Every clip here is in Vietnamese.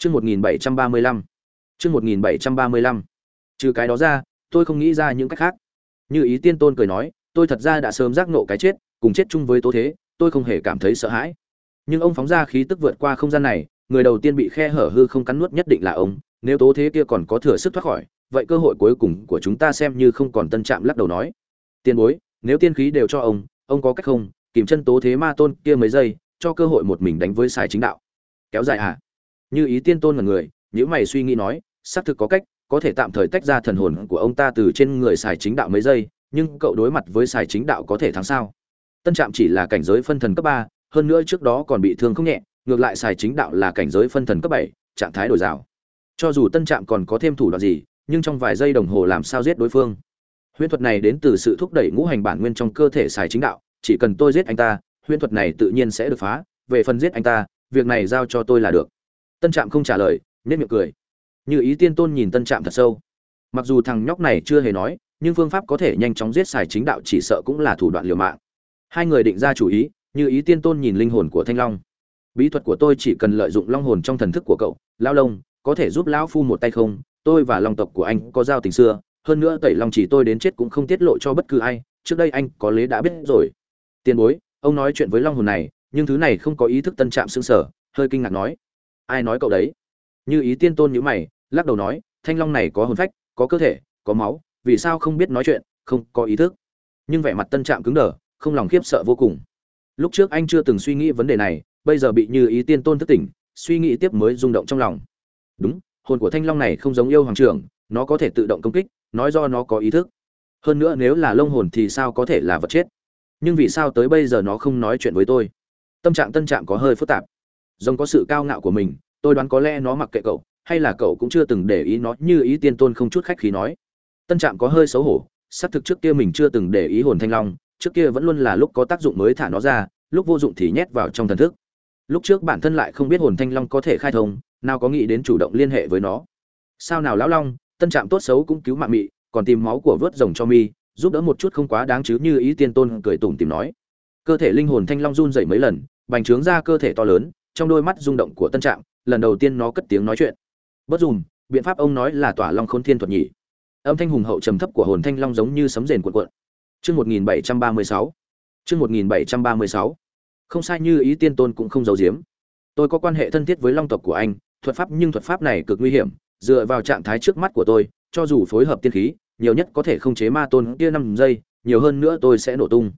Chương 1735. Chương 1735. Trừ cái đó ra, tôi không nghĩ ra những cách khác. Như ý tiên tôn cười nói, tôi thật ra đã sớm giác ngộ cái chết, cùng chết chung với tố thế, tôi không hề cảm thấy sợ hãi. Nhưng ông phóng ra khí tức vượt qua không gian này, người đầu tiên bị khe hở hư không cắn nuốt nhất định là ông, nếu tố thế kia còn có thừa sức thoát khỏi, vậy cơ hội cuối cùng của chúng ta xem như không còn tân trạm lắc đầu nói. Tiên bối, nếu tiên khí đều cho ông, ông có cách không, kìm chân tố thế ma tôn kia mấy giây, cho cơ hội một mình đánh với sai chính đạo. Kéo dài à? Như ý tiên tôn là người, nếu mày suy nghĩ nói, xác thực có cách, có thể tạm thời tách ra thần hồn của ông ta từ trên người xài chính đạo mấy giây, nhưng cậu đối mặt với xài chính đạo có thể thắng sao? Tân Trạm chỉ là cảnh giới phân thần cấp ba, hơn nữa trước đó còn bị thương không nhẹ, ngược lại xài chính đạo là cảnh giới phân thần cấp bảy, trạng thái đổi rào. Cho dù Tân Trạm còn có thêm thủ đoạn gì, nhưng trong vài giây đồng hồ làm sao giết đối phương? Huyễn thuật này đến từ sự thúc đẩy ngũ hành bản nguyên trong cơ thể xài chính đạo, chỉ cần tôi giết anh ta, huyễn thuật này tự nhiên sẽ được phá, về phần giết anh ta, việc này giao cho tôi là được. Tân Trạm không trả lời, nhất miệng cười. Như ý tiên tôn nhìn tân trạm thật sâu. Mặc dù thằng nhóc này chưa hề nói nhưng phương pháp có thể nhanh chóng giết xài chính đạo chỉ sợ cũng là thủ đoạn liều mạng. Hai người định ra chủ ý như ý tiên tôn nhìn linh hồn của thanh long. Bí thuật của tôi chỉ cần lợi dụng long hồn trong thần thức của cậu lao lông có thể giúp lão phu một tay không? Tôi và long tộc của anh có giao tình xưa hơn nữa tẩy long chỉ tôi đến chết cũng không tiết lộ cho bất cứ ai trước đây anh có lẽ đã biết rồi. Tiền bối ông nói chuyện với long hồn này nhưng thứ này không có ý thức tân trạm xương sở hơi kinh ngạc nói ai nói cậu đấy? Như ý tiên tôn nhữ mày, lắc đầu nói, thanh long này có hồn phách, có cơ thể, có máu, vì sao không biết nói chuyện, không có ý thức. Nhưng vẻ mặt tân trạm cứng đờ, không lòng khiếp sợ vô cùng. Lúc trước anh chưa từng suy nghĩ vấn đề này, bây giờ bị như ý tiên tôn thức tỉnh, suy nghĩ tiếp mới rung động trong lòng. Đúng, hồn của thanh long này không giống yêu hoàng trưởng, nó có thể tự động công kích, nói do nó có ý thức. Hơn nữa nếu là lông hồn thì sao có thể là vật chết? Nhưng vì sao tới bây giờ nó không nói chuyện với tôi? Tâm trạng tân trạm có hơi phức tạp rồng có sự cao ngạo của mình, tôi đoán có lẽ nó mặc kệ cậu, hay là cậu cũng chưa từng để ý nó như ý tiên tôn không chút khách khí nói. Tân trạm có hơi xấu hổ, xác thực trước kia mình chưa từng để ý hồn thanh long, trước kia vẫn luôn là lúc có tác dụng mới thả nó ra, lúc vô dụng thì nhét vào trong thần thức. Lúc trước bản thân lại không biết hồn thanh long có thể khai thông, nào có nghĩ đến chủ động liên hệ với nó. Sao nào lão long, tân trạm tốt xấu cũng cứu mạng mị, còn tìm máu của vớt rồng cho mi, giúp đỡ một chút không quá đáng chứ như ý tiên tôn cười tủm tìm nói. Cơ thể linh hồn thanh long run dậy mấy lần, bành trướng ra cơ thể to lớn trong đôi mắt rung động của tân trạm, lần đầu tiên nó cất tiếng nói chuyện. Bất dùm, biện pháp ông nói là tỏa long khôn thiên thuật nhỉ. Âm thanh hùng hậu trầm thấp của hồn thanh long giống như sấm rền cuộn cuộn. Chương một nghìn bảy trăm ba mươi sáu. Chương một nghìn bảy trăm ba mươi sáu. Không sai như ý tiên tôn cũng không giấu giếm. Tôi có quan hệ thân thiết với long tộc của anh, thuật pháp nhưng thuật pháp này cực nguy hiểm, dựa vào trạng thái trước mắt của tôi, cho dù phối hợp tiên khí, nhiều nhất có thể không chế ma tôn kia năm giây, nhiều hơn nữa tôi sẽ nổ tung.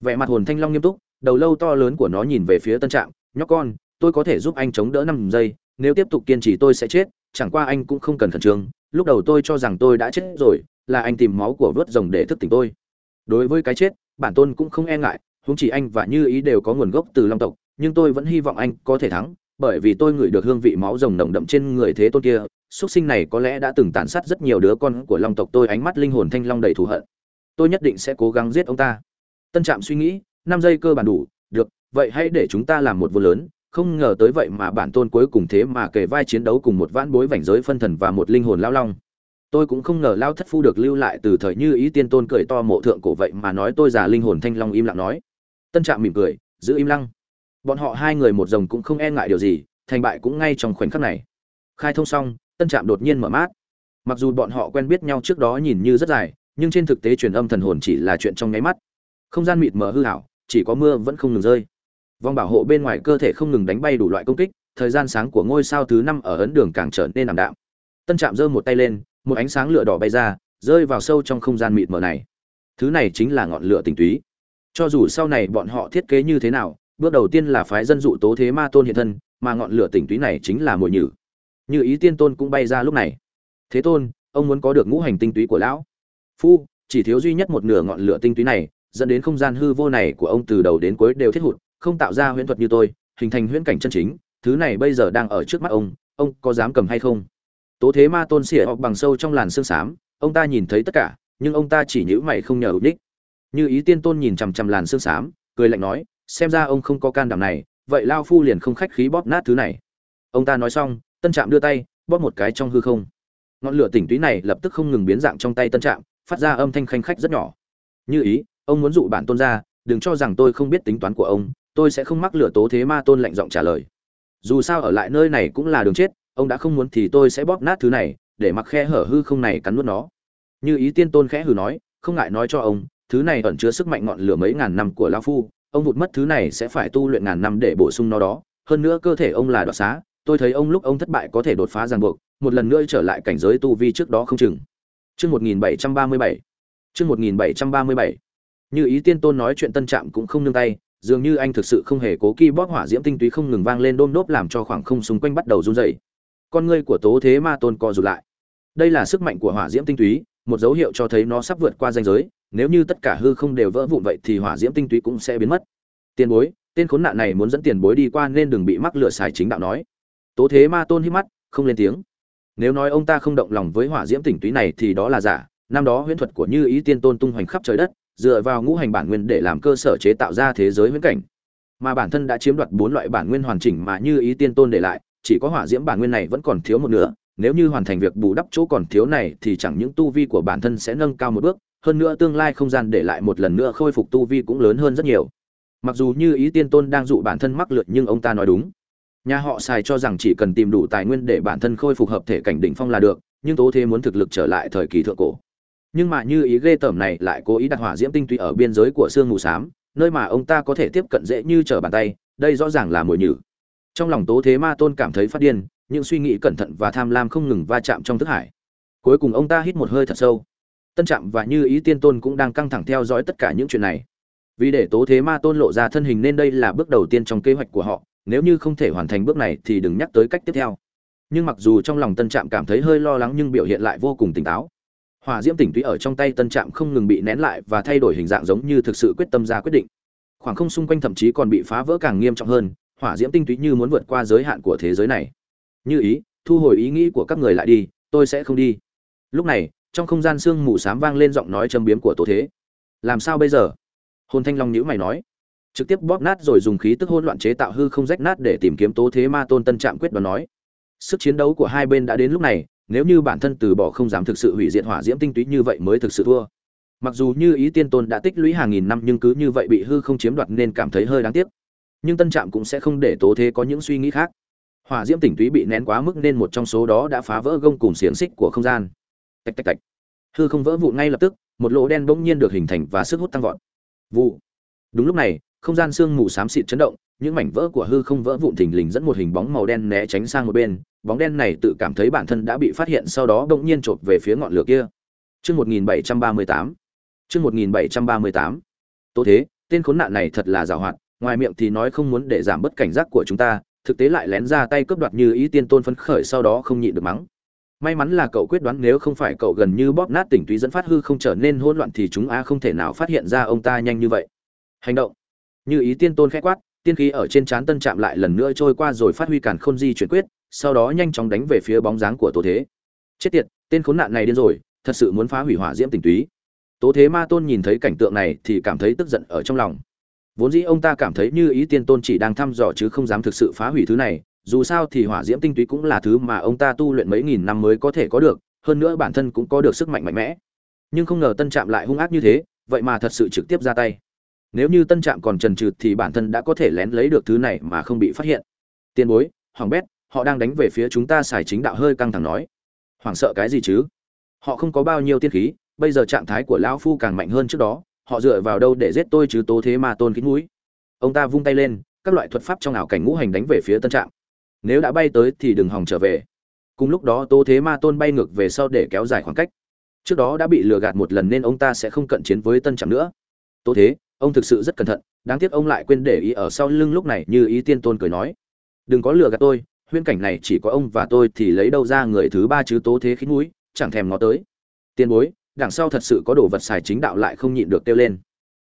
Vẻ mặt hồn thanh long nghiêm túc, đầu lâu to lớn của nó nhìn về phía tân trạm, nhóc con tôi có thể giúp anh chống đỡ năm giây, nếu tiếp tục kiên trì tôi sẽ chết, chẳng qua anh cũng không cần khẩn trương, lúc đầu tôi cho rằng tôi đã chết rồi, là anh tìm máu của vớt rồng để thức tỉnh tôi. Đối với cái chết, bản tôn cũng không e ngại, huống chỉ anh và như ý đều có nguồn gốc từ long tộc, nhưng tôi vẫn hy vọng anh có thể thắng, bởi vì tôi ngửi được hương vị máu rồng nồng đậm trên người thế tôn kia. Xuất sinh này có lẽ đã từng tàn sát rất nhiều đứa con của long tộc tôi, ánh mắt linh hồn thanh long đầy thù hận. Tôi nhất định sẽ cố gắng giết ông ta. Tân trạm suy nghĩ, năm giây cơ bản đủ, được, vậy hãy để chúng ta làm một vô lớn không ngờ tới vậy mà bản tôn cuối cùng thế mà kể vai chiến đấu cùng một vãn bối vảnh giới phân thần và một linh hồn lao long. Tôi cũng không ngờ lao thất phu được lưu lại từ thời như ý tiên tôn cười to mộ thượng cổ vậy mà nói tôi già linh hồn thanh long im lặng nói. Tân trạm mỉm cười, giữ im lặng bọn họ hai người một rồng cũng không e ngại điều gì, thành bại cũng ngay trong khoảnh khắc này. Khai thông xong, tân trạm đột nhiên mở mát mặc dù bọn họ quen biết nhau trước đó nhìn như rất dài, nhưng trên thực tế truyền âm thần hồn chỉ là chuyện trong nháy mắt. Không gian mịt mờ hư hảo, chỉ có mưa vẫn không ngừng rơi vòng bảo hộ bên ngoài cơ thể không ngừng đánh bay đủ loại công kích, thời gian sáng của ngôi sao thứ năm ở ấn đường càng trở nên ảm đạm. Tân trạm giơ một tay lên, một ánh sáng lửa đỏ bay ra, rơi vào sâu trong không gian mịt mờ này. Thứ này chính là ngọn lửa tinh túy. Cho dù sau này bọn họ thiết kế như thế nào, bước đầu tiên là phái dân dụ tố thế ma tôn hiện thân, mà ngọn lửa tinh túy này chính là mồi nhử. Như ý tiên tôn cũng bay ra lúc này. Thế tôn, ông muốn có được ngũ hành tinh túy của lão. Phu, chỉ thiếu duy nhất một nửa ngọn lửa tinh túy này, dẫn đến không gian hư vô này của ông từ đầu đến cuối đều thiết hụt không tạo ra huyễn thuật như tôi, hình thành huyễn cảnh chân chính, thứ này bây giờ đang ở trước mắt ông ông có dám cầm hay không? Tố thế ma tôn xỉa học bằng sâu trong làn xương xám, ông ta nhìn thấy tất cả, nhưng ông ta chỉ nhữ mày không nhờ ục đích. Như ý tiên tôn nhìn chằm chằm làn xương xám, cười lạnh nói, xem ra ông không có can đảm này, vậy lao phu liền không khách khí bóp nát thứ này. Ông ta nói xong, tân trạm đưa tay, bóp một cái trong hư không. Ngọn lửa tỉnh túy này lập tức không ngừng biến dạng trong tay tân trạm, phát ra âm thanh khanh khách rất nhỏ. Như ý, ông muốn dụ bản tôn ra, đừng cho rằng tôi không biết tính toán của ông tôi sẽ không mắc lửa tố thế ma tôn lạnh giọng trả lời. Dù sao ở lại nơi này cũng là đường chết, ông đã không muốn thì tôi sẽ bóp nát thứ này, để mặc khe hở hư không này cắn nuốt nó. Như ý tiên tôn khẽ hừ nói, không ngại nói cho ông, thứ này ẩn chứa sức mạnh ngọn lửa mấy ngàn năm của lao phu, ông vụt mất thứ này sẽ phải tu luyện ngàn năm để bổ sung nó đó. Hơn nữa cơ thể ông là đoạt xá, tôi thấy ông lúc ông thất bại có thể đột phá ràng buộc, một lần nữa trở lại cảnh giới tu vi trước đó không chừng. Chương một nghìn bảy trăm ba mươi bảy. Chương một nghìn bảy trăm ba mươi bảy. Như ý tiên tôn nói chuyện tân trạm cũng không nương tay dường như anh thực sự không hề cố kỳ bóp hỏa diễm tinh túy không ngừng vang lên đôm đốp làm cho khoảng không xung quanh bắt đầu run dày con ngươi của tố thế ma tôn co rụt lại. Đây là sức mạnh của hỏa diễm tinh túy, một dấu hiệu cho thấy nó sắp vượt qua danh giới, nếu như tất cả hư không đều vỡ vụn vậy thì hỏa diễm tinh túy cũng sẽ biến mất. Tiền bối, tên khốn nạn này muốn dẫn tiền bối đi qua nên đừng bị mắc lửa xài chính đạo nói. Tố thế ma tôn hít mắt, không lên tiếng. Nếu nói ông ta không động lòng với hỏa diễm tinh túy này thì đó là giả, năm đó huyễn thuật của như ý tiên tôn tung hoành khắp trời đất dựa vào ngũ hành bản nguyên để làm cơ sở chế tạo ra thế giới huyễn cảnh. Mà bản thân đã chiếm đoạt bốn loại bản nguyên hoàn chỉnh mà như ý tiên tôn để lại, chỉ có hỏa diễm bản nguyên này vẫn còn thiếu một nửa, nếu như hoàn thành việc bù đắp chỗ còn thiếu này thì chẳng những tu vi của bản thân sẽ nâng cao một bước, hơn nữa tương lai không gian để lại một lần nữa khôi phục tu vi cũng lớn hơn rất nhiều. Mặc dù như ý tiên tôn đang dụ bản thân mắc lượt nhưng ông ta nói đúng. Nhà họ xài cho rằng chỉ cần tìm đủ tài nguyên để bản thân khôi phục hợp thể cảnh đỉnh phong là được, nhưng tố thế muốn thực lực trở lại thời kỳ thượng cổ nhưng mà như ý ghê tởm này lại cố ý đặt hỏa diễm tinh túy ở biên giới của sương mù xám nơi mà ông ta có thể tiếp cận dễ như trở bàn tay, đây rõ ràng là mồi nhử. Trong lòng tố thế ma tôn cảm thấy phát điên, những suy nghĩ cẩn thận và tham lam không ngừng va chạm trong thức hải. Cuối cùng ông ta hít một hơi thật sâu. Tân trạm và như ý tiên tôn cũng đang căng thẳng theo dõi tất cả những chuyện này. Vì để tố thế ma tôn lộ ra thân hình nên đây là bước đầu tiên trong kế hoạch của họ, nếu như không thể hoàn thành bước này thì đừng nhắc tới cách tiếp theo. Nhưng mặc dù trong lòng tân trạm cảm thấy hơi lo lắng nhưng biểu hiện lại vô cùng tỉnh táo hỏa diễm tỉnh túy ở trong tay tân trạm không ngừng bị nén lại và thay đổi hình dạng giống như thực sự quyết tâm ra quyết định. Khoảng không xung quanh thậm chí còn bị phá vỡ càng nghiêm trọng hơn, hỏa diễm tinh túy như muốn vượt qua giới hạn của thế giới này. Như ý, thu hồi ý nghĩ của các người lại đi, tôi sẽ không đi. Lúc này, trong không gian sương mù s á m vang lên giọng nói châm biếm của tổ thế. Làm sao bây giờ? Hồn thanh long nhữ mày nói. Trực tiếp bóp nát rồi dùng khí tức hôn loạn chế tạo hư không rách nát để tìm kiếm tố thế ma tôn tân trạm quyết đoán nói. Sức chiến đấu của hai bên đã đến lúc này nếu như bản thân từ bỏ không dám thực sự hủy diệt hỏa diễm tinh túy như vậy mới thực sự thua. Mặc dù như ý tiên tôn đã tích lũy hàng nghìn năm nhưng cứ như vậy bị hư không chiếm đoạt nên cảm thấy hơi đáng tiếc. Nhưng tân trạm cũng sẽ không để tố thế có những suy nghĩ khác. Hỏa diễm tinh túy bị nén quá mức nên một trong số đó đã phá vỡ gông cùng xiềng xích của không gian. Tạch tạch tạch. Hư không vỡ vụn ngay lập tức, một lỗ đen bỗng nhiên được hình thành và sức hút tăng vọt. Vụ. Đúng lúc này không gian sương mù xám xịt chấn động những mảnh vỡ của hư không vỡ vụn thình lình dẫn một hình bóng màu đen né tránh sang một bên. Bóng đen này tự cảm thấy bản thân đã bị phát hiện sau đó bỗng nhiên chộp về phía ngọn lửa kia. Chương 1738. Chương 1738. Tố thế, tên khốn nạn này thật là giàu hoạt, ngoài miệng thì nói không muốn để giảm bất cảnh giác của chúng ta, thực tế lại lén ra tay cướp đoạt như ý tiên tôn phấn khởi sau đó không nhịn được mắng. May mắn là cậu quyết đoán nếu không phải cậu gần như bóp nát tỉnh túy dẫn phát hư không trở nên hỗn loạn thì chúng a không thể nào phát hiện ra ông ta nhanh như vậy. Hành động như ý tiên tôn khẽ quát, tiên khí ở trên trán tân chạm lại lần nữa trôi qua rồi phát huy cản khôn di chuyển quyết, sau đó nhanh chóng đánh về phía bóng dáng của tố thế. Chết tiệt, tên khốn nạn này điên rồi, thật sự muốn phá hủy hỏa diễm tình túy. Tố thế ma tôn nhìn thấy cảnh tượng này thì cảm thấy tức giận ở trong lòng. Vốn dĩ ông ta cảm thấy như ý tiên tôn chỉ đang thăm dò chứ không dám thực sự phá hủy thứ này, dù sao thì hỏa diễm tinh túy cũng là thứ mà ông ta tu luyện mấy nghìn năm mới có thể có được, hơn nữa bản thân cũng có được sức mạnh mạnh mẽ. Nhưng không ngờ tân trạm lại hung ác như thế, vậy mà thật sự trực tiếp ra tay nếu như tân trạm còn trần trừ thì bản thân đã có thể lén lấy được thứ này mà không bị phát hiện. Tiền bối, hoàng bét, họ đang đánh về phía chúng ta xài chính đạo hơi căng thẳng nói. Hoảng sợ cái gì chứ? Họ không có bao nhiêu tiên khí, bây giờ trạng thái của lão phu càng mạnh hơn trước đó, họ dựa vào đâu để giết tôi chứ tố thế mà tôn kính mũi? Ông ta vung tay lên, các loại thuật pháp trong ảo cảnh ngũ hành đánh về phía tân trạm. Nếu đã bay tới thì đừng hòng trở về. Cùng lúc đó tố thế ma tôn bay ngược về sau để kéo dài khoảng cách. Trước đó đã bị lừa gạt một lần nên ông ta sẽ không cận chiến với tân trạm nữa. Tố thế ông thực sự rất cẩn thận, đáng tiếc ông lại quên để ý ở sau lưng lúc này như ý tiên tôn cười nói. Đừng có lừa gạt tôi, huyễn cảnh này chỉ có ông và tôi thì lấy đâu ra người thứ ba chứ tố thế khí mũi, chẳng thèm ngó tới. Tiền bối, đằng sau thật sự có đồ vật xài chính đạo lại không nhịn được kêu lên.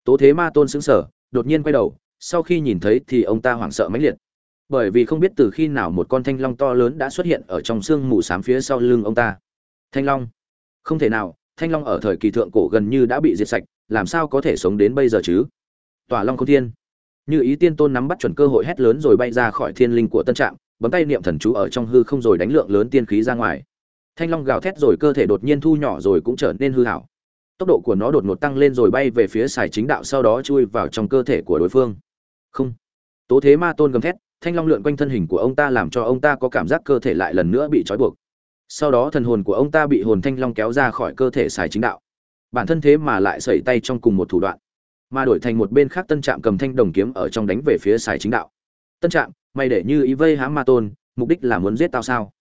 Tố thế ma tôn xứng sở đột nhiên quay đầu, sau khi nhìn thấy thì ông ta hoảng sợ mãnh liệt. Bởi vì không biết từ khi nào một con thanh long to lớn đã xuất hiện ở trong sương mù xám phía sau lưng ông ta. Thanh long. Không thể nào, thanh long ở thời kỳ thượng cổ gần như đã bị diệt sạch làm sao có thể sống đến bây giờ chứ? Tỏa long không thiên. Như ý tiên tôn nắm bắt chuẩn cơ hội hét lớn rồi bay ra khỏi thiên linh của tân trạm, bấm tay niệm thần chú ở trong hư không rồi đánh lượng lớn tiên khí ra ngoài. Thanh long gào thét rồi cơ thể đột nhiên thu nhỏ rồi cũng trở nên hư hảo. Tốc độ của nó đột ngột tăng lên rồi bay về phía xài chính đạo sau đó chui vào trong cơ thể của đối phương. Không. Tố thế ma tôn gầm thét, thanh long lượn quanh thân hình của ông ta làm cho ông ta có cảm giác cơ thể lại lần nữa bị trói buộc. Sau đó thần hồn của ông ta bị hồn thanh long kéo ra khỏi cơ thể xài chính đạo bản thân thế mà lại sẩy tay trong cùng một thủ đoạn, mà đổi thành một bên khác tân trạm cầm thanh đồng kiếm ở trong đánh về phía xài chính đạo. Tân trạm, mày để như ý vây hãm ma tôn, mục đích là muốn giết tao sao?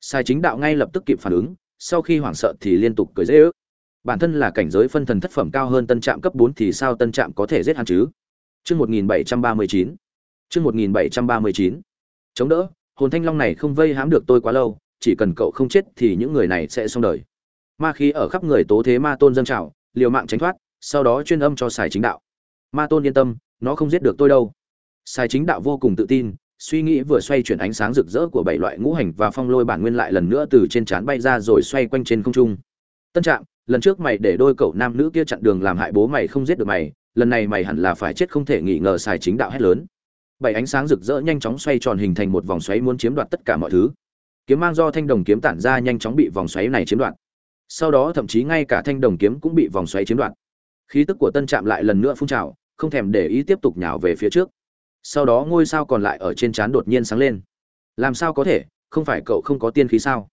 Xài chính đạo ngay lập tức kịp phản ứng, sau khi hoảng sợ thì liên tục cười dễ ước. Bản thân là cảnh giới phân thần thất phẩm cao hơn tân trạm cấp bốn thì sao tân trạm có thể giết hắn chứ? Chương một nghìn bảy trăm ba mươi chín. Chương một nghìn bảy trăm ba mươi chín. Chống đỡ, hồn thanh long này không vây hãm được tôi quá lâu, chỉ cần cậu không chết thì những người này sẽ xong đời ma khí ở khắp người tố thế ma tôn dâng trào, liều mạng tránh thoát, sau đó chuyên âm cho xài chính đạo. Ma tôn yên tâm, nó không giết được tôi đâu. Xài chính đạo vô cùng tự tin, suy nghĩ vừa xoay chuyển ánh sáng rực rỡ của bảy loại ngũ hành và phong lôi bản nguyên lại lần nữa từ trên trán bay ra rồi xoay quanh trên không trung. Tân trạng lần trước mày để đôi cậu nam nữ kia chặn đường làm hại bố mày không giết được mày, lần này mày hẳn là phải chết không thể nghi ngờ xài chính đạo hét lớn. Bảy ánh sáng rực rỡ nhanh chóng xoay tròn hình thành một vòng xoáy muốn chiếm đoạt tất cả mọi thứ. Kiếm mang do thanh đồng kiếm tản ra nhanh chóng bị vòng xoáy này chiếm đoạt sau đó thậm chí ngay cả thanh đồng kiếm cũng bị vòng xoáy chiếm đoạt. Khí tức của tân trạm lại lần nữa phun trào, không thèm để ý tiếp tục nhào về phía trước. Sau đó ngôi sao còn lại ở trên trán đột nhiên sáng lên. Làm sao có thể, không phải cậu không có tiên khí sao?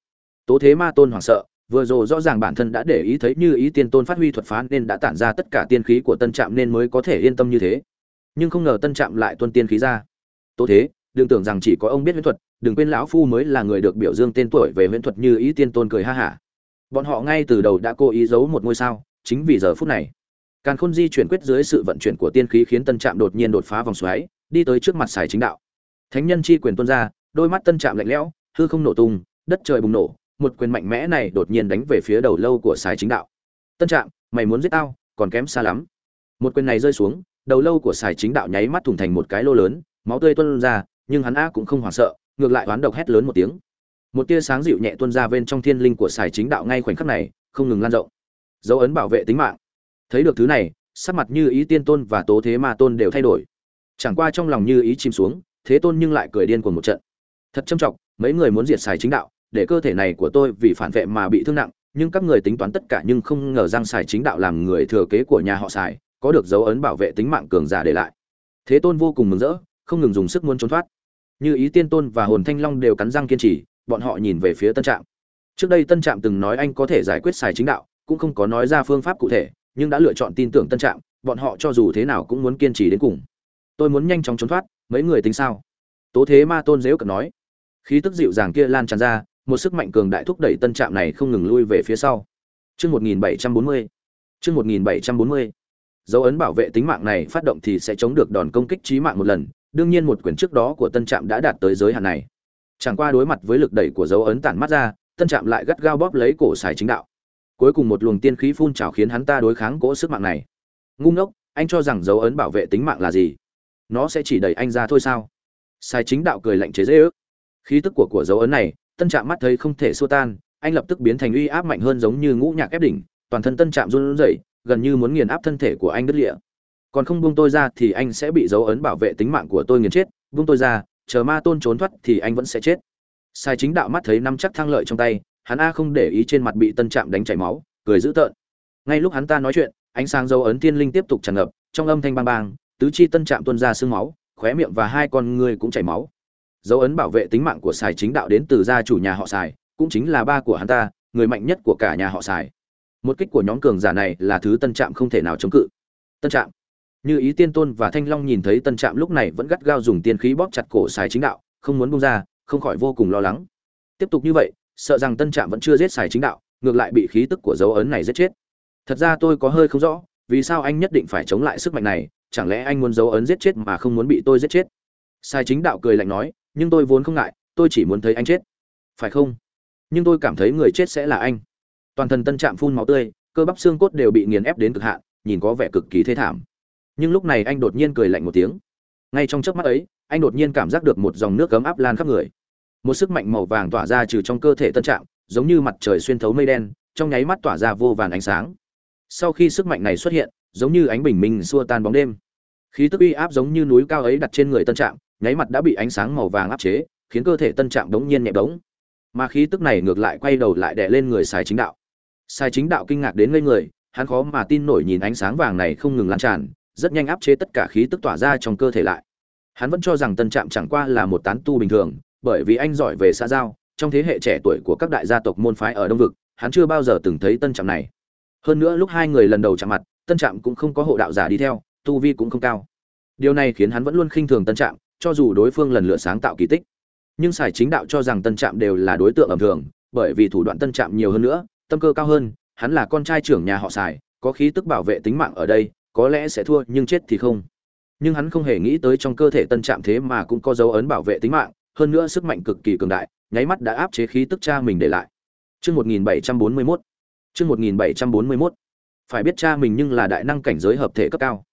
Tố thế ma tôn hoảng sợ, vừa rồi rõ ràng bản thân đã để ý thấy như ý tiên tôn phát huy thuật phá nên đã tản ra tất cả tiên khí của tân trạm nên mới có thể yên tâm như thế. Nhưng không ngờ tân trạm lại tuân tiên khí ra. Tố thế, đừng tưởng rằng chỉ có ông biết huyễn thuật, đừng quên lão phu mới là người được biểu dương tên tuổi về huyễn thuật như ý tiên tôn cười ha hả bọn họ ngay từ đầu đã cố ý giấu một ngôi sao, chính vì giờ phút này. Càn khôn di chuyển quyết dưới sự vận chuyển của tiên khí khiến tân trạm đột nhiên đột phá vòng xoáy, đi tới trước mặt sài chính đạo. Thánh nhân chi quyền tuôn ra, đôi mắt tân trạm lạnh lẽo, hư không nổ tung, đất trời bùng nổ, một quyền mạnh mẽ này đột nhiên đánh về phía đầu lâu của sài chính đạo. Tân trạm, mày muốn giết tao, còn kém xa lắm. Một quyền này rơi xuống, đầu lâu của sài chính đạo nháy mắt thủng thành một cái lô lớn, máu tươi tuôn ra, nhưng hắn a cũng không hoảng sợ, ngược lại oán độc hét lớn một tiếng một tia sáng dịu nhẹ tuôn ra bên trong thiên linh của sài chính đạo ngay khoảnh khắc này, không ngừng lan rộng. Dấu ấn bảo vệ tính mạng. Thấy được thứ này, sắc mặt như ý tiên tôn và tố thế ma tôn đều thay đổi. Chẳng qua trong lòng như ý chìm xuống, thế tôn nhưng lại cười điên cuồng một trận. Thật trâm trọng, mấy người muốn diệt xài chính đạo, để cơ thể này của tôi vì phản vệ mà bị thương nặng, nhưng các người tính toán tất cả nhưng không ngờ rằng xài chính đạo làm người thừa kế của nhà họ xài có được dấu ấn bảo vệ tính mạng cường giả để lại. Thế tôn vô cùng mừng rỡ, không ngừng dùng sức muốn trốn thoát. Như ý tiên tôn và hồn thanh long đều cắn răng kiên trì bọn họ nhìn về phía tân trạm. Trước đây tân trạm từng nói anh có thể giải quyết xài chính đạo, cũng không có nói ra phương pháp cụ thể, nhưng đã lựa chọn tin tưởng tân trạm, bọn họ cho dù thế nào cũng muốn kiên trì đến cùng. Tôi muốn nhanh chóng trốn thoát, mấy người tính sao? Tố thế ma tôn dếu cận nói. Khí tức dịu dàng kia lan tràn ra, một sức mạnh cường đại thúc đẩy tân trạm này không ngừng lui về phía sau. Chương một nghìn bảy trăm bốn mươi. Chương một nghìn bảy trăm bốn mươi. Dấu ấn bảo vệ tính mạng này phát động thì sẽ chống được đòn công kích trí mạng một lần, đương nhiên một quyển trước đó của tân trạm đã đạt tới giới hạn này chẳng qua đối mặt với lực đẩy của dấu ấn tản mắt ra, tân trạm lại gắt gao bóp lấy cổ xài chính đạo. Cuối cùng một luồng tiên khí phun trào khiến hắn ta đối kháng cỗ sức mạng này. Ngu ngốc, anh cho rằng dấu ấn bảo vệ tính mạng là gì? Nó sẽ chỉ đẩy anh ra thôi sao? Sai chính đạo cười lạnh chế dễ ước. Khí tức của của dấu ấn này, tân trạm mắt thấy không thể xua tan, anh lập tức biến thành uy áp mạnh hơn giống như ngũ nhạc ép đỉnh, toàn thân tân trạm run rẩy, gần như muốn nghiền áp thân thể của anh đứt lịa còn không buông tôi ra thì anh sẽ bị dấu ấn bảo vệ tính mạng của tôi nghiền chết, buông tôi ra chờ ma tôn trốn thoát thì anh vẫn sẽ chết. Sai chính đạo mắt thấy năm chắc thang lợi trong tay, hắn a không để ý trên mặt bị tân trạm đánh chảy máu, cười dữ tợn. Ngay lúc hắn ta nói chuyện, ánh sáng dấu ấn thiên linh tiếp tục tràn ngập, trong âm thanh bang bang, tứ chi tân trạm tuôn ra sương máu, khóe miệng và hai con ngươi cũng chảy máu. Dấu ấn bảo vệ tính mạng của sài chính đạo đến từ gia chủ nhà họ sài, cũng chính là ba của hắn ta, người mạnh nhất của cả nhà họ sài. Một kích của nhóm cường giả này là thứ tân trạm không thể nào chống cự. Tân trạm như ý tiên tôn và thanh long nhìn thấy tân trạm lúc này vẫn gắt gao dùng tiên khí bóp chặt cổ sài chính đạo, không muốn bung ra, không khỏi vô cùng lo lắng. Tiếp tục như vậy, sợ rằng tân trạm vẫn chưa giết sài chính đạo, ngược lại bị khí tức của dấu ấn này giết chết. Thật ra tôi có hơi không rõ, vì sao anh nhất định phải chống lại sức mạnh này, chẳng lẽ anh muốn dấu ấn giết chết mà không muốn bị tôi giết chết? Sai chính đạo cười lạnh nói, nhưng tôi vốn không ngại, tôi chỉ muốn thấy anh chết. Phải không? Nhưng tôi cảm thấy người chết sẽ là anh. Toàn thân tân trạm phun máu tươi, cơ bắp xương cốt đều bị nghiền ép đến cực hạn, nhìn có vẻ cực kỳ thê thảm nhưng lúc này anh đột nhiên cười lạnh một tiếng. Ngay trong chớp mắt ấy anh đột nhiên cảm giác được một dòng nước cấm áp lan khắp người. Một sức mạnh màu vàng tỏa ra trừ trong cơ thể tân Trạng, giống như mặt trời xuyên thấu mây đen trong nháy mắt tỏa ra vô vàn ánh sáng. Sau khi sức mạnh này xuất hiện giống như ánh bình minh xua tan bóng đêm. Khí tức uy áp giống như núi cao ấy đặt trên người tân Trạng, nháy mặt đã bị ánh sáng màu vàng áp chế khiến cơ thể tân Trạng đống nhiên nhẹ đống. Mà khí tức này ngược lại quay đầu lại đè lên người sai chính đạo. Sai chính đạo kinh ngạc đến ngây người hắn khó mà tin nổi nhìn ánh sáng vàng này không ngừng lan tràn rất nhanh áp chế tất cả khí tức tỏa ra trong cơ thể lại. Hắn vẫn cho rằng tân trạm chẳng qua là một tán tu bình thường, bởi vì anh giỏi về xã giao, trong thế hệ trẻ tuổi của các đại gia tộc môn phái ở đông vực, hắn chưa bao giờ từng thấy tân trạm này. Hơn nữa lúc hai người lần đầu chạm mặt, tân trạm cũng không có hộ đạo giả đi theo, tu vi cũng không cao. Điều này khiến hắn vẫn luôn khinh thường tân trạm, cho dù đối phương lần lượt sáng tạo kỳ tích. Nhưng sài chính đạo cho rằng tân trạm đều là đối tượng ẩm thường, bởi vì thủ đoạn tân trạm nhiều hơn nữa, tâm cơ cao hơn, hắn là con trai trưởng nhà họ sài, có khí tức bảo vệ tính mạng ở đây có lẽ sẽ thua nhưng chết thì không nhưng hắn không hề nghĩ tới trong cơ thể tân trạm thế mà cũng có dấu ấn bảo vệ tính mạng hơn nữa sức mạnh cực kỳ cường đại nháy mắt đã áp chế khí tức cha mình để lại Chương 1741. Chương 1741. Phải biết cha mình nhưng là đại năng cảnh giới hợp thể cấp cao.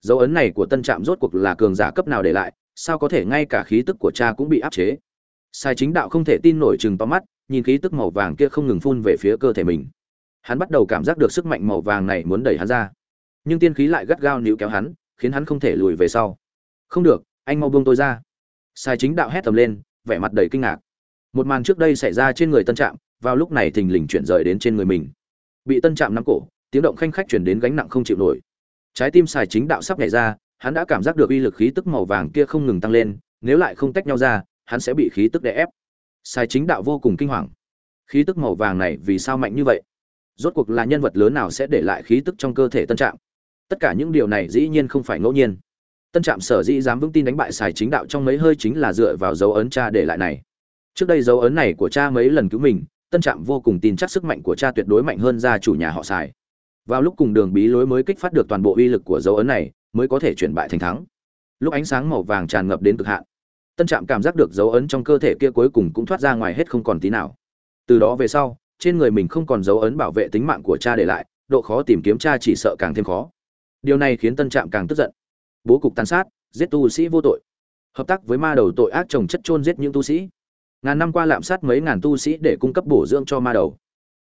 Dấu ấn này của Tân Trạm rốt cuộc là cường giả cấp nào để lại, sao có thể ngay cả khí tức của cha cũng bị áp chế. Sai chính đạo không thể tin nổi chừng to mắt, nhìn khí tức màu vàng kia không ngừng phun về phía cơ thể mình. Hắn bắt đầu cảm giác được sức mạnh màu vàng này muốn đẩy hắn ra. Nhưng tiên khí lại gắt gao níu kéo hắn, khiến hắn không thể lùi về sau. Không được, anh mau buông tôi ra. Sai chính đạo hét tầm lên, vẻ mặt đầy kinh ngạc. Một màn trước đây xảy ra trên người Tân Trạm, vào lúc này thình lình chuyển rời đến trên người mình. Bị Tân Trạm nắm cổ, tiếng động khanh khách chuyển đến gánh nặng không chịu nổi. Trái tim Sai chính đạo sắp nhảy ra, hắn đã cảm giác được uy lực khí tức màu vàng kia không ngừng tăng lên, nếu lại không tách nhau ra, hắn sẽ bị khí tức đè ép. Sai chính đạo vô cùng kinh hoàng. Khí tức màu vàng này vì sao mạnh như vậy? Rốt cuộc là nhân vật lớn nào sẽ để lại khí tức trong cơ thể Tân Trạm? Tất cả những điều này dĩ nhiên không phải ngẫu nhiên. Tân Trạm sở dĩ dám vững tin đánh bại xài chính đạo trong mấy hơi chính là dựa vào dấu ấn cha để lại này. Trước đây dấu ấn này của cha mấy lần cứu mình, Tân Trạm vô cùng tin chắc sức mạnh của cha tuyệt đối mạnh hơn gia chủ nhà họ xài Vào lúc cùng đường bí lối mới kích phát được toàn bộ uy lực của dấu ấn này, mới có thể chuyển bại thành thắng. Lúc ánh sáng màu vàng tràn ngập đến cực hạn, Tân Trạm cảm giác được dấu ấn trong cơ thể kia cuối cùng cũng thoát ra ngoài hết không còn tí nào. Từ đó về sau, trên người mình không còn dấu ấn bảo vệ tính mạng của cha để lại, độ khó tìm kiếm cha chỉ sợ càng thêm khó. Điều này khiến Tân Trạm càng tức giận. Bố cục tàn sát, giết tu sĩ vô tội, hợp tác với ma đầu tội ác trồng chất chôn giết những tu sĩ. Ngàn năm qua lạm sát mấy ngàn tu sĩ để cung cấp bổ dưỡng cho ma đầu.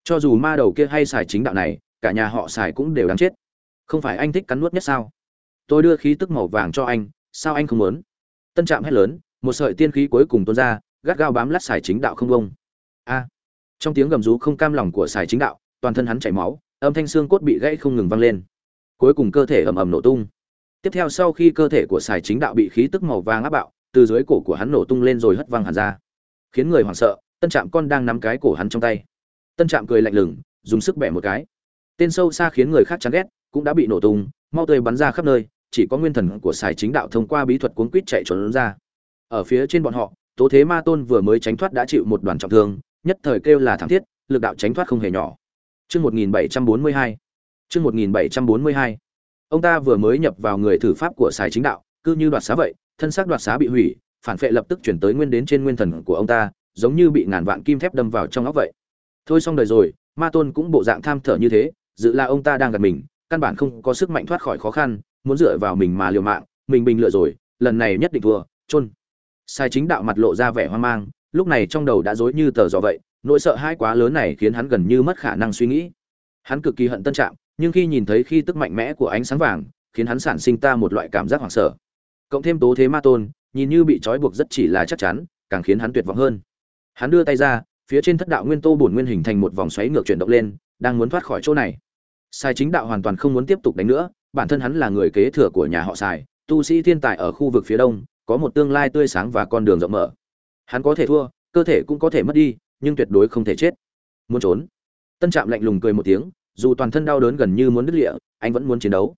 Cho dù ma đầu kia hay xài chính đạo này cả nhà họ xài cũng đều đáng chết. Không phải anh thích cắn nuốt nhất sao? Tôi đưa khí tức màu vàng cho anh sao anh không muốn? Tân trạm hét lớn một sợi tiên khí cuối cùng tuôn ra gắt gao bám lát xài chính đạo không bông a! Trong tiếng gầm rú không cam lòng của xài chính đạo toàn thân hắn chảy máu âm thanh xương cốt bị gãy không ngừng vang lên cuối cùng cơ thể ầm ầm nổ tung. Tiếp theo sau khi cơ thể của sài chính đạo bị khí tức màu vàng áp bạo, từ dưới cổ của hắn nổ tung lên rồi hất văng hẳn ra. Khiến người hoảng sợ, tân trạm con đang nắm cái cổ hắn trong tay. Tân trạm cười lạnh lùng, dùng sức bẻ một cái. Tên sâu xa khiến người khác chán ghét, cũng đã bị nổ tung, mau tươi bắn ra khắp nơi, chỉ có nguyên thần của sài chính đạo thông qua bí thuật cuốn quýt chạy trốn ra. Ở phía trên bọn họ, tố thế ma tôn vừa mới tránh thoát đã chịu một đoàn trọng thương, nhất thời kêu là thảm thiết, lực đạo tránh thoát không hề nhỏ. Chương 1742. Chương 1742. Ông ta vừa mới nhập vào người thử pháp của Sài Chính Đạo, cứ như đoạt xá vậy, thân xác đoạt xá bị hủy, phản phệ lập tức chuyển tới nguyên đến trên nguyên thần của ông ta giống như bị ngàn vạn kim thép đâm vào trong óc vậy. Thôi xong đời rồi ma tôn cũng bộ dạng tham thở như thế dự là ông ta đang gần mình căn bản không có sức mạnh thoát khỏi khó khăn muốn dựa vào mình mà liều mạng mình bình lựa rồi lần này nhất định thua chôn. Sai chính đạo mặt lộ ra vẻ hoang mang lúc này trong đầu đã rối như tờ gió vậy nỗi sợ hãi quá lớn này khiến hắn gần như mất khả năng suy nghĩ. Hắn cực kỳ hận tân trạng nhưng khi nhìn thấy khi tức mạnh mẽ của ánh sáng vàng, khiến hắn sản sinh ta một loại cảm giác hoảng sợ. Cộng thêm tố thế ma tôn, nhìn như bị trói buộc rất chỉ là chắc chắn, càng khiến hắn tuyệt vọng hơn. Hắn đưa tay ra, phía trên thất đạo nguyên tô bổn nguyên hình thành một vòng xoáy ngược chuyển động lên, đang muốn thoát khỏi chỗ này. Sai chính đạo hoàn toàn không muốn tiếp tục đánh nữa, bản thân hắn là người kế thừa của nhà họ sài tu sĩ thiên tài ở khu vực phía đông, có một tương lai tươi sáng và con đường rộng mở. Hắn có thể thua, cơ thể cũng có thể mất đi, nhưng tuyệt đối không thể chết. Muốn trốn. Tân trạm lạnh lùng cười một tiếng dù toàn thân đau đớn gần như muốn đứt lịa anh vẫn muốn chiến đấu.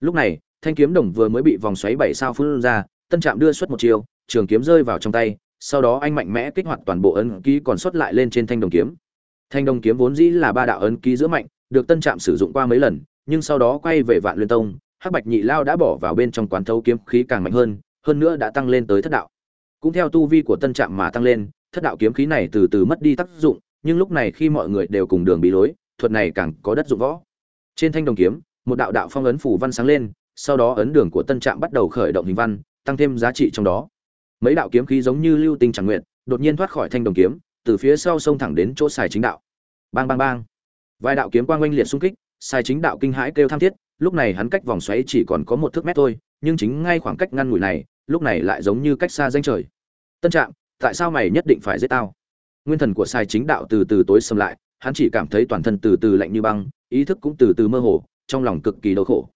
Lúc này, thanh kiếm đồng vừa mới bị vòng xoáy bảy sao phun ra, tân trạm đưa xuất một chiều trường kiếm rơi vào trong tay, sau đó anh mạnh mẽ kích hoạt toàn bộ ấn ký còn sót lại lên trên thanh đồng kiếm. Thanh đồng kiếm vốn dĩ là ba đạo ấn ký giữa mạnh, được tân trạm sử dụng qua mấy lần, nhưng sau đó quay về vạn luyện tông, hắc bạch nhị lao đã bỏ vào bên trong quán thấu kiếm khí càng mạnh hơn hơn nữa đã tăng lên tới thất đạo. Cũng theo tu vi của tân trạm mà tăng lên, thất đạo kiếm khí này từ từ mất đi tác dụng, nhưng lúc này khi mọi người đều cùng đường bị lối thuật này càng có đất dụng võ. Trên thanh đồng kiếm một đạo đạo phong ấn phủ văn sáng lên sau đó ấn đường của tân trạm bắt đầu khởi động hình văn tăng thêm giá trị trong đó. Mấy đạo kiếm khí giống như lưu tinh chẳng nguyện đột nhiên thoát khỏi thanh đồng kiếm từ phía sau xông thẳng đến chỗ xài chính đạo. Bang bang bang. Vài đạo kiếm quang oanh liệt xung kích xài chính đạo kinh hãi kêu tham thiết lúc này hắn cách vòng xoáy chỉ còn có một thước mét thôi nhưng chính ngay khoảng cách ngăn ngủi này lúc này lại giống như cách xa danh trời. Tân Trạm, tại sao mày nhất định phải giết tao? Nguyên thần của sai chính đạo từ từ tối xâm lại hắn chỉ cảm thấy toàn thân từ từ lạnh như băng, ý thức cũng từ từ mơ hồ, trong lòng cực kỳ đau khổ.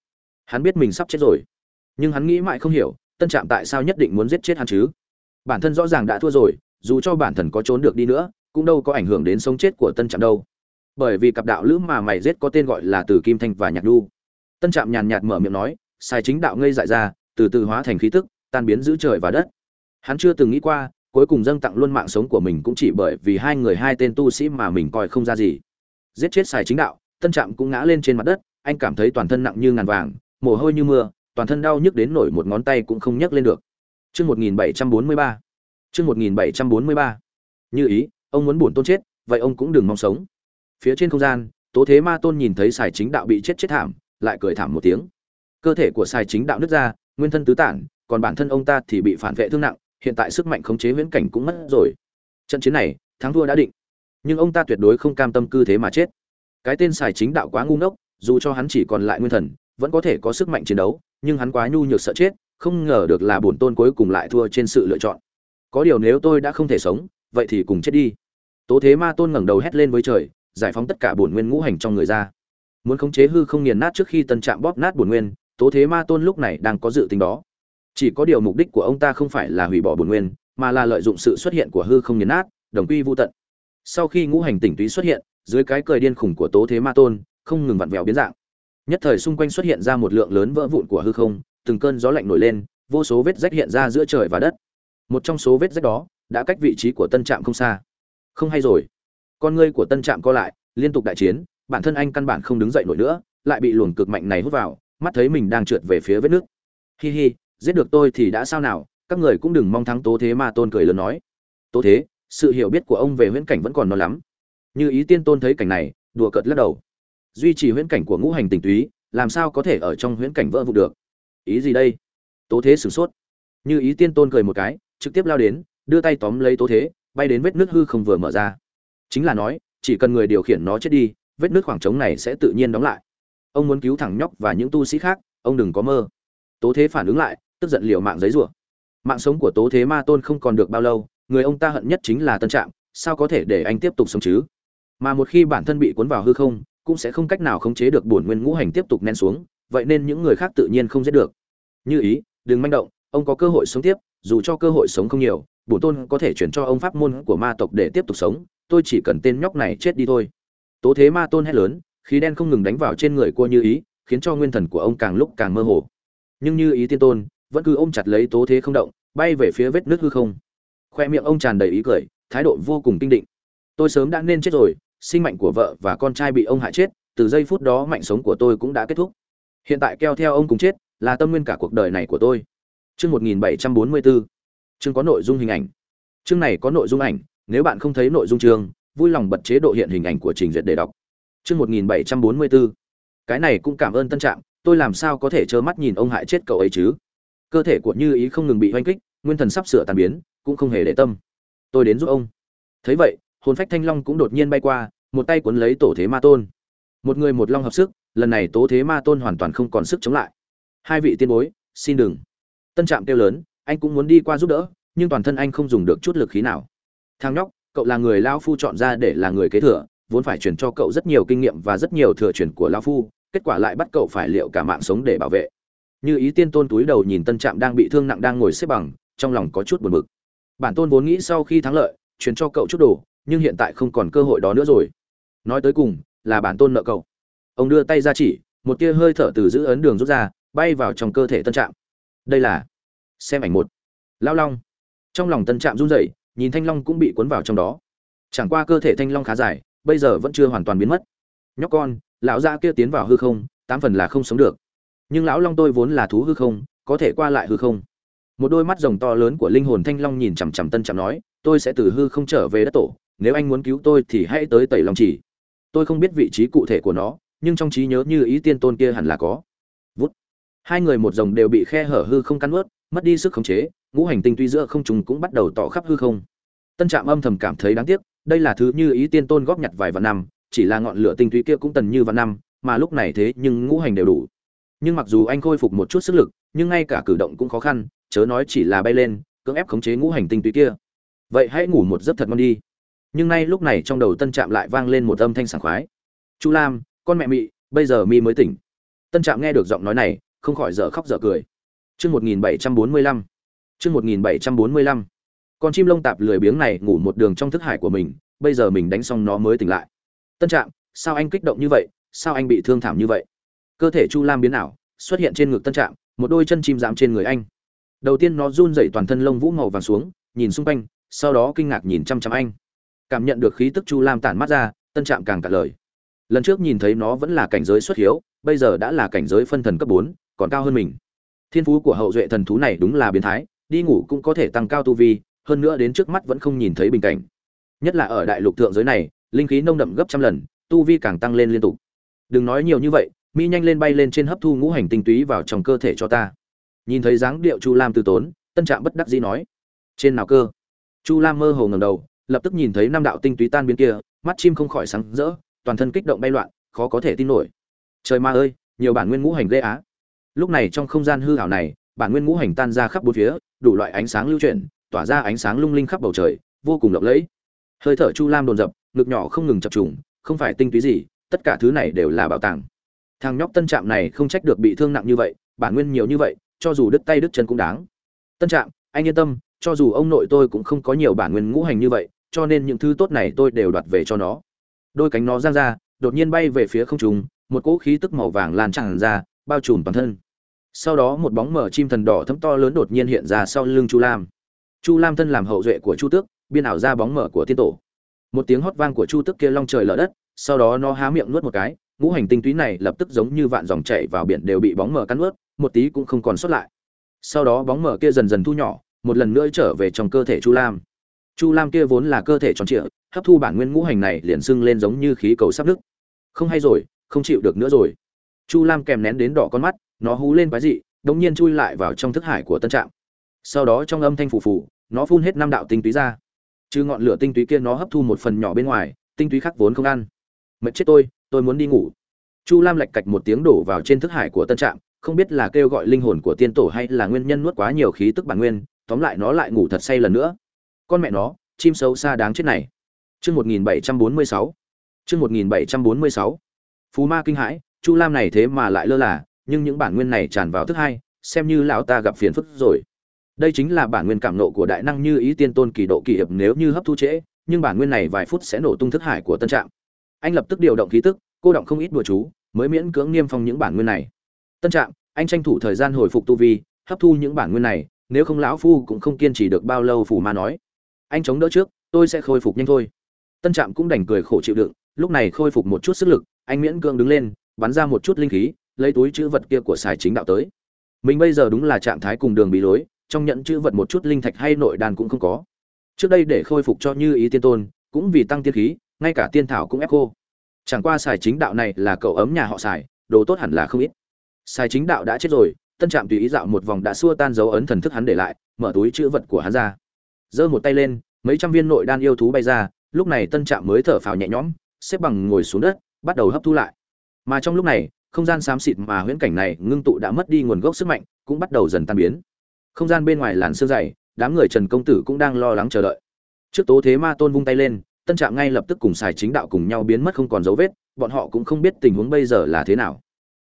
Hắn biết mình sắp chết rồi, nhưng hắn nghĩ mãi không hiểu, tân trạm tại sao nhất định muốn giết chết hắn chứ? Bản thân rõ ràng đã thua rồi, dù cho bản thân có trốn được đi nữa, cũng đâu có ảnh hưởng đến sống chết của tân trạm đâu. Bởi vì cặp đạo lữ mà mày giết có tên gọi là từ kim thanh và nhạc đu tân trạm nhàn nhạt mở miệng nói, sai chính đạo ngây dại ra, từ từ hóa thành khí tức, tan biến giữa trời và đất. Hắn chưa từng nghĩ qua cuối cùng dâng tặng luôn mạng sống của mình cũng chỉ bởi vì hai người hai tên tu sĩ mà mình coi không ra gì giết chết xài chính đạo tân trạm cũng ngã lên trên mặt đất anh cảm thấy toàn thân nặng như ngàn vàng mồ hôi như mưa toàn thân đau nhức đến nổi một ngón tay cũng không nhấc lên được Chương 1743. Chương 1743. Như ý, ông muốn buồn tôn chết, vậy ông cũng đừng mong sống. Phía trên không gian, Tố Thế Ma Tôn nhìn thấy xài Chính Đạo bị chết chết thảm, lại cười thảm một tiếng. Cơ thể của xài Chính Đạo nứt ra, nguyên thân tứ tản, còn bản thân ông ta thì bị phản vệ thương nặng, hiện tại sức mạnh khống chế huyễn cảnh cũng mất rồi. Trận chiến này, thắng thua đã định. Nhưng ông ta tuyệt đối không cam tâm cư thế mà chết. Cái tên xài Chính Đạo quá ngu ngốc, dù cho hắn chỉ còn lại nguyên thần, vẫn có thể có sức mạnh chiến đấu, nhưng hắn quá nhu nhược sợ chết, không ngờ được là bổn tôn cuối cùng lại thua trên sự lựa chọn. Có điều nếu tôi đã không thể sống, vậy thì cùng chết đi. Tố Thế Ma Tôn ngẩng đầu hét lên với trời, giải phóng tất cả bổn nguyên ngũ hành trong người ra. Muốn khống chế hư không nghiền nát trước khi tân trạm bóp nát bổn nguyên, Tố Thế Ma Tôn lúc này đang có dự tính đó. Chỉ có điều mục đích của ông ta không phải là hủy bỏ bổn nguyên, mà là lợi dụng sự xuất hiện của hư không nhấn át đồng quy vu tận. Sau khi ngũ hành tỉnh túy xuất hiện, dưới cái cười điên khủng của Tố Thế Ma Tôn, không ngừng vặn vẹo biến dạng. Nhất thời xung quanh xuất hiện ra một lượng lớn vỡ vụn của hư không, từng cơn gió lạnh nổi lên, vô số vết rách hiện ra giữa trời và đất. Một trong số vết rách đó đã cách vị trí của Tân Trạm không xa. Không hay rồi. Con ngươi của Tân Trạm co lại, liên tục đại chiến, bản thân anh căn bản không đứng dậy nổi nữa, lại bị luồng cực mạnh này hút vào, mắt thấy mình đang trượt về phía vết nước. Hi hi, giết được tôi thì đã sao nào, các người cũng đừng mong thắng Tố Thế Ma Tôn cười lớn nói. Tố Thế, sự hiểu biết của ông về huyễn cảnh vẫn còn non lắm. Như ý tiên tôn thấy cảnh này, đùa cợt lắc đầu. Duy trì huyễn cảnh của ngũ hành tình túy, làm sao có thể ở trong huyễn cảnh vỡ vụn được? ý gì đây tố thế sửng sốt như ý tiên tôn cười một cái trực tiếp lao đến đưa tay tóm lấy tố thế bay đến vết nước hư không vừa mở ra chính là nói chỉ cần người điều khiển nó chết đi vết nước khoảng trống này sẽ tự nhiên đóng lại ông muốn cứu thằng nhóc và những tu sĩ khác ông đừng có mơ tố thế phản ứng lại tức giận liều mạng giấy rủa. Mạng sống của tố thế ma tôn không còn được bao lâu, người ông ta hận nhất chính là tân trạm, sao có thể để anh tiếp tục sống chứ? Mà một khi bản thân bị cuốn vào hư không, cũng sẽ không cách nào khống chế được bổn nguyên ngũ hành tiếp tục nén xuống, vậy nên những người khác tự nhiên không giết được. Như ý, đừng manh động, ông có cơ hội sống tiếp, dù cho cơ hội sống không nhiều, bổn tôn có thể chuyển cho ông pháp môn của ma tộc để tiếp tục sống, tôi chỉ cần tên nhóc này chết đi thôi. Tố thế ma tôn hét lớn, khí đen không ngừng đánh vào trên người của như ý, khiến cho nguyên thần của ông càng lúc càng mơ hồ. Nhưng như ý tiên tôn vẫn cứ ôm chặt lấy tố thế không động, bay về phía vết nước hư không. Khoe miệng ông tràn đầy ý cười, thái độ vô cùng kinh định. Tôi sớm đã nên chết rồi, sinh mệnh của vợ và con trai bị ông hại chết, từ giây phút đó mạnh sống của tôi cũng đã kết thúc. Hiện tại keo theo ông cùng chết, là tâm nguyên cả cuộc đời này của tôi. Chương một nghìn bảy trăm bốn mươi bốn chương có nội dung hình ảnh. Chương này có nội dung ảnh, nếu bạn không thấy nội dung chương, vui lòng bật chế độ hiện hình ảnh của trình duyệt để đọc. Chương một nghìn bảy trăm bốn mươi bốn cái này cũng cảm ơn tân trạng tôi làm sao có thể trơ mắt nhìn ông hại chết cậu ấy chứ? Cơ thể của như ý không ngừng bị oanh kích, nguyên thần sắp sửa tàn biến, cũng không hề để tâm. Tôi đến giúp ông. Thấy vậy, hồn phách thanh long cũng đột nhiên bay qua, một tay cuốn lấy tổ thế ma tôn. Một người một long hợp sức, lần này tố thế ma tôn hoàn toàn không còn sức chống lại. Hai vị tiên bối, xin đừng. Tân trạm kêu lớn, anh cũng muốn đi qua giúp đỡ, nhưng toàn thân anh không dùng được chút lực khí nào. Thang nhóc, cậu là người lao phu chọn ra để là người kế thừa, vốn phải truyền cho cậu rất nhiều kinh nghiệm và rất nhiều thừa truyền của lao phu, kết quả lại bắt cậu phải liệu cả mạng sống để bảo vệ như ý tiên tôn túi đầu nhìn tân trạm đang bị thương nặng đang ngồi xếp bằng, trong lòng có chút buồn bực. Bản tôn vốn nghĩ sau khi thắng lợi, truyền cho cậu chút đồ, nhưng hiện tại không còn cơ hội đó nữa rồi. Nói tới cùng, là bản tôn nợ cậu. Ông đưa tay ra chỉ, một tia hơi thở từ giữ ấn đường rút ra, bay vào trong cơ thể tân trạm. Đây là, xem ảnh một. Lao long. Trong lòng tân trạm run rẩy, nhìn thanh long cũng bị cuốn vào trong đó. Chẳng qua cơ thể thanh long khá dài, bây giờ vẫn chưa hoàn toàn biến mất. Nhóc con, lão gia kia tiến vào hư không, tám phần là không sống được nhưng lão long tôi vốn là thú hư không, có thể qua lại hư không? Một đôi mắt rồng to lớn của linh hồn thanh long nhìn chằm chằm tân trạm nói, tôi sẽ từ hư không trở về đất tổ, nếu anh muốn cứu tôi thì hãy tới tẩy long chỉ tôi không biết vị trí cụ thể của nó, nhưng trong trí nhớ như ý tiên tôn kia hẳn là có. Vút. Hai người một dòng đều bị khe hở hư không cắn ướt mất đi sức khống chế, ngũ hành tinh tuy giữa không trùng cũng bắt đầu tỏ khắp hư không. Tân trạm âm thầm cảm thấy đáng tiếc, đây là thứ như ý tiên tôn góp nhặt vài vạn năm, chỉ là ngọn lửa tinh túy kia cũng tần như vạn năm, mà lúc này thế nhưng ngũ hành đều đủ nhưng mặc dù anh khôi phục một chút sức lực nhưng ngay cả cử động cũng khó khăn chớ nói chỉ là bay lên cưỡng ép khống chế ngũ hành tinh túy kia vậy hãy ngủ một giấc thật ngon đi nhưng nay lúc này trong đầu tân trạm lại vang lên một âm thanh sảng khoái chu lam con mẹ mị bây giờ mi mới tỉnh tân trạm nghe được giọng nói này không khỏi dở khóc dở cười Chương 1745. Chương 1745. Con chim lông tạp lười biếng này ngủ một đường trong thức hải của mình, bây giờ mình đánh xong nó mới tỉnh lại. Tân Trạm, sao anh kích động như vậy, sao anh bị thương thảm như vậy? Cơ thể Chu Lam biến ảo, xuất hiện trên ngực Tân Trạm, một đôi chân chim dám trên người anh. Đầu tiên nó run rẩy toàn thân lông vũ màu vàng xuống, nhìn xung quanh, sau đó kinh ngạc nhìn chăm chăm anh. Cảm nhận được khí tức Chu Lam tản mắt ra, Tân Trạm càng cả lời. Lần trước nhìn thấy nó vẫn là cảnh giới xuất hiếu, bây giờ đã là cảnh giới phân thần cấp bốn còn cao hơn mình. Thiên phú của hậu duệ thần thú này đúng là biến thái, đi ngủ cũng có thể tăng cao tu vi, hơn nữa đến trước mắt vẫn không nhìn thấy bình cảnh. Nhất là ở đại lục thượng giới này, linh khí nông đậm gấp trăm lần, tu vi càng tăng lên liên tục. Đừng nói nhiều như vậy, mi nhanh lên bay lên trên hấp thu ngũ hành tinh túy vào trong cơ thể cho ta. Nhìn thấy dáng điệu Chu Lam từ tốn, Tân Trạm bất đắc dĩ nói: "Trên nào cơ?" Chu Lam mơ hồ ngẩng đầu, lập tức nhìn thấy năm đạo tinh túy tan biến kia, mắt chim không khỏi sáng rỡ, toàn thân kích động bay loạn, khó có thể tin nổi. Trời ma ơi, nhiều bản nguyên ngũ hành ghê á. Lúc này trong không gian hư ảo này, bản nguyên ngũ hành tan ra khắp bốn phía, đủ loại ánh sáng lưu chuyển, tỏa ra ánh sáng lung linh khắp bầu trời, vô cùng lộng lẫy. Hơi thở Chu Lam đồn dập, ngực nhỏ không ngừng chập trùng, không phải tinh túy gì, tất cả thứ này đều là bảo tàng. Thằng nhóc Tân Trạm này không trách được bị thương nặng như vậy, bản nguyên nhiều như vậy, cho dù đứt tay đứt chân cũng đáng. Tân Trạm, anh yên tâm, cho dù ông nội tôi cũng không có nhiều bản nguyên ngũ hành như vậy, cho nên những thứ tốt này tôi đều đoạt về cho nó. Đôi cánh nó giang ra, đột nhiên bay về phía không trung, một cỗ khí tức màu vàng lan tràn ra, bao trùm toàn thân. Sau đó một bóng mở chim thần đỏ thẫm to lớn đột nhiên hiện ra sau lưng Chu Lam. Chu Lam thân làm hậu duệ của Chu Tước, biên ảo ra bóng mở của tiên tổ. Một tiếng hót vang của Chu Tước kia long trời lở đất, sau đó nó há miệng nuốt một cái, ngũ hành tinh túy này lập tức giống như vạn dòng chảy vào biển đều bị bóng mờ cắn ướt, một tí cũng không còn sót lại. Sau đó bóng mờ kia dần dần thu nhỏ, một lần nữa trở về trong cơ thể Chu Lam. Chu Lam kia vốn là cơ thể tròn trịa, hấp thu bản nguyên ngũ hành này liền sưng lên giống như khí cầu sắp nứt. Không hay rồi, không chịu được nữa rồi. Chu Lam kèm nén đến đỏ con mắt, nó hú lên quái dị, đột nhiên chui lại vào trong thức hải của Tân Trạm. Sau đó trong âm thanh phù phù, nó phun hết năm đạo tinh túy ra. Trừ ngọn lửa tinh túy kia nó hấp thu một phần nhỏ bên ngoài, tinh túy khác vốn không ăn. Mệt chết tôi, tôi muốn đi ngủ. Chu Lam lạch cạch một tiếng đổ vào trên thức hải của Tân Trạm, không biết là kêu gọi linh hồn của tiên tổ hay là nguyên nhân nuốt quá nhiều khí tức bản nguyên, tóm lại nó lại ngủ thật say lần nữa. Con mẹ nó, chim sâu xa đáng chết này. Chương 1746. Chương 1746. Phú Ma kinh hãi, Chu Lam này thế mà lại lơ là, nhưng những bản nguyên này tràn vào thức hai, xem như lão ta gặp phiền phức rồi. Đây chính là bản nguyên cảm nộ của đại năng như ý tiên tôn kỳ độ kỳ hiệp nếu như hấp thu trễ, nhưng bản nguyên này vài phút sẽ nổ tung thức hải của tân trạm. Anh lập tức điều động khí tức, cô động không ít bùa chú, mới miễn cưỡng niêm phong những bản nguyên này. Tân trạm, anh tranh thủ thời gian hồi phục tu vi, hấp thu những bản nguyên này, nếu không lão phu cũng không kiên trì được bao lâu phủ ma nói. Anh chống đỡ trước, tôi sẽ khôi phục nhanh thôi. Tân trạm cũng đành cười khổ chịu đựng, lúc này khôi phục một chút sức lực, anh miễn cưỡng đứng lên, bắn ra một chút linh khí, lấy túi chữ vật kia của xài chính đạo tới. Mình bây giờ đúng là trạng thái cùng đường bị lối, trong nhận chữ vật một chút linh thạch hay nội đàn cũng không có. Trước đây để khôi phục cho Như Ý Tiên Tôn, cũng vì tăng tiên khí, ngay cả tiên thảo cũng ép khô. Chẳng qua xài chính đạo này là cậu ấm nhà họ xài, đồ tốt hẳn là không ít. Xài chính đạo đã chết rồi, tân trạm tùy ý dạo một vòng đã xua tan dấu ấn thần thức hắn để lại, mở túi chữ vật của hắn ra. Giơ một tay lên, mấy trăm viên nội đan yêu thú bay ra, lúc này tân trạm mới thở phào nhẹ nhõm, xếp bằng ngồi xuống đất, bắt đầu hấp thu lại. Mà trong lúc này, không gian xám xịt mà huyễn cảnh này ngưng tụ đã mất đi nguồn gốc sức mạnh, cũng bắt đầu dần tan biến. Không gian bên ngoài làn sương dày, đám người Trần công tử cũng đang lo lắng chờ đợi. Trước Tố Thế Ma Tôn vung tay lên, Tân Trạm ngay lập tức cùng xài chính đạo cùng nhau biến mất không còn dấu vết, bọn họ cũng không biết tình huống bây giờ là thế nào.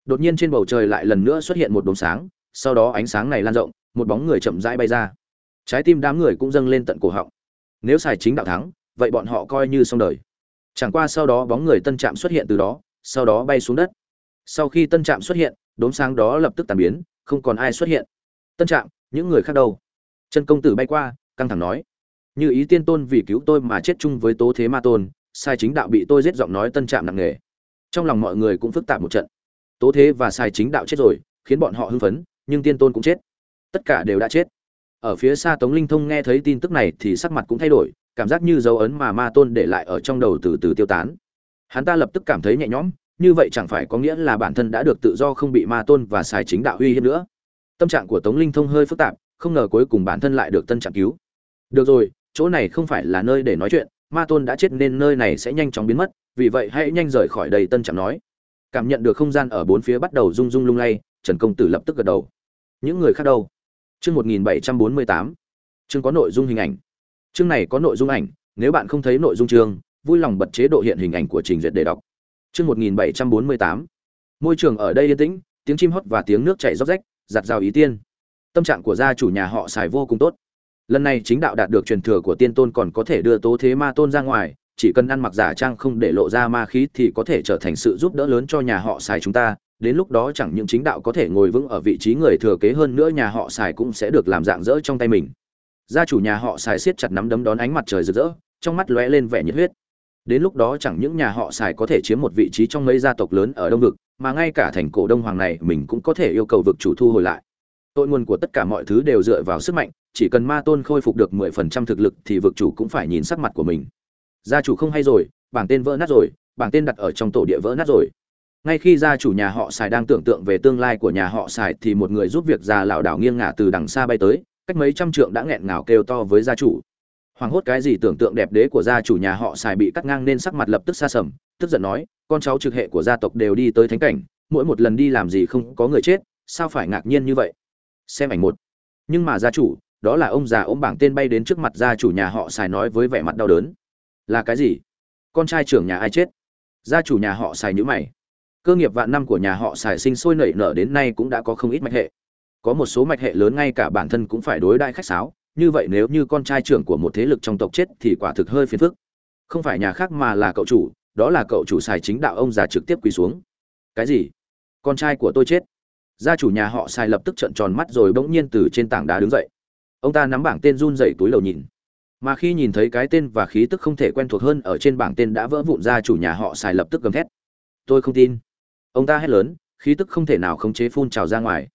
Đột nhiên trên bầu trời lại lần nữa xuất hiện một đốm sáng, sau đó ánh sáng này lan rộng, một bóng người chậm rãi bay ra. Trái tim đám người cũng dâng lên tận cổ họng. Nếu xài chính đạo thắng, vậy bọn họ coi như xong đời. Chẳng qua sau đó bóng người Tân Trạm xuất hiện từ đó, sau đó bay xuống đất sau khi tân trạm xuất hiện đốm sáng đó lập tức tàn biến không còn ai xuất hiện tân trạm những người khác đâu chân công tử bay qua căng thẳng nói như ý tiên tôn vì cứu tôi mà chết chung với tố thế ma tôn, sai chính đạo bị tôi giết giọng nói tân trạm nặng nề. Trong lòng mọi người cũng phức tạp một trận. Tố thế và sai chính đạo chết rồi, khiến bọn họ hưng phấn, nhưng tiên tôn cũng chết. Tất cả đều đã chết. Ở phía xa tống linh thông nghe thấy tin tức này thì sắc mặt cũng thay đổi, cảm giác như dấu ấn mà ma tôn để lại ở trong đầu từ từ tiêu tán. Hắn ta lập tức cảm thấy nhẹ nhõm, như vậy chẳng phải có nghĩa là bản thân đã được tự do không bị ma tôn và sai chính đạo uy hiếp nữa. Tâm trạng của tống linh thông hơi phức tạp, không ngờ cuối cùng bản thân lại được tân trạng cứu. Được rồi chỗ này không phải là nơi để nói chuyện ma tôn đã chết nên nơi này sẽ nhanh chóng biến mất vì vậy hãy nhanh rời khỏi đây tân trạm nói. Cảm nhận được không gian ở bốn phía bắt đầu rung rung lung lay trần công tử lập tức gật đầu. Những người khác đâu? Chương một nghìn bảy trăm bốn mươi tám. Chương có nội dung hình ảnh. Chương này có nội dung ảnh nếu bạn không thấy nội dung chương vui lòng bật chế độ hiện hình ảnh của trình duyệt để đọc. Chương 1748. Môi trường ở đây yên tĩnh, tiếng chim hót và tiếng nước chảy róc rách, giặt rào ý tiên. tâm trạng của gia chủ nhà họ xài vô cùng tốt lần này chính đạo đạt được truyền thừa của tiên tôn còn có thể đưa tố thế ma tôn ra ngoài, chỉ cần ăn mặc giả trang không để lộ ra ma khí thì có thể trở thành sự giúp đỡ lớn cho nhà họ xài chúng ta. Đến lúc đó chẳng những chính đạo có thể ngồi vững ở vị trí người thừa kế hơn nữa, nhà họ xài cũng sẽ được làm dạng dỡ trong tay mình. Gia chủ nhà họ xài siết chặt nắm đấm đón ánh mặt trời rực rỡ, trong mắt lóe lên vẻ nhiệt huyết. Đến lúc đó chẳng những nhà họ xài có thể chiếm một vị trí trong mấy gia tộc lớn ở đông vực, mà ngay cả thành cổ đông hoàng này mình cũng có thể yêu cầu vực chủ thu hồi lại tội nguồn của tất cả mọi thứ đều dựa vào sức mạnh, chỉ cần ma tôn khôi phục được mười phần trăm thực lực thì vực chủ cũng phải nhìn sắc mặt của mình. Gia chủ không hay rồi, bảng tên vỡ nát rồi, bảng tên đặt ở trong tổ địa vỡ nát rồi. Ngay khi gia chủ nhà họ xài đang tưởng tượng về tương lai của nhà họ xài thì một người giúp việc già lão đảo nghiêng ngả từ đằng xa bay tới, cách mấy trăm trượng đã nghẹn ngào kêu to với gia chủ. Hoàng hốt cái gì tưởng tượng đẹp đế của gia chủ nhà họ xài bị cắt ngang nên sắc mặt lập tức xa sầm, tức giận nói, con cháu trực hệ của gia tộc đều đi tới thánh cảnh, mỗi một lần đi làm gì không có người chết, sao phải ngạc nhiên như vậy? Xem ảnh một. Nhưng mà gia chủ, đó là ông già ôm bảng tên bay đến trước mặt gia chủ nhà họ xài nói với vẻ mặt đau đớn. Là cái gì? Con trai trưởng nhà ai chết? Gia chủ nhà họ xài nhữ mày. Cơ nghiệp vạn năm của nhà họ xài sinh sôi nảy nở đến nay cũng đã có không ít mạch hệ. Có một số mạch hệ lớn ngay cả bản thân cũng phải đối đại khách sáo, như vậy nếu như con trai trưởng của một thế lực trong tộc chết thì quả thực hơi phiền phức. Không phải nhà khác mà là cậu chủ, đó là cậu chủ xài chính đạo ông già trực tiếp quỳ xuống. Cái gì? Con trai của tôi chết gia chủ nhà họ xài lập tức trợn tròn mắt rồi bỗng nhiên từ trên tảng đá đứng dậy. Ông ta nắm bảng tên run dậy túi lầu nhìn. Mà khi nhìn thấy cái tên và khí tức không thể quen thuộc hơn ở trên bảng tên đã vỡ vụn ra chủ nhà họ xài lập tức gầm thét. Tôi không tin. Ông ta hét lớn, khí tức không thể nào khống chế phun trào ra ngoài.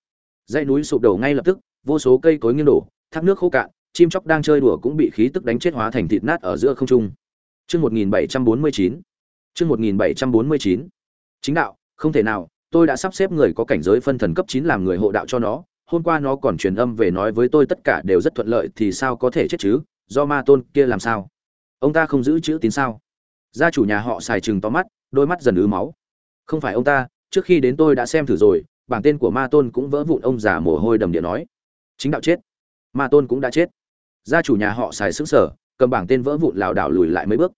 Dãy núi sụp đổ ngay lập tức, vô số cây cối nghiêng đổ, thác nước khô cạn, chim chóc đang chơi đùa cũng bị khí tức đánh chết hóa thành thịt nát ở giữa không trung. Chương 1749 chương 1749 chính đạo, không thể nào tôi đã sắp xếp người có cảnh giới phân thần cấp 9 làm người hộ đạo cho nó, hôm qua nó còn truyền âm về nói với tôi tất cả đều rất thuận lợi thì sao có thể chết chứ, do ma tôn kia làm sao? Ông ta không giữ chữ tín sao? Gia chủ nhà họ xài chừng to mắt, đôi mắt dần ứ máu. Không phải ông ta, trước khi đến tôi đã xem thử rồi, bảng tên của ma tôn cũng vỡ vụn, ông già mồ hôi đầm địa nói. Chính đạo chết. Ma tôn cũng đã chết. Gia chủ nhà họ xài xứng sở cầm bảng tên vỡ vụn lảo đảo lùi lại mấy bước.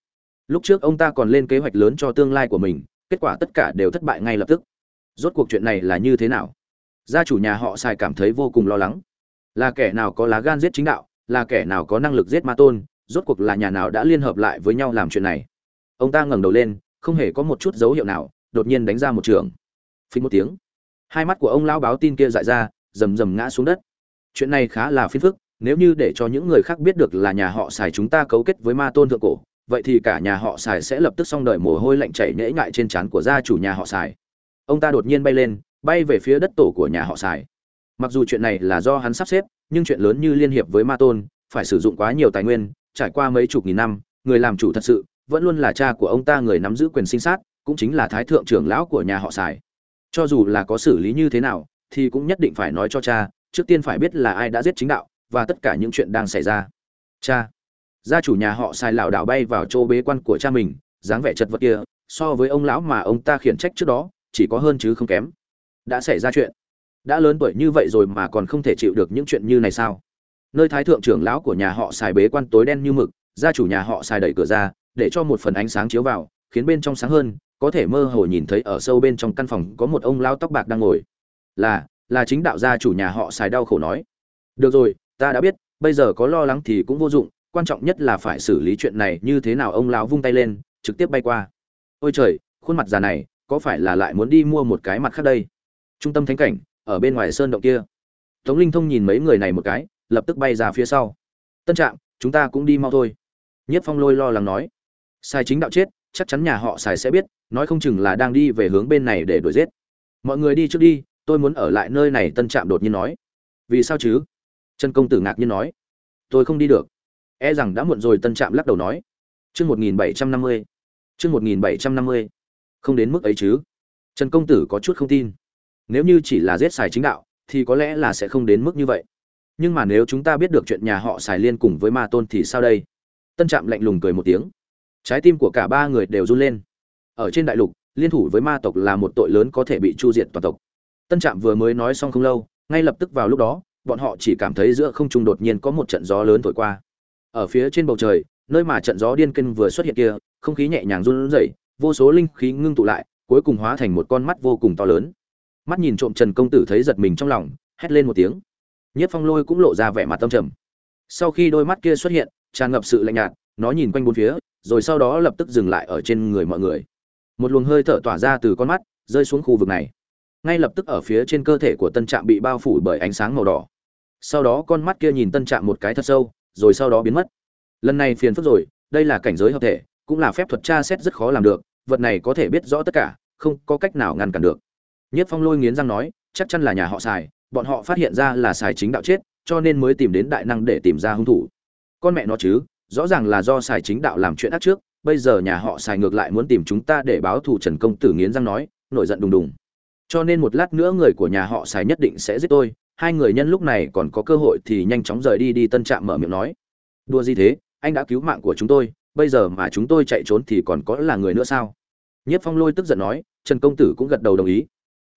Lúc trước ông ta còn lên kế hoạch lớn cho tương lai của mình, kết quả tất cả đều thất bại ngay lập tức rốt cuộc chuyện này là như thế nào? Gia chủ nhà họ xài cảm thấy vô cùng lo lắng. Là kẻ nào có lá gan giết chính đạo, là kẻ nào có năng lực giết ma tôn, rốt cuộc là nhà nào đã liên hợp lại với nhau làm chuyện này? Ông ta ngẩng đầu lên, không hề có một chút dấu hiệu nào, đột nhiên đánh ra một trường. Phí một tiếng. Hai mắt của ông lão báo tin kia dại ra, rầm rầm ngã xuống đất. Chuyện này khá là phiền phức, nếu như để cho những người khác biết được là nhà họ xài chúng ta cấu kết với ma tôn thượng cổ, vậy thì cả nhà họ xài sẽ lập tức xong đợi mồ hôi lạnh chảy nhễ ngại trên trán của gia chủ nhà họ xài ông ta đột nhiên bay lên, bay về phía đất tổ của nhà họ sài. Mặc dù chuyện này là do hắn sắp xếp, nhưng chuyện lớn như liên hiệp với ma tôn, phải sử dụng quá nhiều tài nguyên, trải qua mấy chục nghìn năm, người làm chủ thật sự, vẫn luôn là cha của ông ta người nắm giữ quyền sinh sát, cũng chính là thái thượng trưởng lão của nhà họ sài. Cho dù là có xử lý như thế nào, thì cũng nhất định phải nói cho cha, trước tiên phải biết là ai đã giết chính đạo, và tất cả những chuyện đang xảy ra. Cha. Gia chủ nhà họ xài lảo đảo bay vào chỗ bế quan của cha mình, dáng vẻ chật vật kia, so với ông lão mà ông ta khiển trách trước đó chỉ có hơn chứ không kém. Đã xảy ra chuyện. Đã lớn tuổi như vậy rồi mà còn không thể chịu được những chuyện như này sao? Nơi thái thượng trưởng lão của nhà họ xài bế quan tối đen như mực, gia chủ nhà họ xài đẩy cửa ra, để cho một phần ánh sáng chiếu vào, khiến bên trong sáng hơn, có thể mơ hồ nhìn thấy ở sâu bên trong căn phòng có một ông lao tóc bạc đang ngồi. Là là chính đạo gia chủ nhà họ xài đau khổ nói. Được rồi, ta đã biết, bây giờ có lo lắng thì cũng vô dụng, quan trọng nhất là phải xử lý chuyện này như thế nào ông lão vung tay lên, trực tiếp bay qua. Ôi trời, khuôn mặt già này có phải là lại muốn đi mua một cái mặt khác đây? Trung tâm thánh cảnh, ở bên ngoài sơn động kia. Tống linh thông nhìn mấy người này một cái, lập tức bay ra phía sau. Tân trạm, chúng ta cũng đi mau thôi. Nhất phong lôi lo lắng nói. Sai chính đạo chết, chắc chắn nhà họ xài sẽ biết, nói không chừng là đang đi về hướng bên này để đuổi giết. Mọi người đi trước đi, tôi muốn ở lại nơi này, tân trạm đột nhiên nói. Vì sao chứ? Trần công tử ngạc nhiên nói. Tôi không đi được. E rằng đã muộn rồi, tân trạm lắc đầu nói. Chương một nghìn bảy trăm năm mươi. Chương một nghìn bảy trăm năm mươi không đến mức ấy chứ. Trần công tử có chút không tin. Nếu như chỉ là giết xài chính đạo, thì có lẽ là sẽ không đến mức như vậy. Nhưng mà nếu chúng ta biết được chuyện nhà họ xài liên cùng với ma tôn thì sao đây? Tân trạm lạnh lùng cười một tiếng. Trái tim của cả ba người đều run lên. Ở trên đại lục, liên thủ với ma tộc là một tội lớn có thể bị chu diệt toàn tộc. Tân trạm vừa mới nói xong không lâu, ngay lập tức vào lúc đó, bọn họ chỉ cảm thấy giữa không trung đột nhiên có một trận gió lớn thổi qua. Ở phía trên bầu trời, nơi mà trận gió điên kinh vừa xuất hiện kia, không khí nhẹ nhàng run rẩy vô số linh khí ngưng tụ lại cuối cùng hóa thành một con mắt vô cùng to lớn mắt nhìn trộm trần công tử thấy giật mình trong lòng hét lên một tiếng Nhiếp Phong Lôi cũng lộ ra vẻ mặt tâm trầm. Sau khi đôi mắt kia xuất hiện, tràn ngập sự lạnh nhạt, nó nhìn quanh bốn phía, rồi sau đó lập tức dừng lại ở trên người mọi người. Một luồng hơi thở tỏa ra từ con mắt, rơi xuống khu vực này. Ngay lập tức ở phía trên cơ thể của Tân Trạm bị bao phủ bởi ánh sáng màu đỏ. Sau đó con mắt kia nhìn Tân Trạm một cái thật sâu, rồi sau đó biến mất. Lần này phiền phức rồi, đây là cảnh giới hợp thể, cũng là phép thuật tra xét rất khó làm được, vật này có thể biết rõ tất cả, không có cách nào ngăn cản được. Nhất Phong Lôi nghiến răng nói, chắc chắn là nhà họ xài, bọn họ phát hiện ra là xài chính đạo chết, cho nên mới tìm đến đại năng để tìm ra hung thủ. Con mẹ nó chứ, rõ ràng là do xài chính đạo làm chuyện ác trước, bây giờ nhà họ xài ngược lại muốn tìm chúng ta để báo thù Trần công tử nghiến răng nói, nổi giận đùng đùng. Cho nên một lát nữa người của nhà họ xài nhất định sẽ giết tôi, hai người nhân lúc này còn có cơ hội thì nhanh chóng rời đi đi tân trạm mở miệng nói. Đùa gì thế, anh đã cứu mạng của chúng tôi, bây giờ mà chúng tôi chạy trốn thì còn có là người nữa sao? Nhất Phong Lôi tức giận nói, Trần công tử cũng gật đầu đồng ý.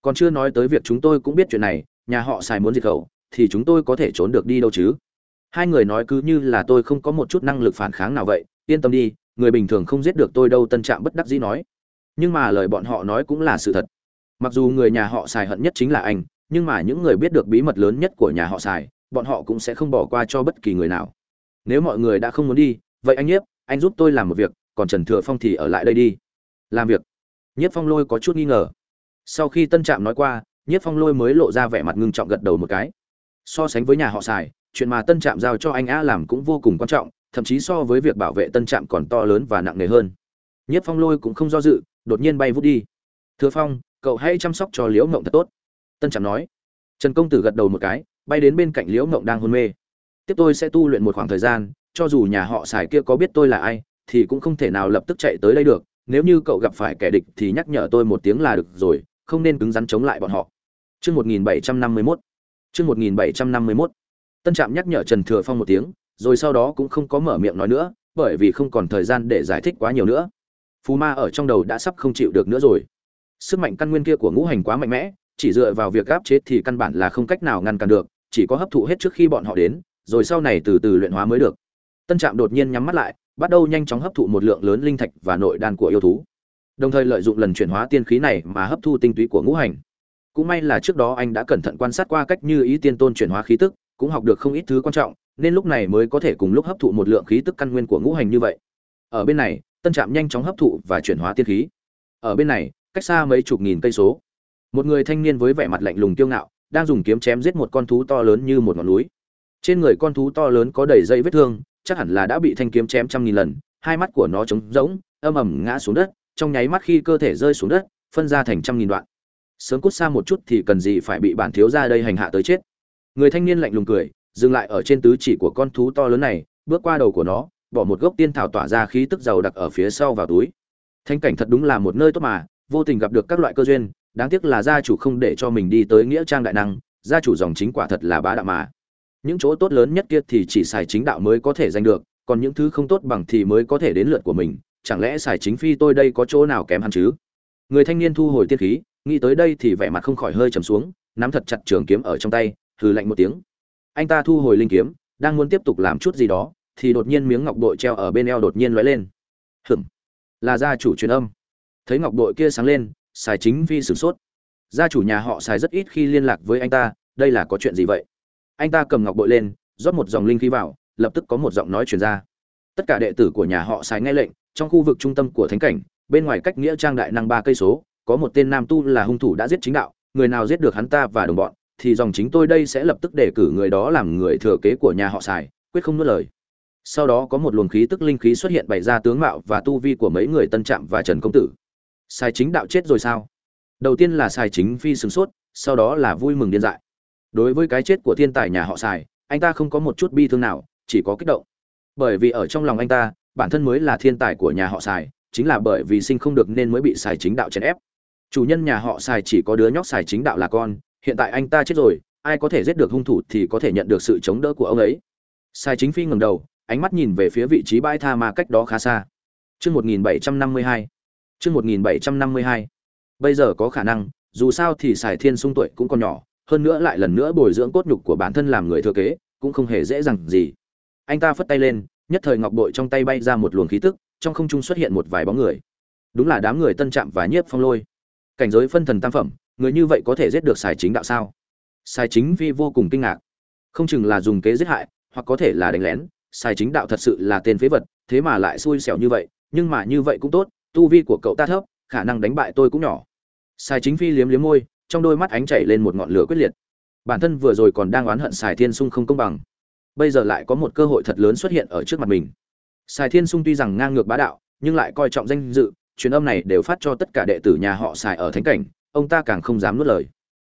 Còn chưa nói tới việc chúng tôi cũng biết chuyện này, nhà họ xài muốn diệt khẩu, thì chúng tôi có thể trốn được đi đâu chứ? Hai người nói cứ như là tôi không có một chút năng lực phản kháng nào vậy, yên tâm đi, người bình thường không giết được tôi đâu tân trạm bất đắc dĩ nói. Nhưng mà lời bọn họ nói cũng là sự thật. Mặc dù người nhà họ xài hận nhất chính là anh, nhưng mà những người biết được bí mật lớn nhất của nhà họ xài, bọn họ cũng sẽ không bỏ qua cho bất kỳ người nào. Nếu mọi người đã không muốn đi, vậy anh nhiếp, anh giúp tôi làm một việc, còn Trần Thừa Phong thì ở lại đây đi. Làm việc? Nhất Phong Lôi có chút nghi ngờ. Sau khi Tân Trạm nói qua, Nhất Phong Lôi mới lộ ra vẻ mặt ngưng trọng gật đầu một cái. So sánh với nhà họ xài, chuyện mà Tân Trạm giao cho anh A làm cũng vô cùng quan trọng, thậm chí so với việc bảo vệ Tân Trạm còn to lớn và nặng nề hơn. Nhất Phong Lôi cũng không do dự, đột nhiên bay vút đi. Thừa Phong, cậu hãy chăm sóc cho Liễu Ngộng thật tốt. Tân Trạm nói. Trần công tử gật đầu một cái, bay đến bên cạnh Liễu Ngộng đang hôn mê. Tiếp tôi sẽ tu luyện một khoảng thời gian, cho dù nhà họ xài kia có biết tôi là ai, thì cũng không thể nào lập tức chạy tới đây được. Nếu như cậu gặp phải kẻ địch thì nhắc nhở tôi một tiếng là được rồi, không nên cứng rắn chống lại bọn họ. Chương 1751. Chương 1751. Tân Trạm nhắc nhở Trần Thừa Phong một tiếng, rồi sau đó cũng không có mở miệng nói nữa, bởi vì không còn thời gian để giải thích quá nhiều nữa. Phù ma ở trong đầu đã sắp không chịu được nữa rồi. Sức mạnh căn nguyên kia của ngũ hành quá mạnh mẽ, chỉ dựa vào việc áp chế thì căn bản là không cách nào ngăn cản được, chỉ có hấp thụ hết trước khi bọn họ đến, rồi sau này từ từ luyện hóa mới được. Tân Trạm đột nhiên nhắm mắt lại, bắt đầu nhanh chóng hấp thụ một lượng lớn linh thạch và nội đan của yêu thú. Đồng thời lợi dụng lần chuyển hóa tiên khí này mà hấp thu tinh túy của ngũ hành. Cũng may là trước đó anh đã cẩn thận quan sát qua cách như ý tiên tôn chuyển hóa khí tức, cũng học được không ít thứ quan trọng, nên lúc này mới có thể cùng lúc hấp thụ một lượng khí tức căn nguyên của ngũ hành như vậy. Ở bên này, Tân Trạm nhanh chóng hấp thụ và chuyển hóa tiên khí. Ở bên này, cách xa mấy chục nghìn cây số, một người thanh niên với vẻ mặt lạnh lùng kiêu ngạo, đang dùng kiếm chém giết một con thú to lớn như một ngọn núi. Trên người con thú to lớn có đầy dây vết thương, chắc hẳn là đã bị thanh kiếm chém trăm nghìn lần, hai mắt của nó trống rỗng, âm ầm ngã xuống đất, trong nháy mắt khi cơ thể rơi xuống đất, phân ra thành trăm nghìn đoạn. Sớm cút xa một chút thì cần gì phải bị bản thiếu gia đây hành hạ tới chết. Người thanh niên lạnh lùng cười, dừng lại ở trên tứ chỉ của con thú to lớn này, bước qua đầu của nó, bỏ một gốc tiên thảo tỏa ra khí tức giàu đặc ở phía sau vào túi. Thanh cảnh thật đúng là một nơi tốt mà, vô tình gặp được các loại cơ duyên, đáng tiếc là gia chủ không để cho mình đi tới nghĩa trang đại năng, gia chủ dòng chính quả thật là bá đạo mà. Những chỗ tốt lớn nhất kia thì chỉ xài chính đạo mới có thể giành được, còn những thứ không tốt bằng thì mới có thể đến lượt của mình, chẳng lẽ xài chính phi tôi đây có chỗ nào kém hẳn chứ? Người thanh niên thu hồi tiên khí, nghĩ tới đây thì vẻ mặt không khỏi hơi trầm xuống, nắm thật chặt trường kiếm ở trong tay, hừ lạnh một tiếng. Anh ta thu hồi linh kiếm đang muốn tiếp tục làm chút gì đó thì đột nhiên miếng ngọc bội treo ở bên eo đột nhiên lóe lên. Hừm là gia chủ truyền âm. Thấy ngọc bội kia sáng lên xài chính phi sửng sốt. Gia chủ nhà họ xài rất ít khi liên lạc với anh ta đây là có chuyện gì vậy? Anh ta cầm ngọc bội lên, rót một dòng linh khí vào, lập tức có một giọng nói truyền ra. Tất cả đệ tử của nhà họ sài nghe lệnh, trong khu vực trung tâm của thánh cảnh, bên ngoài cách nghĩa trang đại năng ba cây số, có một tên nam tu là hung thủ đã giết chính đạo, người nào giết được hắn ta và đồng bọn, thì dòng chính tôi đây sẽ lập tức đề cử người đó làm người thừa kế của nhà họ sài quyết không nuốt lời. Sau đó có một luồng khí tức linh khí xuất hiện bày ra tướng mạo và tu vi của mấy người tân trạm và trần công tử. Sai chính đạo chết rồi sao? Đầu tiên là sai chính phi sửng sốt, sau đó là vui mừng điên dại đối với cái chết của thiên tài nhà họ xài anh ta không có một chút bi thương nào, chỉ có kích động. Bởi vì ở trong lòng anh ta, bản thân mới là thiên tài của nhà họ xài chính là bởi vì sinh không được nên mới bị xài chính đạo chèn ép. Chủ nhân nhà họ xài chỉ có đứa nhóc xài chính đạo là con, hiện tại anh ta chết rồi, ai có thể giết được hung thủ thì có thể nhận được sự chống đỡ của ông ấy. Xài chính phi ngẩng đầu, ánh mắt nhìn về phía vị trí bãi tha ma cách đó khá xa. Trước 1752 Trước 1752 bây giờ có khả năng, dù sao thì sài thiên sung tuổi cũng còn nhỏ hơn nữa lại lần nữa bồi dưỡng cốt nhục của bản thân làm người thừa kế, cũng không hề dễ dàng gì. Anh ta phất tay lên, nhất thời ngọc bội trong tay bay ra một luồng khí tức, trong không trung xuất hiện một vài bóng người. Đúng là đám người tân trạm và nhiếp phong lôi. Cảnh giới phân thần tam phẩm, người như vậy có thể giết được sài chính đạo sao? Sài chính vi vô cùng kinh ngạc. Không chừng là dùng kế giết hại, hoặc có thể là đánh lén sai chính đạo thật sự là tên phế vật, thế mà lại xui xẻo như vậy, nhưng mà như vậy cũng tốt, tu vi của cậu ta thấp, khả năng đánh bại tôi cũng nhỏ. Sai chính phi liếm liếm môi trong đôi mắt ánh chảy lên một ngọn lửa quyết liệt. Bản thân vừa rồi còn đang oán hận sài thiên sung không công bằng. Bây giờ lại có một cơ hội thật lớn xuất hiện ở trước mặt mình. Sài thiên sung tuy rằng ngang ngược bá đạo, nhưng lại coi trọng danh dự, truyền âm này đều phát cho tất cả đệ tử nhà họ sài ở thánh cảnh, ông ta càng không dám nuốt lời.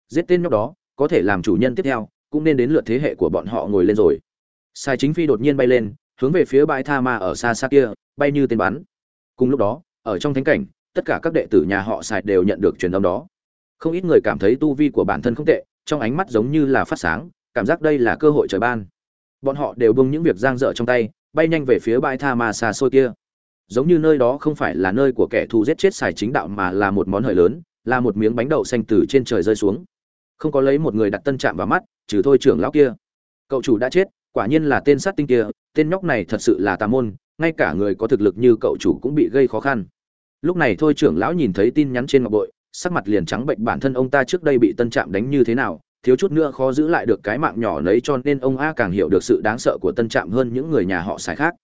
Giết tên nhóc đó, có thể làm chủ nhân tiếp theo, cũng nên đến lượt thế hệ của bọn họ ngồi lên rồi. Sài chính phi đột nhiên bay lên, hướng về phía bãi tha ma ở xa xa kia, bay như tên bắn. Cùng lúc đó, ở trong thánh cảnh, tất cả các đệ tử nhà họ sài đều nhận được truyền âm đó không ít người cảm thấy tu vi của bản thân không tệ, trong ánh mắt giống như là phát sáng, cảm giác đây là cơ hội trời ban. Bọn họ đều bưng những việc giang dở trong tay, bay nhanh về phía bãi tha ma xa xôi kia. Giống như nơi đó không phải là nơi của kẻ thù giết chết xài chính đạo mà là một món hời lớn, là một miếng bánh đậu xanh từ trên trời rơi xuống. Không có lấy một người đặt tân chạm vào mắt, trừ thôi trưởng lão kia. Cậu chủ đã chết, quả nhiên là tên sát tinh kia, tên nhóc này thật sự là tà môn, ngay cả người có thực lực như cậu chủ cũng bị gây khó khăn. Lúc này thôi trưởng lão nhìn thấy tin nhắn trên ngọc bội sắc mặt liền trắng bệnh bản thân ông ta trước đây bị tân trạm đánh như thế nào, thiếu chút nữa khó giữ lại được cái mạng nhỏ nấy cho nên ông a càng hiểu được sự đáng sợ của tân trạm hơn những người nhà họ xài khác.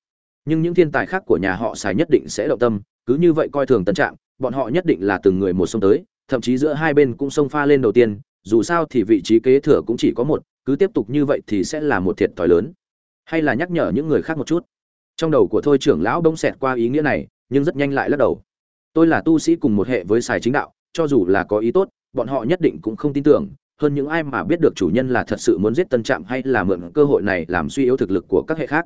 Nhưng những thiên tài khác của nhà họ xài nhất định sẽ động tâm, cứ như vậy coi thường tân trạm, bọn họ nhất định là từng người một sông tới, thậm chí giữa hai bên cũng xông pha lên đầu tiên, dù sao thì vị trí kế thừa cũng chỉ có một, cứ tiếp tục như vậy thì sẽ là một thiệt thòi lớn. Hay là nhắc nhở những người khác một chút. Trong đầu của thôi trưởng lão đông xẹt qua ý nghĩa này, nhưng rất nhanh lại lắc đầu. Tôi là tu sĩ cùng một hệ với xài chính đạo cho dù là có ý tốt, bọn họ nhất định cũng không tin tưởng, hơn những ai mà biết được chủ nhân là thật sự muốn giết tân trạm hay là mượn cơ hội này làm suy yếu thực lực của các hệ khác.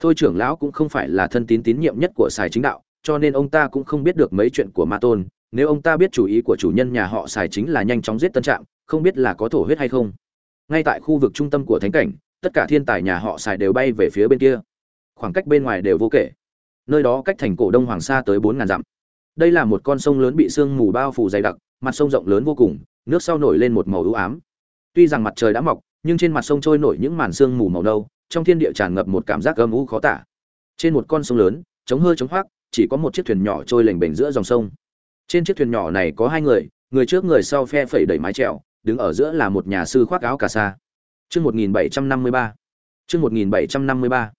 Thôi trưởng lão cũng không phải là thân tín tín nhiệm nhất của xài chính đạo, cho nên ông ta cũng không biết được mấy chuyện của ma tôn. Nếu ông ta biết chủ ý của chủ nhân nhà họ xài chính là nhanh chóng giết tân trạm, không biết là có thổ huyết hay không. Ngay tại khu vực trung tâm của thánh cảnh, tất cả thiên tài nhà họ xài đều bay về phía bên kia. Khoảng cách bên ngoài đều vô kể. Nơi đó cách thành cổ đông hoàng sa tới bốn ngàn dặm đây là một con sông lớn bị sương mù bao phủ dày đặc, mặt sông rộng lớn vô cùng, nước sau nổi lên một màu ưu ám. Tuy rằng mặt trời đã mọc, nhưng trên mặt sông trôi nổi những màn sương mù màu nâu, trong thiên địa tràn ngập một cảm giác âm u khó tả. Trên một con sông lớn chống hơi chống hoác, chỉ có một chiếc thuyền nhỏ trôi lềnh bềnh giữa dòng sông. Trên chiếc thuyền nhỏ này có hai người người trước người sau phe phẩy đẩy mái chèo, đứng ở giữa là một nhà sư khoác áo cà sa. Chương một nghìn bảy trăm năm mươi ba. Chương một nghìn bảy trăm năm mươi ba.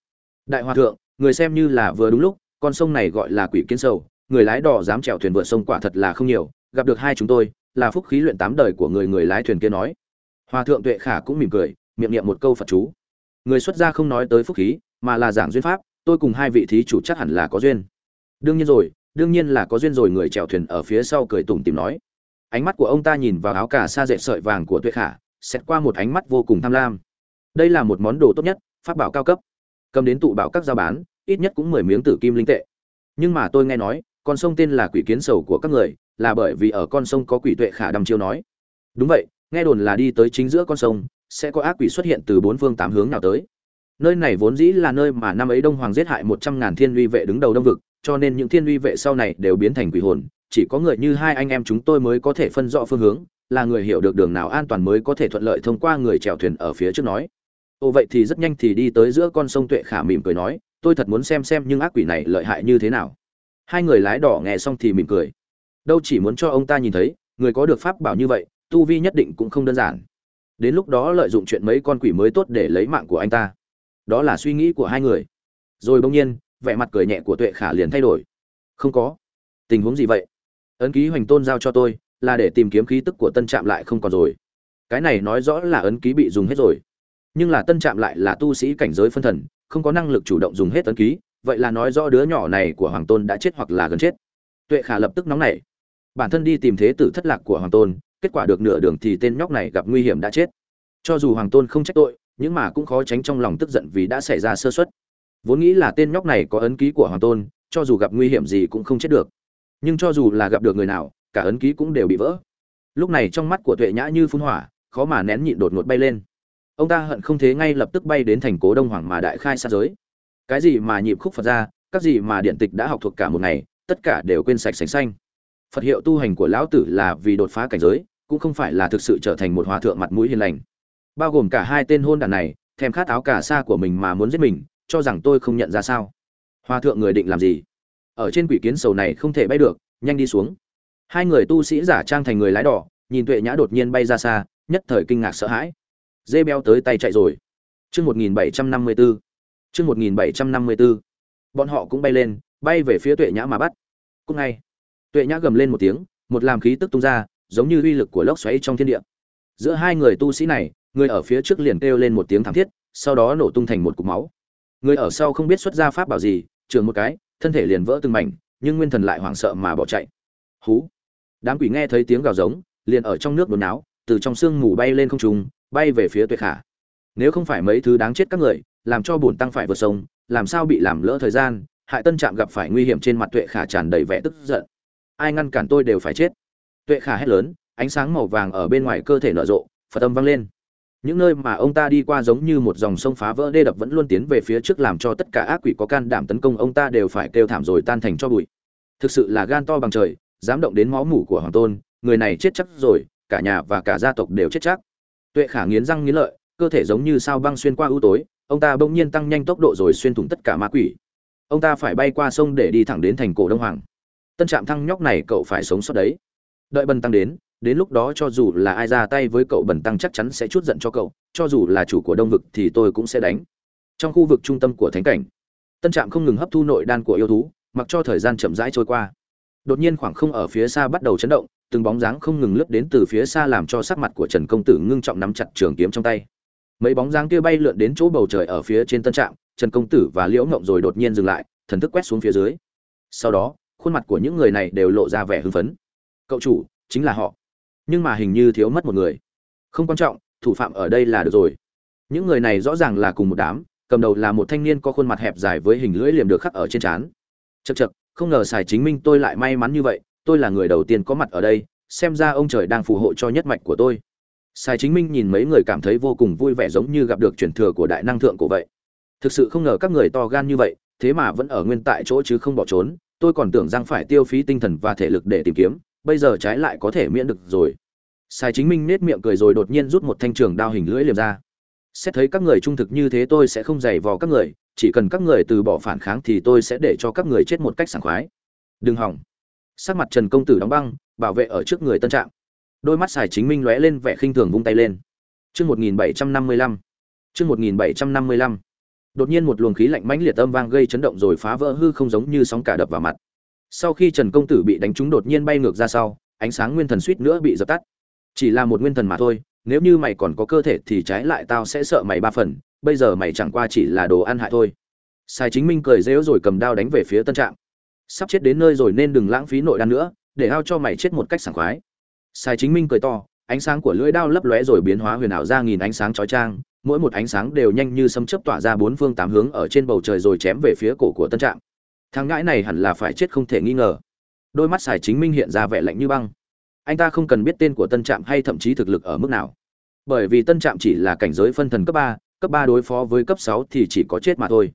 Đại hòa thượng, người xem như là vừa đúng lúc, con sông này gọi là quỷ kiến sầu người lái đò dám chèo thuyền vượt sông quả thật là không nhiều, gặp được hai chúng tôi, là phúc khí luyện tám đời của người người lái thuyền kia nói. Hòa thượng tuệ khả cũng mỉm cười, miệng niệm một câu phật chú. Người xuất gia không nói tới phúc khí, mà là giảng duyên pháp, tôi cùng hai vị thí chủ chắc hẳn là có duyên. Đương nhiên rồi, đương nhiên là có duyên rồi, người chèo thuyền ở phía sau cười tủm tìm nói. Ánh mắt của ông ta nhìn vào áo cà sa dệt sợi vàng của tuệ khả, xét qua một ánh mắt vô cùng tham lam. Đây là một món đồ tốt nhất, pháp bảo cao cấp. Cầm đến tụ bảo các giao bán, ít nhất cũng mười miếng tử kim linh tệ. Nhưng mà tôi nghe nói con sông tên là quỷ kiến sầu của các người, là bởi vì ở con sông có quỷ tuệ khả đăm chiêu nói. Đúng vậy, nghe đồn là đi tới chính giữa con sông, sẽ có ác quỷ xuất hiện từ bốn phương tám hướng nào tới. Nơi này vốn dĩ là nơi mà năm ấy đông hoàng giết hại một trăm ngàn thiên uy vệ đứng đầu đông vực, cho nên những thiên uy vệ sau này đều biến thành quỷ hồn, chỉ có người như hai anh em chúng tôi mới có thể phân rõ phương hướng, là người hiểu được đường nào an toàn mới có thể thuận lợi thông qua người chèo thuyền ở phía trước nói. Ồ vậy thì rất nhanh thì đi tới giữa con sông tuệ khả mỉm cười nói, tôi thật muốn xem xem nhưng ác quỷ này lợi hại như thế nào hai người lái đỏ nghe xong thì mỉm cười. Đâu chỉ muốn cho ông ta nhìn thấy, người có được pháp bảo như vậy, tu vi nhất định cũng không đơn giản. Đến lúc đó lợi dụng chuyện mấy con quỷ mới tốt để lấy mạng của anh ta. Đó là suy nghĩ của hai người. Rồi bỗng nhiên, vẻ mặt cười nhẹ của tuệ khả liền thay đổi. Không có. Tình huống gì vậy? Ấn ký hoành tôn giao cho tôi, là để tìm kiếm khí tức của tân trạm lại không còn rồi. Cái này nói rõ là ấn ký bị dùng hết rồi. Nhưng là tân trạm lại là tu sĩ cảnh giới phân thần, không có năng lực chủ động dùng hết ấn ký vậy là nói rõ đứa nhỏ này của hoàng tôn đã chết hoặc là gần chết. Tuệ khả lập tức nóng nảy. Bản thân đi tìm thế tử thất lạc của hoàng tôn, kết quả được nửa đường thì tên nhóc này gặp nguy hiểm đã chết. Cho dù hoàng tôn không trách tội, nhưng mà cũng khó tránh trong lòng tức giận vì đã xảy ra sơ suất. Vốn nghĩ là tên nhóc này có ấn ký của hoàng tôn, cho dù gặp nguy hiểm gì cũng không chết được. Nhưng cho dù là gặp được người nào, cả ấn ký cũng đều bị vỡ. Lúc này trong mắt của tuệ nhã như phun hỏa, khó mà nén nhịn đột ngột bay lên. Ông ta hận không thế ngay lập tức bay đến thành cố đông hoàng mà đại khai sát giới cái gì mà nhịp khúc phật ra, các gì mà điện tịch đã học thuộc cả một ngày, tất cả đều quên sạch sành xanh. Phật hiệu tu hành của lão tử là vì đột phá cảnh giới, cũng không phải là thực sự trở thành một hòa thượng mặt mũi hiền lành. Bao gồm cả hai tên hôn đàn này, thèm khát áo cả sa của mình mà muốn giết mình, cho rằng tôi không nhận ra sao. Hòa thượng người định làm gì? Ở trên quỷ kiến sầu này không thể bay được, nhanh đi xuống. Hai người tu sĩ giả trang thành người lái đỏ, nhìn tuệ nhã đột nhiên bay ra xa, nhất thời kinh ngạc sợ hãi. Dê beo tới tay chạy rồi. Chương 1754. Chương 1754. Bọn họ cũng bay lên, bay về phía Tuệ Nhã mà bắt. Cùng ngay, Tuệ Nhã gầm lên một tiếng, một làm khí tức tung ra, giống như uy lực của lốc xoáy trong thiên địa. Giữa hai người tu sĩ này, người ở phía trước liền kêu lên một tiếng thảm thiết, sau đó nổ tung thành một cục máu. Người ở sau không biết xuất ra pháp bảo gì, trường một cái, thân thể liền vỡ từng mảnh, nhưng nguyên thần lại hoảng sợ mà bỏ chạy. Hú! Đám quỷ nghe thấy tiếng gào giống, liền ở trong nước đốn náo, từ trong sương mù bay lên không trung, bay về phía Tuệ Khả. Nếu không phải mấy thứ đáng chết các người, làm cho bổn tăng phải vượt sông, làm sao bị làm lỡ thời gian, hại Tân Trạm gặp phải nguy hiểm trên mặt Tuệ Khả tràn đầy vẻ tức giận. Ai ngăn cản tôi đều phải chết. Tuệ Khả hét lớn, ánh sáng màu vàng ở bên ngoài cơ thể nở rộ, phật âm vang lên. Những nơi mà ông ta đi qua giống như một dòng sông phá vỡ đê đập vẫn luôn tiến về phía trước làm cho tất cả ác quỷ có can đảm tấn công ông ta đều phải kêu thảm rồi tan thành cho bụi. Thực sự là gan to bằng trời, dám động đến máu mủ của hoàng tôn, người này chết chắc rồi, cả nhà và cả gia tộc đều chết chắc. Tuệ Khả nghiến răng nghiến lợi, cơ thể giống như sao băng xuyên qua ưu tối, ông ta bỗng nhiên tăng nhanh tốc độ rồi xuyên thủng tất cả ma quỷ. Ông ta phải bay qua sông để đi thẳng đến thành cổ Đông Hoàng. Tân Trạm Thăng nhóc này cậu phải sống sót đấy. Đợi Bần Tăng đến, đến lúc đó cho dù là ai ra tay với cậu Bần Tăng chắc chắn sẽ chút giận cho cậu, cho dù là chủ của Đông vực thì tôi cũng sẽ đánh. Trong khu vực trung tâm của thánh cảnh, Tân Trạm không ngừng hấp thu nội đan của yêu thú, mặc cho thời gian chậm rãi trôi qua. Đột nhiên khoảng không ở phía xa bắt đầu chấn động, từng bóng dáng không ngừng lướt đến từ phía xa làm cho sắc mặt của Trần công tử ngưng trọng nắm chặt trường kiếm trong tay. Mấy bóng dáng kia bay lượn đến chỗ bầu trời ở phía trên tân trạm, Trần công tử và Liễu Ngộng rồi đột nhiên dừng lại, thần thức quét xuống phía dưới. Sau đó, khuôn mặt của những người này đều lộ ra vẻ hưng phấn. Cậu chủ, chính là họ. Nhưng mà hình như thiếu mất một người. Không quan trọng, thủ phạm ở đây là được rồi. Những người này rõ ràng là cùng một đám, cầm đầu là một thanh niên có khuôn mặt hẹp dài với hình lưỡi liềm được khắc ở trên trán. chật chật không ngờ xài chính minh tôi lại may mắn như vậy, tôi là người đầu tiên có mặt ở đây xem ra ông trời đang phù hộ cho nhất mạch của tôi sai chính minh nhìn mấy người cảm thấy vô cùng vui vẻ giống như gặp được truyền thừa của đại năng thượng cổ vậy. Thực sự không ngờ các người to gan như vậy, thế mà vẫn ở nguyên tại chỗ chứ không bỏ trốn. Tôi còn tưởng rằng phải tiêu phí tinh thần và thể lực để tìm kiếm, bây giờ trái lại có thể miễn được rồi. Sai chính minh nết miệng cười rồi đột nhiên rút một thanh trường đao hình lưỡi liềm ra. Xét thấy các người trung thực như thế tôi sẽ không giày vò các người, chỉ cần các người từ bỏ phản kháng thì tôi sẽ để cho các người chết một cách sảng khoái. Đừng hỏng. Sắc mặt trần công tử đóng băng, bảo vệ ở trước người tân Trạng đôi mắt xài chính minh lóe lên vẻ khinh thường vung tay lên. Chương một nghìn bảy trăm năm mươi lăm. Chương một nghìn bảy trăm năm mươi lăm. Đột nhiên một luồng khí lạnh mãnh liệt âm vang gây chấn động rồi phá vỡ hư không giống như sóng cả đập vào mặt. Sau khi trần công tử bị đánh trúng đột nhiên bay ngược ra sau, ánh sáng nguyên thần suýt nữa bị dập tắt. Chỉ là một nguyên thần mà thôi, nếu như mày còn có cơ thể thì trái lại tao sẽ sợ mày ba phần, bây giờ mày chẳng qua chỉ là đồ ăn hại thôi. Sai chính minh cười rêu rồi cầm đao đánh về phía tân trạm. Sắp chết đến nơi rồi nên đừng lãng phí nội đan nữa, để ao cho mày chết một cách sảng khoái sai chính minh cười to, ánh sáng của lưỡi đao lấp lóe rồi biến hóa huyền ảo ra nghìn ánh sáng chói chang, mỗi một ánh sáng đều nhanh như sấm chớp tỏa ra bốn phương tám hướng ở trên bầu trời rồi chém về phía cổ của tân trạm. Thằng ngãi này hẳn là phải chết không thể nghi ngờ. Đôi mắt xài chính minh hiện ra vẻ lạnh như băng. Anh ta không cần biết tên của tân trạm hay thậm chí thực lực ở mức nào. Bởi vì tân trạm chỉ là cảnh giới phân thần cấp ba cấp ba đối phó với cấp sáu thì chỉ có chết mà thôi.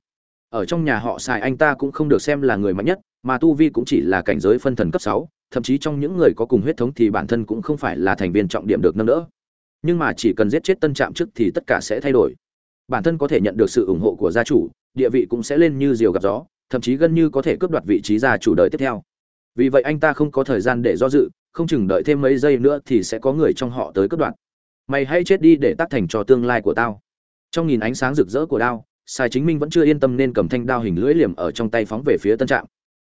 Ở trong nhà họ xài anh ta cũng không được xem là người mạnh nhất, mà tu vi cũng chỉ là cảnh giới phân thần cấp sáu thậm chí trong những người có cùng huyết thống thì bản thân cũng không phải là thành viên trọng điểm được nâng đỡ. Nhưng mà chỉ cần giết chết tân trạm trước thì tất cả sẽ thay đổi. Bản thân có thể nhận được sự ủng hộ của gia chủ, địa vị cũng sẽ lên như diều gặp gió, thậm chí gần như có thể cướp đoạt vị trí gia chủ đời tiếp theo. Vì vậy anh ta không có thời gian để do dự, không chừng đợi thêm mấy giây nữa thì sẽ có người trong họ tới cướp đoạt. Mày hãy chết đi để tác thành cho tương lai của tao. Trong nhìn ánh sáng rực rỡ của đao, sai chính minh vẫn chưa yên tâm nên cầm thanh đao hình lưỡi liềm ở trong tay phóng về phía tân trạm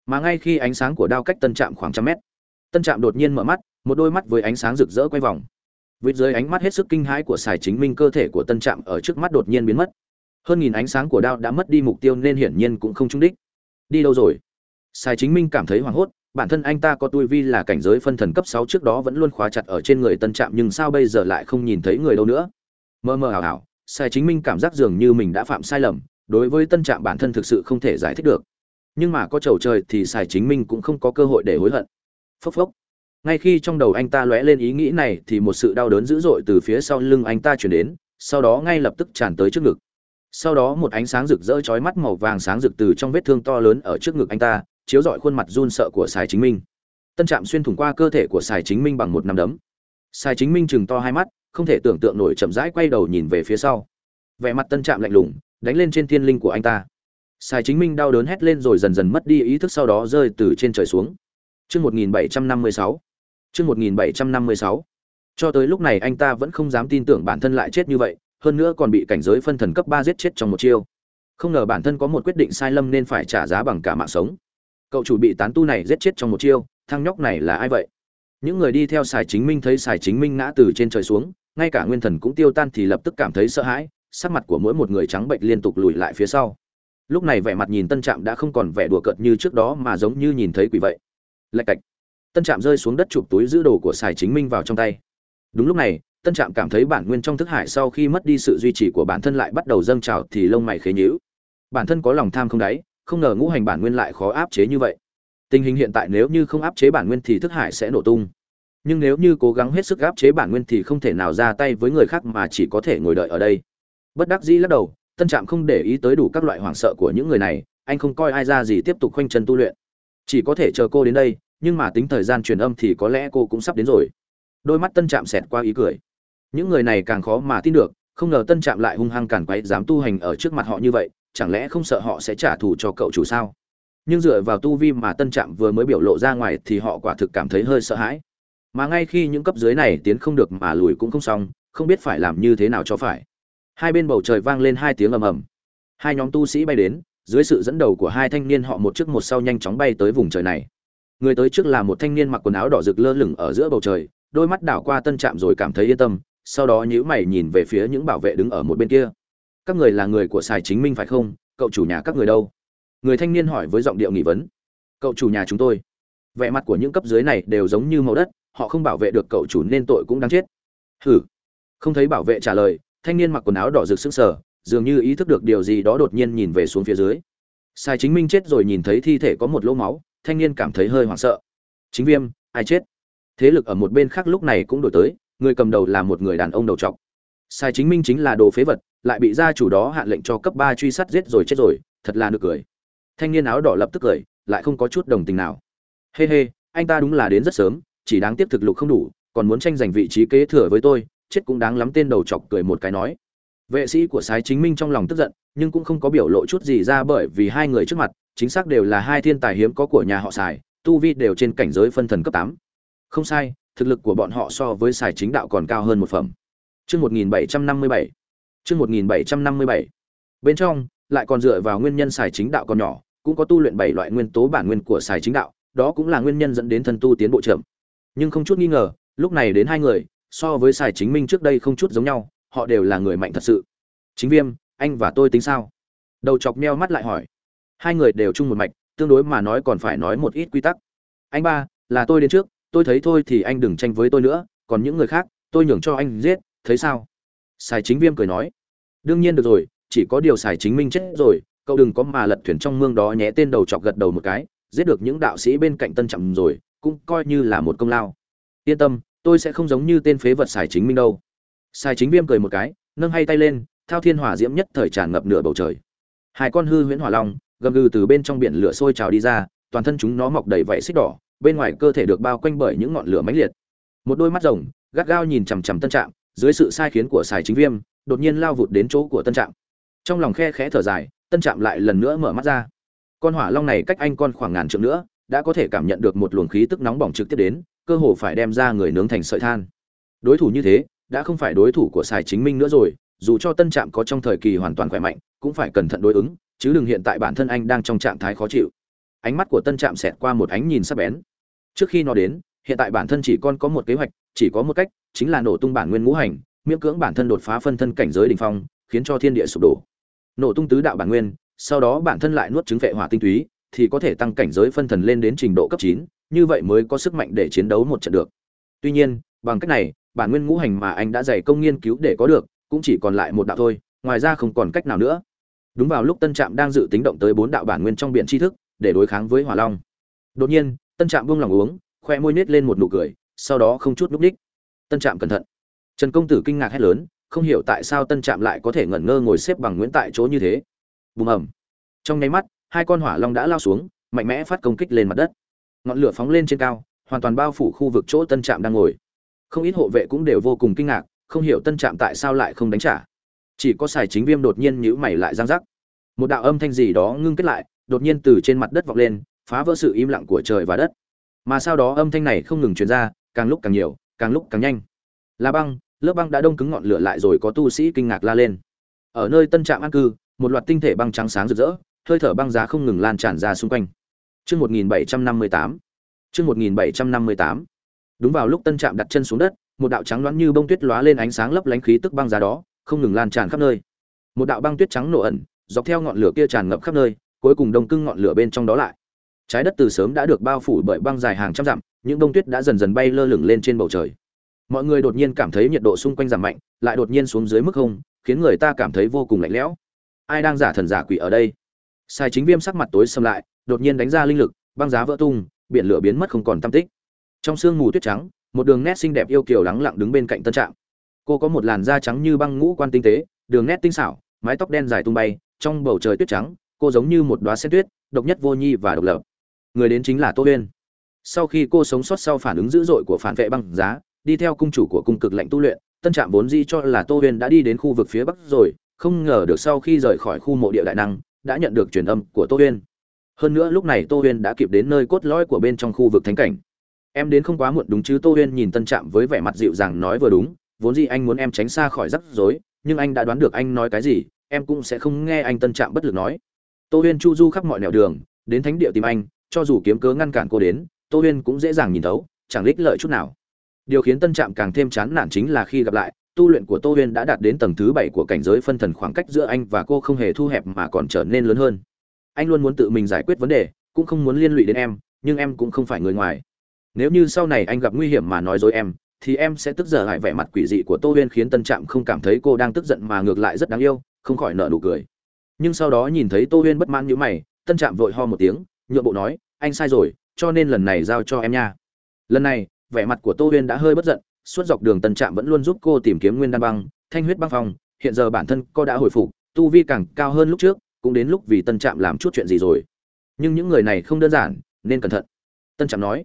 mà ngay khi ánh sáng của đao cách tân trạm khoảng trăm mét, tân trạm đột nhiên mở mắt, một đôi mắt với ánh sáng rực rỡ quay vòng. Vịt dưới ánh mắt hết sức kinh hãi của sài chính minh cơ thể của tân trạm ở trước mắt đột nhiên biến mất. Hơn nghìn ánh sáng của đao đã mất đi mục tiêu nên hiển nhiên cũng không trúng đích. Đi đâu rồi? Sài chính minh cảm thấy hoảng hốt, bản thân anh ta có tu vi là cảnh giới phân thần cấp sáu trước đó vẫn luôn khóa chặt ở trên người tân trạm nhưng sao bây giờ lại không nhìn thấy người đâu nữa? Mơ mơ ảo ảo sài chính minh cảm giác dường như mình đã phạm sai lầm, đối với tân trạm bản thân thực sự không thể giải thích được nhưng mà có trầu trời thì xài chính minh cũng không có cơ hội để hối hận. Phốc phốc. Ngay khi trong đầu anh ta lóe lên ý nghĩ này thì một sự đau đớn dữ dội từ phía sau lưng anh ta chuyển đến, sau đó ngay lập tức tràn tới trước ngực. Sau đó một ánh sáng rực rỡ chói mắt màu vàng sáng rực từ trong vết thương to lớn ở trước ngực anh ta, chiếu rọi khuôn mặt run sợ của sài chính minh. Tân trạm xuyên thủng qua cơ thể của sài chính minh bằng một nắm đấm. Sài chính minh chừng to hai mắt, không thể tưởng tượng nổi chậm rãi quay đầu nhìn về phía sau. Vẻ mặt tân trạm lạnh lùng, đánh lên trên thiên linh của anh ta. Sai Chính Minh đau đớn hét lên rồi dần dần mất đi ý thức sau đó rơi từ trên trời xuống. Chương 1756. Chương 1756. Cho tới lúc này anh ta vẫn không dám tin tưởng bản thân lại chết như vậy, hơn nữa còn bị cảnh giới phân thần cấp ba giết chết trong một chiêu không ngờ bản thân có một quyết định sai lầm nên phải trả giá bằng cả mạng sống cậu chủ bị tán tu này giết chết trong một chiêu thằng nhóc này là ai vậy những người đi theo sài chính minh thấy sài chính minh ngã từ trên trời xuống ngay cả nguyên thần cũng tiêu tan thì lập tức cảm thấy sợ hãi sắc mặt của mỗi một người trắng bệnh liên tục lùi lại phía sau lúc này vẻ mặt nhìn tân trạm đã không còn vẻ đùa cợt như trước đó mà giống như nhìn thấy quỷ vậy. Lạch cạch. Tân trạm rơi xuống đất chụp túi giữ đồ của sài chính minh vào trong tay. Đúng lúc này, tân trạm cảm thấy bản nguyên trong thức hải sau khi mất đi sự duy trì của bản thân lại bắt đầu dâng trào thì lông mày khế nhíu. Bản thân có lòng tham không đáy, không ngờ ngũ hành bản nguyên lại khó áp chế như vậy. Tình hình hiện tại nếu như không áp chế bản nguyên thì thức hải sẽ nổ tung. Nhưng nếu như cố gắng hết sức áp chế bản nguyên thì không thể nào ra tay với người khác mà chỉ có thể ngồi đợi ở đây. Bất đắc dĩ lắc đầu tân trạm không để ý tới đủ các loại hoảng sợ của những người này, anh không coi ai ra gì tiếp tục khoanh chân tu luyện. Chỉ có thể chờ cô đến đây, nhưng mà tính thời gian truyền âm thì có lẽ cô cũng sắp đến rồi. Đôi mắt tân trạm xẹt qua ý cười. Những người này càng khó mà tin được, không ngờ tân trạm lại hung hăng cản quấy dám tu hành ở trước mặt họ như vậy, chẳng lẽ không sợ họ sẽ trả thù cho cậu chủ sao? Nhưng dựa vào tu vi mà tân trạm vừa mới biểu lộ ra ngoài thì họ quả thực cảm thấy hơi sợ hãi. Mà ngay khi những cấp dưới này tiến không được mà lùi cũng không xong, không biết phải làm như thế nào cho phải hai bên bầu trời vang lên hai tiếng ầm ầm. Hai nhóm tu sĩ bay đến, dưới sự dẫn đầu của hai thanh niên họ một trước một sau nhanh chóng bay tới vùng trời này. Người tới trước là một thanh niên mặc quần áo đỏ rực lơ lửng ở giữa bầu trời, đôi mắt đảo qua tân trạm rồi cảm thấy yên tâm, sau đó nhíu mày nhìn về phía những bảo vệ đứng ở một bên kia. Các người là người của sài chính minh phải không? Cậu chủ nhà các người đâu? Người thanh niên hỏi với giọng điệu nghi vấn. Cậu chủ nhà chúng tôi. Vẻ mặt của những cấp dưới này đều giống như màu đất, họ không bảo vệ được cậu chủ nên tội cũng đáng chết. Hừ không thấy bảo vệ trả lời thanh niên mặc quần áo đỏ rực sững sờ dường như ý thức được điều gì đó đột nhiên nhìn về xuống phía dưới. Sai chính minh chết rồi nhìn thấy thi thể có một lỗ máu thanh niên cảm thấy hơi hoảng sợ. Chính viêm ai chết? Thế lực ở một bên khác lúc này cũng đổi tới người cầm đầu là một người đàn ông đầu trọc. Sai chính minh chính là đồ phế vật lại bị gia chủ đó hạn lệnh cho cấp ba truy sát giết rồi chết rồi thật là nực cười. Thanh niên áo đỏ lập tức cười lại không có chút đồng tình nào. Hê、hey、hê、hey, anh ta đúng là đến rất sớm chỉ đáng tiếc thực lục không đủ còn muốn tranh giành vị trí kế thừa với tôi chết cũng đáng lắm, tên đầu chọc cười một cái nói. Vệ sĩ của sái chính minh trong lòng tức giận, nhưng cũng không có biểu lộ chút gì ra bởi vì hai người trước mặt, chính xác đều là hai thiên tài hiếm có của nhà họ sài tu vi đều trên cảnh giới phân thần cấp tám. Không sai, thực lực của bọn họ so với sài chính đạo còn cao hơn một phẩm. Chương một nghìn bảy trăm năm mươi bảy. Chương một nghìn bảy trăm năm mươi bảy. Bên trong, lại còn dựa vào nguyên nhân sài chính đạo còn nhỏ, cũng có tu luyện bảy loại nguyên tố bản nguyên của sài chính đạo, đó cũng là nguyên nhân dẫn đến thân tu tiến bộ chậm. Nhưng không chút nghi ngờ, lúc này đến hai người so với sài chính minh trước đây không chút giống nhau, họ đều là người mạnh thật sự. Chính viêm, anh và tôi tính sao? Đầu chọc meo mắt lại hỏi. Hai người đều chung một mạch, tương đối mà nói còn phải nói một ít quy tắc. Anh ba, là tôi đến trước, tôi thấy thôi thì anh đừng tranh với tôi nữa, còn những người khác, tôi nhường cho anh giết, thấy sao? Sài chính viêm cười nói. Đương nhiên được rồi, chỉ có điều sài chính minh chết rồi, cậu đừng có mà lật thuyền trong mương đó nhé, tên đầu chọc gật đầu một cái, giết được những đạo sĩ bên cạnh tân trọng rồi, cũng coi như là một công lao. Yên tâm tôi sẽ không giống như tên phế vật xài chính minh đâu. Xài chính viêm cười một cái, nâng hay tay lên, thao thiên hỏa diễm nhất thời tràn ngập nửa bầu trời. Hai con hư huyễn hỏa long, gầm gừ từ bên trong biển lửa sôi trào đi ra, toàn thân chúng nó mọc đầy vảy xích đỏ, bên ngoài cơ thể được bao quanh bởi những ngọn lửa mãnh liệt. Một đôi mắt rồng, gắt gao nhìn chằm chằm tân trạm, dưới sự sai khiến của xài chính viêm, đột nhiên lao vụt đến chỗ của tân trạm. Trong lòng khe khẽ thở dài, tân trạm lại lần nữa mở mắt ra. Con hỏa long này cách anh con khoảng ngàn trượng nữa, đã có thể cảm nhận được một luồng khí tức nóng bỏng trực tiếp đến cơ hồ phải đem ra người nướng thành sợi than. Đối thủ như thế, đã không phải đối thủ của sài chính minh nữa rồi, dù cho tân trạm có trong thời kỳ hoàn toàn khỏe mạnh, cũng phải cẩn thận đối ứng, chứ đừng hiện tại bản thân anh đang trong trạng thái khó chịu. Ánh mắt của tân trạm xẹt qua một ánh nhìn sắc bén. Trước khi nó đến, hiện tại bản thân chỉ còn có một kế hoạch, chỉ có một cách, chính là nổ tung bản nguyên ngũ hành, miễn cưỡng bản thân đột phá phân thân cảnh giới đỉnh phong, khiến cho thiên địa sụp đổ. Nổ tung tứ đạo bản nguyên, sau đó bản thân lại nuốt trứng vệ hỏa tinh túy, thì có thể tăng cảnh giới phân thần lên đến trình độ cấp chín như vậy mới có sức mạnh để chiến đấu một trận được. Tuy nhiên, bằng cách này, bản nguyên ngũ hành mà anh đã dày công nghiên cứu để có được, cũng chỉ còn lại một đạo thôi, ngoài ra không còn cách nào nữa. Đúng vào lúc tân trạm đang dự tính động tới bốn đạo bản nguyên trong biển tri thức, để đối kháng với hỏa long. Đột nhiên, tân trạm buông lòng uống, khoe môi nết lên một nụ cười, sau đó không chút núp đích. tân trạm cẩn thận. Trần công tử kinh ngạc hét lớn, không hiểu tại sao tân trạm lại có thể ngẩn ngơ ngồi xếp bằng nguyễn tại chỗ như thế. Bùm ầm. trong nháy mắt, hai con hỏa long đã lao xuống, mạnh mẽ phát công kích lên mặt đất ngọn lửa phóng lên trên cao, hoàn toàn bao phủ khu vực chỗ tân trạm đang ngồi. Không ít hộ vệ cũng đều vô cùng kinh ngạc, không hiểu tân trạm tại sao lại không đánh trả. Chỉ có xài chính viêm đột nhiên nhữ mày lại giang rắc. Một đạo âm thanh gì đó ngưng kết lại, đột nhiên từ trên mặt đất vọng lên, phá vỡ sự im lặng của trời và đất. Mà sau đó âm thanh này không ngừng truyền ra, càng lúc càng nhiều, càng lúc càng nhanh. Là băng, lớp băng đã đông cứng ngọn lửa lại rồi có tu sĩ kinh ngạc la lên. Ở nơi tân trạm an cư, một loạt tinh thể băng trắng sáng rực rỡ, hơi thở băng giá không ngừng lan tràn ra xung quanh chương 1758 chương 1758 đúng vào lúc tân trạm đặt chân xuống đất, một đạo trắng loáng như bông tuyết lóa lên ánh sáng lấp lánh khí tức băng giá đó, không ngừng lan tràn khắp nơi. Một đạo băng tuyết trắng nổ ẩn, dọc theo ngọn lửa kia tràn ngập khắp nơi, cuối cùng đông cưng ngọn lửa bên trong đó lại. Trái đất từ sớm đã được bao phủ bởi băng dài hàng trăm dặm, những bông tuyết đã dần dần bay lơ lửng lên trên bầu trời. Mọi người đột nhiên cảm thấy nhiệt độ xung quanh giảm mạnh, lại đột nhiên xuống dưới mức không, khiến người ta cảm thấy vô cùng lạnh lẽo. Ai đang giả thần giả quỷ ở đây? Sai chính viêm sắc mặt tối sầm lại đột nhiên đánh ra linh lực, băng giá vỡ tung, biển lửa biến mất không còn tâm tích. Trong sương mù tuyết trắng, một đường nét xinh đẹp yêu kiều lắng lặng đứng bên cạnh tân trạm. Cô có một làn da trắng như băng ngũ quan tinh tế, đường nét tinh xảo, mái tóc đen dài tung bay, trong bầu trời tuyết trắng, cô giống như một đoá sen tuyết, độc nhất vô nhi và độc lập. Người đến chính là tô huyên. Sau khi cô sống sót sau phản ứng dữ dội của phản vệ băng giá, đi theo cung chủ của cung cực lệnh tu luyện, tân trạm vốn di cho là tô huyên đã đi đến khu vực phía bắc rồi, không ngờ được sau khi rời khỏi khu mộ địa đại năng, đã nhận được truyền âm của tô huyên hơn nữa lúc này tô huyên đã kịp đến nơi cốt lõi của bên trong khu vực thánh cảnh. Em đến không quá muộn đúng chứ, tô huyên nhìn tân trạm với vẻ mặt dịu dàng nói vừa đúng, vốn gì anh muốn em tránh xa khỏi rắc rối, nhưng anh đã đoán được anh nói cái gì, em cũng sẽ không nghe anh tân trạm bất lực nói. Tô huyên chu du khắp mọi nẻo đường, đến thánh địa tìm anh, cho dù kiếm cớ ngăn cản cô đến, tô huyên cũng dễ dàng nhìn thấu, chẳng lích lợi chút nào. Điều khiến tân trạm càng thêm chán nản chính là khi gặp lại, tu luyện của tô huyên đã đạt đến tầng thứ bảy của cảnh giới phân thần khoảng cách giữa anh và cô không hề thu hẹp mà còn trở nên lớn hơn anh luôn muốn tự mình giải quyết vấn đề, cũng không muốn liên lụy đến em, nhưng em cũng không phải người ngoài. Nếu như sau này anh gặp nguy hiểm mà nói dối em, thì em sẽ tức giờ hại vẻ mặt quỷ dị của tô huyên khiến tân trạm không cảm thấy cô đang tức giận mà ngược lại rất đáng yêu, không khỏi nợ nụ cười. Nhưng sau đó nhìn thấy tô huyên bất mãn như mày, tân trạm vội ho một tiếng, nhượng bộ nói, anh sai rồi, cho nên lần này giao cho em nha. Lần này, vẻ mặt của tô huyên đã hơi bất giận, suốt dọc đường tân trạm vẫn luôn giúp cô tìm kiếm nguyên đan băng, thanh huyết băng phong, hiện giờ bản thân cô đã hồi phục, tu vi càng cao hơn lúc trước cũng đến lúc vì tân trạm làm chút chuyện gì rồi. Nhưng những người này không đơn giản, nên cẩn thận. Tân trạm nói.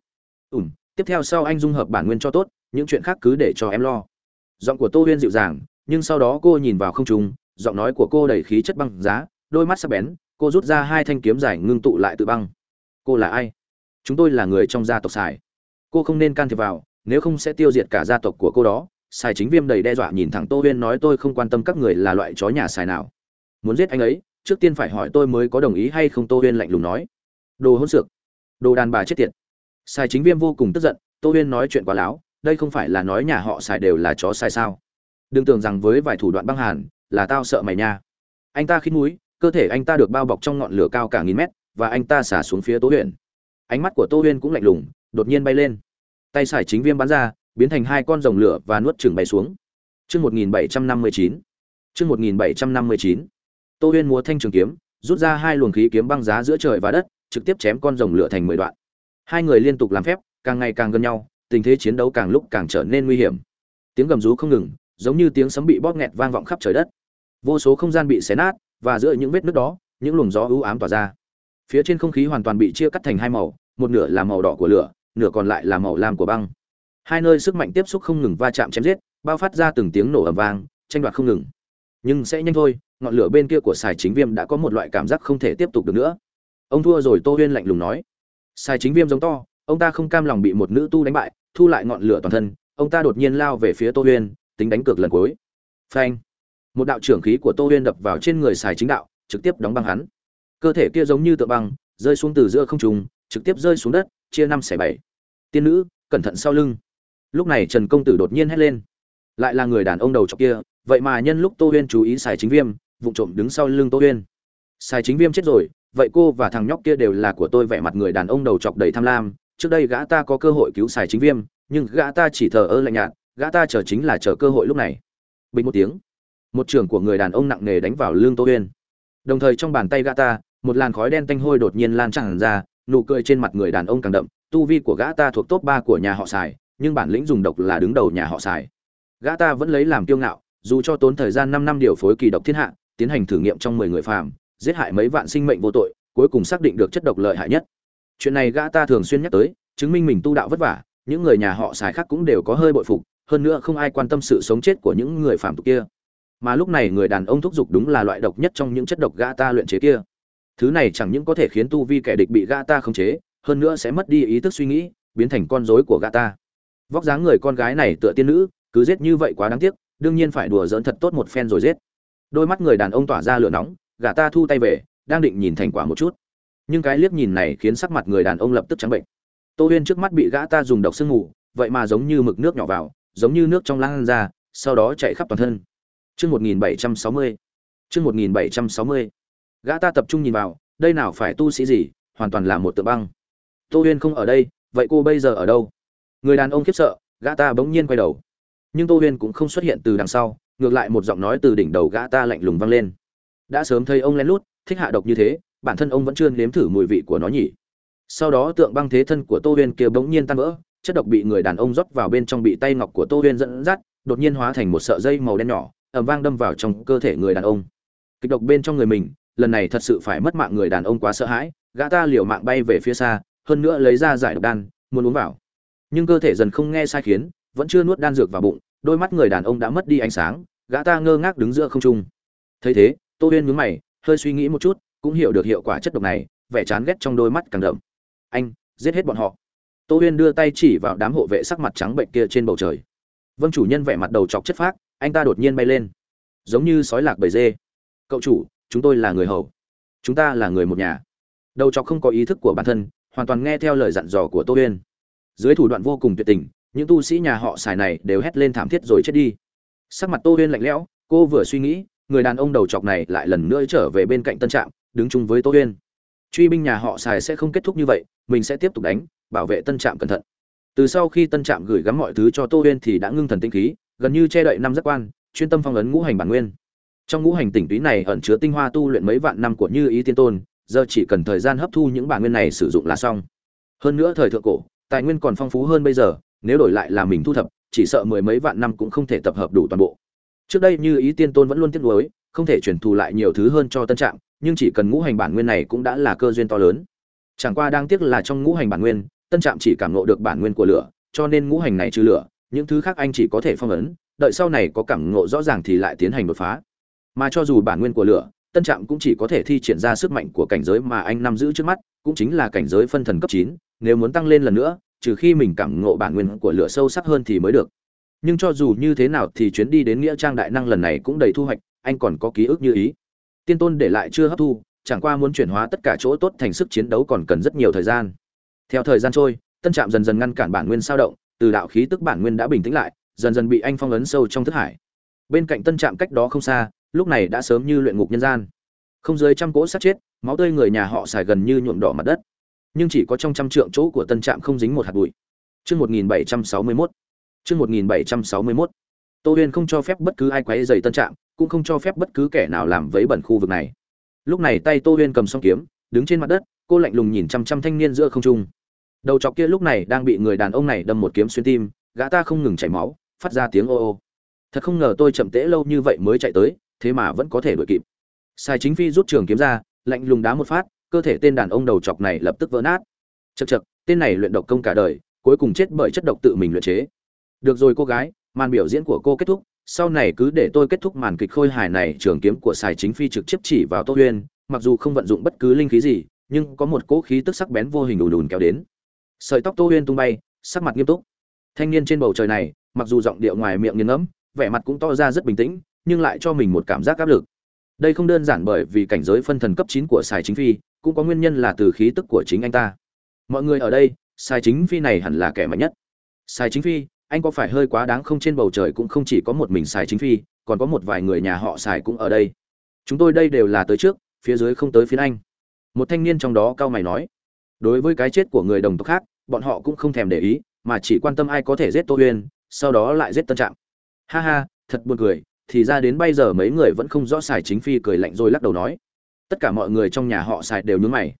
Ủm tiếp theo sau anh dung hợp bản nguyên cho tốt, những chuyện khác cứ để cho em lo. Giọng của tô huyên dịu dàng, nhưng sau đó cô nhìn vào không trung, giọng nói của cô đầy khí chất băng giá, đôi mắt sắc bén, cô rút ra hai thanh kiếm dài ngưng tụ lại tự băng. Cô là ai? Chúng tôi là người trong gia tộc sài. Cô không nên can thiệp vào, nếu không sẽ tiêu diệt cả gia tộc của cô đó. Sài chính viêm đầy đe dọa nhìn thẳng tô huyên nói, tôi không quan tâm các người là loại chó nhà sài nào. Muốn giết anh ấy trước tiên phải hỏi tôi mới có đồng ý hay không, tô huyên lạnh lùng nói. Đồ hỗn xược. Đồ đàn bà chết tiệt. Sai chính viêm vô cùng tức giận, tô huyên nói chuyện quá láo, đây không phải là nói nhà họ Sai đều là chó sai sao? Đừng tưởng rằng với vài thủ đoạn băng hàn, là tao sợ mày nha. Anh ta khít mũi, cơ thể anh ta được bao bọc trong ngọn lửa cao cả nghìn mét, và anh ta xả xuống phía tô huyện. ánh mắt của tô huyên cũng lạnh lùng, đột nhiên bay lên. Tay sải chính viêm bắn ra, biến thành hai con rồng lửa và nuốt chừng bay xuống. Chương một nghìn bảy trăm năm mươi chín. Chương một nghìn bảy trăm năm mươi chín tô huyên múa thanh trường kiếm, rút ra hai luồng khí kiếm băng giá giữa trời và đất, trực tiếp chém con rồng lửa thành mười đoạn. Hai người liên tục làm phép, càng ngày càng gần nhau, tình thế chiến đấu càng lúc càng trở nên nguy hiểm. Tiếng gầm rú không ngừng, giống như tiếng sấm bị bóp nghẹt vang vọng khắp trời đất. Vô số không gian bị xé nát, và giữa những vết nứt đó, những luồng gió ưu ám tỏa ra. Phía trên không khí hoàn toàn bị chia cắt thành hai màu, một nửa là màu đỏ của lửa, nửa còn lại là màu lam của băng. Hai nơi sức mạnh tiếp xúc không ngừng va chạm chém giết, bao phát ra từng tiếng nổ ầm vang, tranh đoạt không ngừng. Nhưng sẽ nhanh thôi ngọn lửa bên kia của sài chính viêm đã có một loại cảm giác không thể tiếp tục được nữa. Ông thua rồi, tô huyên lạnh lùng nói. Sài chính viêm giống to, ông ta không cam lòng bị một nữ tu đánh bại, thu lại ngọn lửa toàn thân, ông ta đột nhiên lao về phía tô huyên, tính đánh cược lần cuối. Phanh. Một đạo trưởng khí của tô huyên đập vào trên người sài chính đạo, trực tiếp đóng băng hắn. Cơ thể kia giống như tượng băng, rơi xuống từ giữa không trung, trực tiếp rơi xuống đất, chia năm xẻ bảy. Tiên nữ, cẩn thận sau lưng. Lúc này trần công tử đột nhiên hét lên. Lại là người đàn ông đầu trọc kia, vậy mà nhân lúc tô huyên chú ý xài chính viêm vụng trộm đứng sau lưng tô uyên, xài chính viêm chết rồi vậy cô và thằng nhóc kia đều là của tôi vẻ mặt người đàn ông đầu chọc đầy tham lam. Trước đây gã ta có cơ hội cứu xài chính viêm nhưng gã ta chỉ thờ ơ lạnh nhạt gã ta chờ chính là chờ cơ hội lúc này. Bình một tiếng một trường của người đàn ông nặng nề đánh vào lưng tô uyên. đồng thời trong bàn tay gã ta một làn khói đen tanh hôi đột nhiên lan tràn ra nụ cười trên mặt người đàn ông càng đậm. Tu vi của gã ta thuộc top ba của nhà họ xài nhưng bản lĩnh dùng độc là đứng đầu nhà họ xài gã ta vẫn lấy làm kiêu ngạo dù cho tốn thời gian năm năm điều phối kỳ độc thiên hạ tiến hành thử nghiệm trong mười người phàm, giết hại mấy vạn sinh mệnh vô tội, cuối cùng xác định được chất độc lợi hại nhất. Chuyện này gã ta thường xuyên nhắc tới, chứng minh mình tu đạo vất vả, những người nhà họ xài khác cũng đều có hơi bội phục, hơn nữa không ai quan tâm sự sống chết của những người phàm tục kia. Mà lúc này người đàn ông thúc dục đúng là loại độc nhất trong những chất độc gã ta luyện chế kia. Thứ này chẳng những có thể khiến tu vi kẻ địch bị gã ta khống chế, hơn nữa sẽ mất đi ý thức suy nghĩ, biến thành con rối của gã ta. Vóc dáng người con gái này tựa tiên nữ, cứ giết như vậy quá đáng tiếc, đương nhiên phải đùa giỡn thật tốt một phen rồi giết đôi mắt người đàn ông tỏa ra lửa nóng gã ta thu tay về, đang định nhìn thành quả một chút. Nhưng cái liếc nhìn này khiến sắc mặt người đàn ông lập tức trắng bệnh. Tô huyên trước mắt bị gã ta dùng độc sương ngủ, vậy mà giống như mực nước nhỏ vào, giống như nước trong lan ra, sau đó chạy khắp toàn thân. Chương một nghìn bảy trăm sáu mươi. Chương một nghìn bảy trăm sáu mươi. Gã ta tập trung nhìn vào, đây nào phải tu sĩ gì, hoàn toàn là một tượng băng. Tô huyên không ở đây, vậy cô bây giờ ở đâu? Người đàn ông khiếp sợ, gã ta bỗng nhiên quay đầu. Nhưng tô huyên cũng không xuất hiện từ đằng sau ngược lại một giọng nói từ đỉnh đầu gã ta lạnh lùng vang lên. Đã sớm thấy ông lén lút, thích hạ độc như thế, bản thân ông vẫn chưa nếm thử mùi vị của nó nhỉ. Sau đó tượng băng thế thân của tô huyên kia bỗng nhiên tan vỡ, chất độc bị người đàn ông rót vào bên trong bị tay ngọc của tô huyên dẫn dắt, đột nhiên hóa thành một sợi dây màu đen nhỏ ẩm vang đâm vào trong cơ thể người đàn ông. Kịch độc bên trong người mình, lần này thật sự phải mất mạng người đàn ông quá sợ hãi, gã ta liều mạng bay về phía xa, hơn nữa lấy ra giải độc đan, muốn uống vào. Nhưng cơ thể dần không nghe sai khiến, vẫn chưa nuốt đan dược vào bụng đôi mắt người đàn ông đã mất đi ánh sáng, gã ta ngơ ngác đứng giữa không trung. Thấy thế, tô huyên nhướng mày, hơi suy nghĩ một chút, cũng hiểu được hiệu quả chất độc này, vẻ chán ghét trong đôi mắt càng đậm. Anh, giết hết bọn họ. Tô huyên đưa tay chỉ vào đám hộ vệ sắc mặt trắng bệnh kia trên bầu trời. Vâng chủ nhân vẻ mặt đầu chọc chất phác, anh ta đột nhiên bay lên. Giống như sói lạc bầy dê. Cậu chủ, chúng tôi là người hầu. Chúng ta là người một nhà. Đầu chọc không có ý thức của bản thân, hoàn toàn nghe theo lời dặn dò của tô huyên. Dưới thủ đoạn vô cùng tuyệt tình những tu sĩ nhà họ xài này đều hét lên thảm thiết rồi chết đi. Sắc mặt tô huyên lạnh lẽo, cô vừa suy nghĩ, người đàn ông đầu chọc này lại lần nữa trở về bên cạnh tân trạm, đứng chung với tô huyên. Truy binh nhà họ xài sẽ không kết thúc như vậy, mình sẽ tiếp tục đánh, bảo vệ tân trạm cẩn thận. Từ sau khi tân trạm gửi gắm mọi thứ cho tô huyên thì đã ngưng thần tinh khí, gần như che đậy năm giác quan, chuyên tâm phong ấn ngũ hành bản nguyên. Trong ngũ hành tỉnh túy này ẩn chứa tinh hoa tu luyện mấy vạn năm của như ý tiên tôn, giờ chỉ cần thời gian hấp thu những bản nguyên này sử dụng là xong. Hơn nữa thời thượng cổ, tài nguyên còn phong phú hơn bây giờ nếu đổi lại là mình thu thập, chỉ sợ mười mấy vạn năm cũng không thể tập hợp đủ toàn bộ. Trước đây như ý tiên tôn vẫn luôn tiếc nuối, không thể chuyển thù lại nhiều thứ hơn cho tân trạng, nhưng chỉ cần ngũ hành bản nguyên này cũng đã là cơ duyên to lớn. Chẳng qua đang tiếc là trong ngũ hành bản nguyên, tân trạm chỉ cảm ngộ được bản nguyên của lửa, cho nên ngũ hành này trừ lửa, những thứ khác anh chỉ có thể phong ấn, đợi sau này có cảm ngộ rõ ràng thì lại tiến hành đột phá. Mà cho dù bản nguyên của lửa, tân trạm cũng chỉ có thể thi triển ra sức mạnh của cảnh giới mà anh nắm giữ trước mắt, cũng chính là cảnh giới phân thần cấp chín, nếu muốn tăng lên lần nữa trừ khi mình cảm ngộ bản nguyên của lửa sâu sắc hơn thì mới được. Nhưng cho dù như thế nào thì chuyến đi đến nghĩa trang đại năng lần này cũng đầy thu hoạch, anh còn có ký ức như ý. Tiên tôn để lại chưa hấp thu, chẳng qua muốn chuyển hóa tất cả chỗ tốt thành sức chiến đấu còn cần rất nhiều thời gian. Theo thời gian trôi, tân trạm dần dần ngăn cản bản nguyên sao động, từ đạo khí tức bản nguyên đã bình tĩnh lại, dần dần bị anh phong ấn sâu trong thức hải. Bên cạnh tân trạm cách đó không xa, lúc này đã sớm như luyện ngục nhân gian. Không dưới trăm cỗ sát chết, máu tươi người nhà họ xài gần như nhuộm đỏ mặt đất nhưng chỉ có trong trăm trượng chỗ của tân trạm không dính một hạt bụi. Chương một nghìn bảy trăm sáu mươi mốt. Chương một nghìn bảy trăm sáu mươi mốt. Tô huyên không cho phép bất cứ ai quấy dày tân trạm, cũng không cho phép bất cứ kẻ nào làm vấy bẩn khu vực này. Lúc này tay tô huyên cầm song kiếm, đứng trên mặt đất, cô lạnh lùng nhìn chăm chăm thanh niên giữa không trung. Đầu chọc kia lúc này đang bị người đàn ông này đâm một kiếm xuyên tim, gã ta không ngừng chảy máu, phát ra tiếng ô ô. Thật không ngờ tôi chậm tễ lâu như vậy mới chạy tới, thế mà vẫn có thể đuổi kịp. Sai chính phi rút trường kiếm ra, lạnh lùng đá một phát cơ thể tên đàn ông đầu chọc này lập tức vỡ nát. Chật chật tên này luyện độc công cả đời, cuối cùng chết bởi chất độc tự mình luyện chế. Được rồi cô gái, màn biểu diễn của cô kết thúc. Sau này cứ để tôi kết thúc màn kịch khôi hài này, trường kiếm của sài chính phi trực tiếp chỉ vào tô huyên. Mặc dù không vận dụng bất cứ linh khí gì, nhưng có một cỗ khí tức sắc bén vô hình ùn ùn kéo đến. Sợi tóc tô huyên tung bay, sắc mặt nghiêm túc. Thanh niên trên bầu trời này, mặc dù giọng điệu ngoài miệng nghiêng ngẫm, vẻ mặt cũng to ra rất bình tĩnh, nhưng lại cho mình một cảm giác áp lực. Đây không đơn giản bởi vì cảnh giới phân thần cấp chín của sài chính phi cũng có nguyên nhân là từ khí tức của chính anh ta. Mọi người ở đây, sai chính phi này hẳn là kẻ mạnh nhất. Sai chính phi, anh có phải hơi quá đáng không? Trên bầu trời cũng không chỉ có một mình sai chính phi, còn có một vài người nhà họ sai cũng ở đây. Chúng tôi đây đều là tới trước, phía dưới không tới phiến anh. Một thanh niên trong đó cao mày nói, đối với cái chết của người đồng tộc khác, bọn họ cũng không thèm để ý, mà chỉ quan tâm ai có thể giết tô huyên sau đó lại giết tân trạng ha ha, thật buồn cười, thì ra đến bây giờ mấy người vẫn không rõ xài chính phi cười lạnh rồi lắc đầu nói tất cả mọi người trong nhà họ xài đều nhướng mày.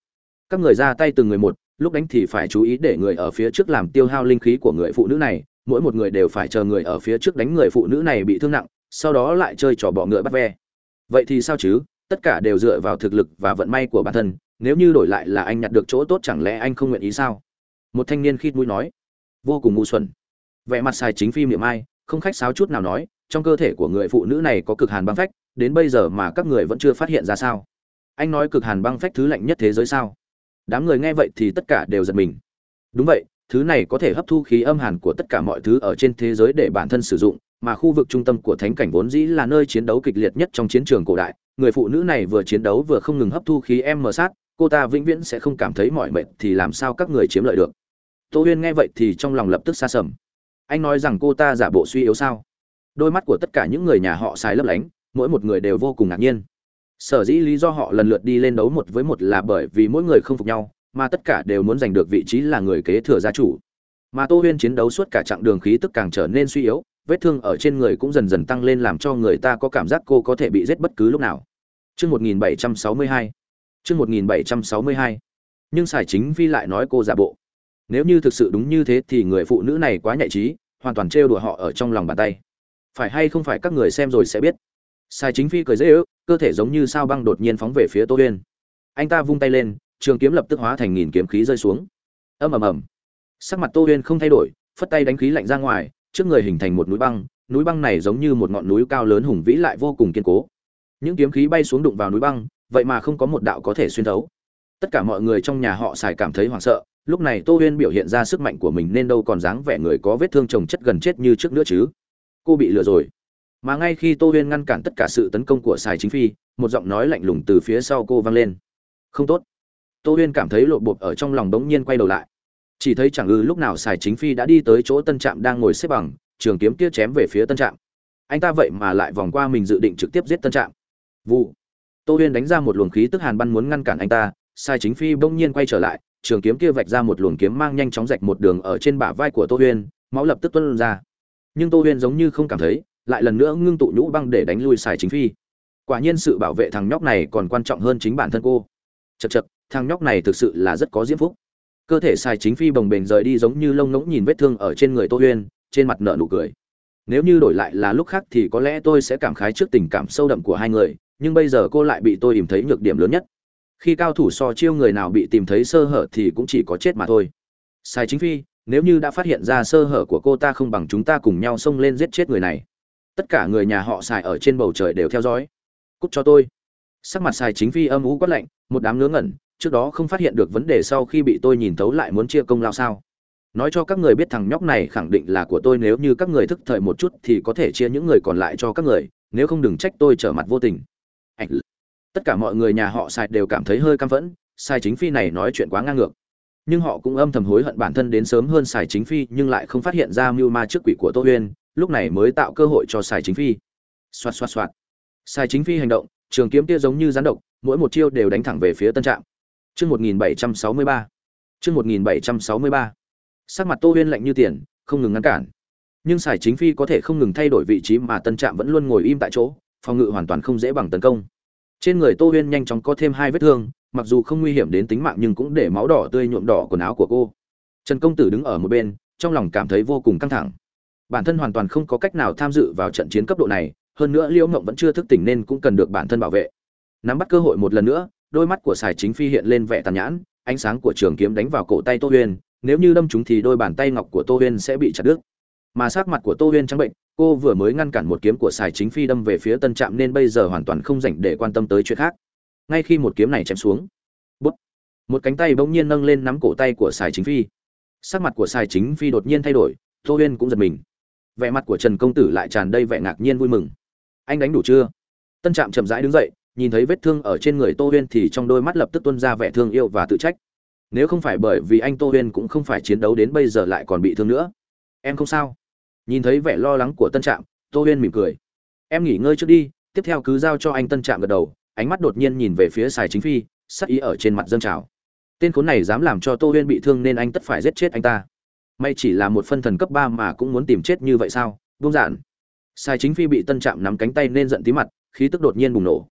Các người ra tay từng người một, lúc đánh thì phải chú ý để người ở phía trước làm tiêu hao linh khí của người phụ nữ này, mỗi một người đều phải chờ người ở phía trước đánh người phụ nữ này bị thương nặng, sau đó lại chơi trò bọ ngựa bắt ve. Vậy thì sao chứ? Tất cả đều dựa vào thực lực và vận may của bản thân, nếu như đổi lại là anh nhặt được chỗ tốt chẳng lẽ anh không nguyện ý sao? Một thanh niên khít mũi nói. Vô cùng ngu xuẩn. Vẻ mặt xài chính phi miệng ai, không khách sáo chút nào nói, trong cơ thể của người phụ nữ này có cực hàn băng phách, đến bây giờ mà các người vẫn chưa phát hiện ra sao anh nói cực hàn băng phách thứ lạnh nhất thế giới sao? Đám người nghe vậy thì tất cả đều giật mình. Đúng vậy, thứ này có thể hấp thu khí âm hàn của tất cả mọi thứ ở trên thế giới để bản thân sử dụng, mà khu vực trung tâm của thánh cảnh vốn dĩ là nơi chiến đấu kịch liệt nhất trong chiến trường cổ đại. Người phụ nữ này vừa chiến đấu vừa không ngừng hấp thu khí em mờ sát, cô ta vĩnh viễn sẽ không cảm thấy mỏi mệt thì làm sao các người chiếm lợi được? Tô huyên nghe vậy thì trong lòng lập tức xa sầm. Anh nói rằng cô ta giả bộ suy yếu sao? Đôi mắt của tất cả những người nhà họ xài lấp lánh, mỗi một người đều vô cùng ngạc nhiên sở dĩ lý do họ lần lượt đi lên đấu một với một là bởi vì mỗi người không phục nhau mà tất cả đều muốn giành được vị trí là người kế thừa gia chủ mà tô huyên chiến đấu suốt cả chặng đường khí tức càng trở nên suy yếu vết thương ở trên người cũng dần dần tăng lên làm cho người ta có cảm giác cô có thể bị giết bất cứ lúc nào. Trước 1762. Trước 1762. Nhưng Sải Chính Phi lại nói cô giả bộ. Nếu như thực sự đúng như thế thì người phụ nữ này quá nhạy trí, hoàn toàn trêu đùa họ ở trong lòng bàn tay. Phải hay không phải các người xem rồi sẽ biết sai Chính Phi cười dễ ước, cơ thể giống như sao băng đột nhiên phóng về phía Tô Huyên. Anh ta vung tay lên, trường kiếm lập tức hóa thành nghìn kiếm khí rơi xuống. Ầm ầm ầm. Sắc mặt Tô Huyên không thay đổi, phất tay đánh khí lạnh ra ngoài, trước người hình thành một núi băng, núi băng này giống như một ngọn núi cao lớn hùng vĩ lại vô cùng kiên cố. Những kiếm khí bay xuống đụng vào núi băng, vậy mà không có một đạo có thể xuyên thấu. Tất cả mọi người trong nhà họ xài cảm thấy hoảng sợ, lúc này Tô Huyên biểu hiện ra sức mạnh của mình nên đâu còn dáng vẻ người có vết thương chồng chất gần chết như trước nữa chứ. Cô bị lừa rồi. Mà ngay khi Tô Huyên ngăn cản tất cả sự tấn công của Sài Chính Phi, một giọng nói lạnh lùng từ phía sau cô vang lên. "Không tốt." Tô Huyên cảm thấy lộn bộp ở trong lòng bỗng nhiên quay đầu lại. Chỉ thấy chẳng ư lúc nào sài chính phi đã đi tới chỗ tân trạm đang ngồi xếp bằng trường kiếm kia chém về phía tân trạm. Anh ta vậy mà lại vòng qua mình dự định trực tiếp giết tân trạm. Vụ. Tô huyên đánh ra một luồng khí tức hàn băn muốn ngăn cản anh ta sai chính phi bỗng nhiên quay trở lại trường kiếm kia vạch ra một luồng kiếm mang nhanh chóng rạch một đường ở trên bả vai của tô huyên máu lập tức tuân ra. Nhưng tô huyên giống như không cảm thấy lại lần nữa ngưng tụ nhũ băng để đánh lui xài chính phi. Quả nhiên sự bảo vệ thằng nhóc này còn quan trọng hơn chính bản thân cô. Chật chật thằng nhóc này thực sự là rất có diễm phúc. Cơ thể xài chính phi bồng bềnh rời đi giống như lông ngỗng nhìn vết thương ở trên người tô huyên, trên mặt nợ nụ cười. Nếu như đổi lại là lúc khác thì có lẽ tôi sẽ cảm khái trước tình cảm sâu đậm của hai người, nhưng bây giờ cô lại bị tôi tìm thấy nhược điểm lớn nhất. Khi cao thủ so chiêu người nào bị tìm thấy sơ hở thì cũng chỉ có chết mà thôi. Sai chính phi, nếu như đã phát hiện ra sơ hở của cô ta không bằng chúng ta cùng nhau xông lên giết chết người này tất cả người nhà họ xài ở trên bầu trời đều theo dõi. Cút cho tôi. Sắc mặt xài chính phi âm ú quát lạnh, một đám ngớ ngẩn, trước đó không phát hiện được vấn đề sau khi bị tôi nhìn thấu lại muốn chia công lao sao. Nói cho các người biết thằng nhóc này khẳng định là của tôi, nếu như các người thức thời một chút thì có thể chia những người còn lại cho các người, nếu không đừng trách tôi trở mặt vô tình. Tất cả mọi người nhà họ sai đều cảm thấy hơi căm phẫn sai chính phi này nói chuyện quá ngang ngược nhưng họ cũng âm thầm hối hận bản thân đến sớm hơn xài chính phi nhưng lại không phát hiện ra mưu ma trước quỷ của tô huyên lúc này mới tạo cơ hội cho xài chính phi xoạt xoạt xoạt xài chính phi hành động trường kiếm kia giống như rắn độc mỗi một chiêu đều đánh thẳng về phía tân trạm Chương 1763. Chương 1763. Sắc mặt Tô Huyên lạnh như tiền, không ngừng ngăn cản. Nhưng xài Chính Phi có thể không ngừng thay đổi vị trí mà Tân Trạm vẫn luôn ngồi im tại chỗ, phòng ngự hoàn toàn không dễ bằng tấn công. Trên người Tô Huyên nhanh chóng có thêm hai vết thương, mặc dù không nguy hiểm đến tính mạng nhưng cũng để máu đỏ tươi nhuộm đỏ quần áo của cô. Trần công tử đứng ở một bên, trong lòng cảm thấy vô cùng căng thẳng. Bản thân hoàn toàn không có cách nào tham dự vào trận chiến cấp độ này, hơn nữa Liễu mộng vẫn chưa thức tỉnh nên cũng cần được bản thân bảo vệ. Nắm bắt cơ hội một lần nữa, đôi mắt của sài chính phi hiện lên vẻ tàn nhãn ánh sáng của trường kiếm đánh vào cổ tay tô huyên nếu như đâm chúng thì đôi bàn tay ngọc của tô huyên sẽ bị chặt đứt mà sát mặt của tô huyên trắng bệnh cô vừa mới ngăn cản một kiếm của sài chính phi đâm về phía tân trạm nên bây giờ hoàn toàn không dành để quan tâm tới chuyện khác. Ngay khi một kiếm này chém xuống, bút, một cánh tay bỗng nhiên nâng lên nắm cổ tay của sài chính phi. Sắc mặt của sài chính phi đột nhiên thay đổi, tô huyên cũng giật mình. Vẻ mặt của trần công tử lại tràn đầy vẻ ngạc nhiên vui mừng. Anh đánh đủ chưa? Tân trạm chậm rãi đứng dậy, nhìn thấy vết thương ở trên người tô huyên thì trong đôi mắt lập tức tuân ra vẻ thương yêu và tự trách. Nếu không phải bởi vì anh tô huyên cũng không phải chiến đấu đến bây giờ lại còn bị thương nữa. Em không sao nhìn thấy vẻ lo lắng của tân trạm tô huyên mỉm cười. Em nghỉ ngơi trước đi tiếp theo cứ giao cho anh tân trạm gật đầu. Ánh mắt đột nhiên nhìn về phía sài chính phi sắc ý ở trên mặt dâng trào. Tên khốn này dám làm cho tô huyên bị thương nên anh tất phải giết chết anh ta. May chỉ là một phân thần cấp ba mà cũng muốn tìm chết như vậy sao? Vung giản. Sài chính phi bị tân trạm nắm cánh tay nên giận tí mặt khí tức đột nhiên bùng nổ.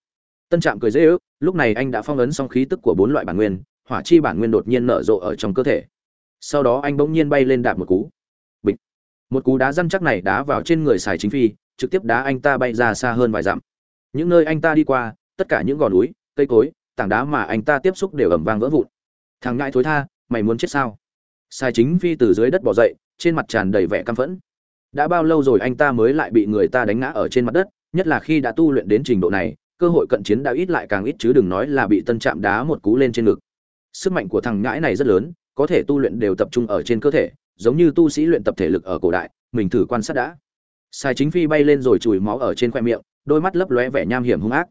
Tân Trạm cười dễ ước, lúc này anh đã phong ấn xong khí tức của bốn loại bản nguyên, hỏa chi bản nguyên đột nhiên nở rộ ở trong cơ thể. Sau đó anh bỗng nhiên bay lên đạp một cú. Một cú đá răn chắc này đá vào trên người Sài Chính Phi, trực tiếp đá anh ta bay ra xa hơn vài dặm. Những nơi anh ta đi qua, tất cả những gò núi, cây cối, tảng đá mà anh ta tiếp xúc đều ầm vang vỡ vụn. Thằng ngại thối tha, mày muốn chết sao? Sài Chính Phi từ dưới đất bò dậy, trên mặt tràn đầy vẻ căm phẫn. Đã bao lâu rồi anh ta mới lại bị người ta đánh ngã ở trên mặt đất, nhất là khi đã tu luyện đến trình độ này, cơ hội cận chiến đã ít lại càng ít chứ đừng nói là bị tân chạm đá một cú lên trên ngực sức mạnh của thằng ngãi này rất lớn có thể tu luyện đều tập trung ở trên cơ thể giống như tu sĩ luyện tập thể lực ở cổ đại, mình thử quan sát đã sai chính phi bay lên rồi chùi máu ở trên khoe miệng, đôi mắt lấp lóe vẻ nham hiểm hung ác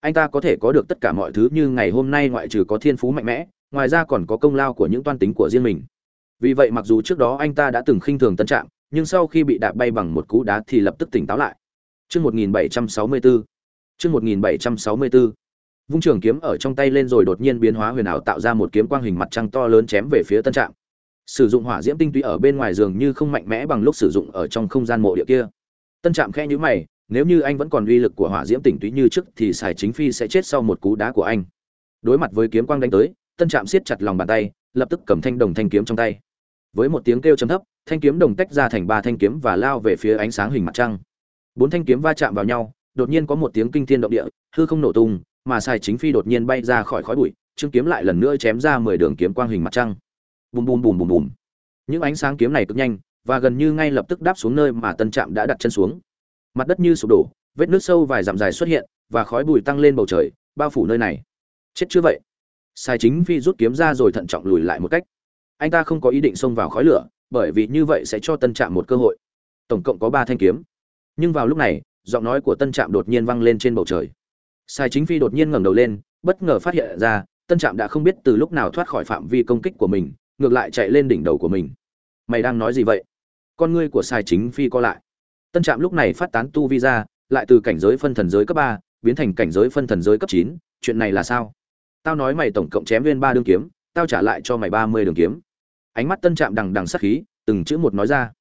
anh ta có thể có được tất cả mọi thứ như ngày hôm nay ngoại trừ có thiên phú mạnh mẽ, ngoài ra còn có công lao của những toan tính của riêng mình vì vậy mặc dù trước đó anh ta đã từng khinh thường tân trạng, nhưng sau khi bị đạp bay bằng một cú đá thì lập tức tỉnh táo lại Chương 1764. Chương 1764. Vung trường kiếm ở trong tay lên rồi đột nhiên biến hóa huyền ảo tạo ra một kiếm quang hình mặt trăng to lớn chém về phía tân trạng. Sử dụng hỏa diễm tinh túy ở bên ngoài giường như không mạnh mẽ bằng lúc sử dụng ở trong không gian mộ địa kia. Tân trạm khe nhữ mày, nếu như anh vẫn còn uy lực của hỏa diễm tinh túy như trước thì sài chính phi sẽ chết sau một cú đá của anh. Đối mặt với kiếm quang đánh tới, tân trạm siết chặt lòng bàn tay, lập tức cầm thanh đồng thanh kiếm trong tay. Với một tiếng kêu trầm thấp, thanh kiếm đồng tách ra thành ba thanh kiếm và lao về phía ánh sáng hình mặt trăng bốn thanh kiếm va chạm vào nhau đột nhiên có một tiếng kinh thiên động địa hư không nổ tung mà sài chính phi đột nhiên bay ra khỏi khói bụi chương kiếm lại lần nữa chém ra mười đường kiếm quang hình mặt trăng bùm bùm bùm bùm bùm. Những ánh sáng kiếm này cực nhanh, và gần như ngay lập tức đáp xuống nơi mà tân trạm đã đặt chân xuống. Mặt đất như sụp đổ, vết nước sâu vài dặm dài xuất hiện, và khói bụi tăng lên bầu trời, bao phủ nơi này. Chết chưa vậy? Sai chính phi rút kiếm ra rồi thận trọng lùi lại một cách. Anh ta không có ý định xông vào khói lửa, bởi vì như vậy sẽ cho tân trạm một cơ hội. Tổng cộng có ba thanh kiếm. Nhưng vào lúc này, giọng nói của tân trạm đột nhiên vang lên trên bầu trời. Sai chính phi đột nhiên ngẩng đầu lên, bất ngờ phát hiện ra, tân trạm đã không biết từ lúc nào thoát khỏi phạm vi công kích của mình ngược lại chạy lên đỉnh đầu của mình. Mày đang nói gì vậy? Con ngươi của sai chính phi co lại. Tân trạm lúc này phát tán tu vi ra, lại từ cảnh giới phân thần giới cấp ba, biến thành cảnh giới phân thần giới cấp chín, chuyện này là sao? Tao nói mày tổng cộng chém viên ba đường kiếm, tao trả lại cho mày ba mươi đường kiếm. Ánh mắt tân trạm đằng đằng sắc khí, từng chữ một nói ra.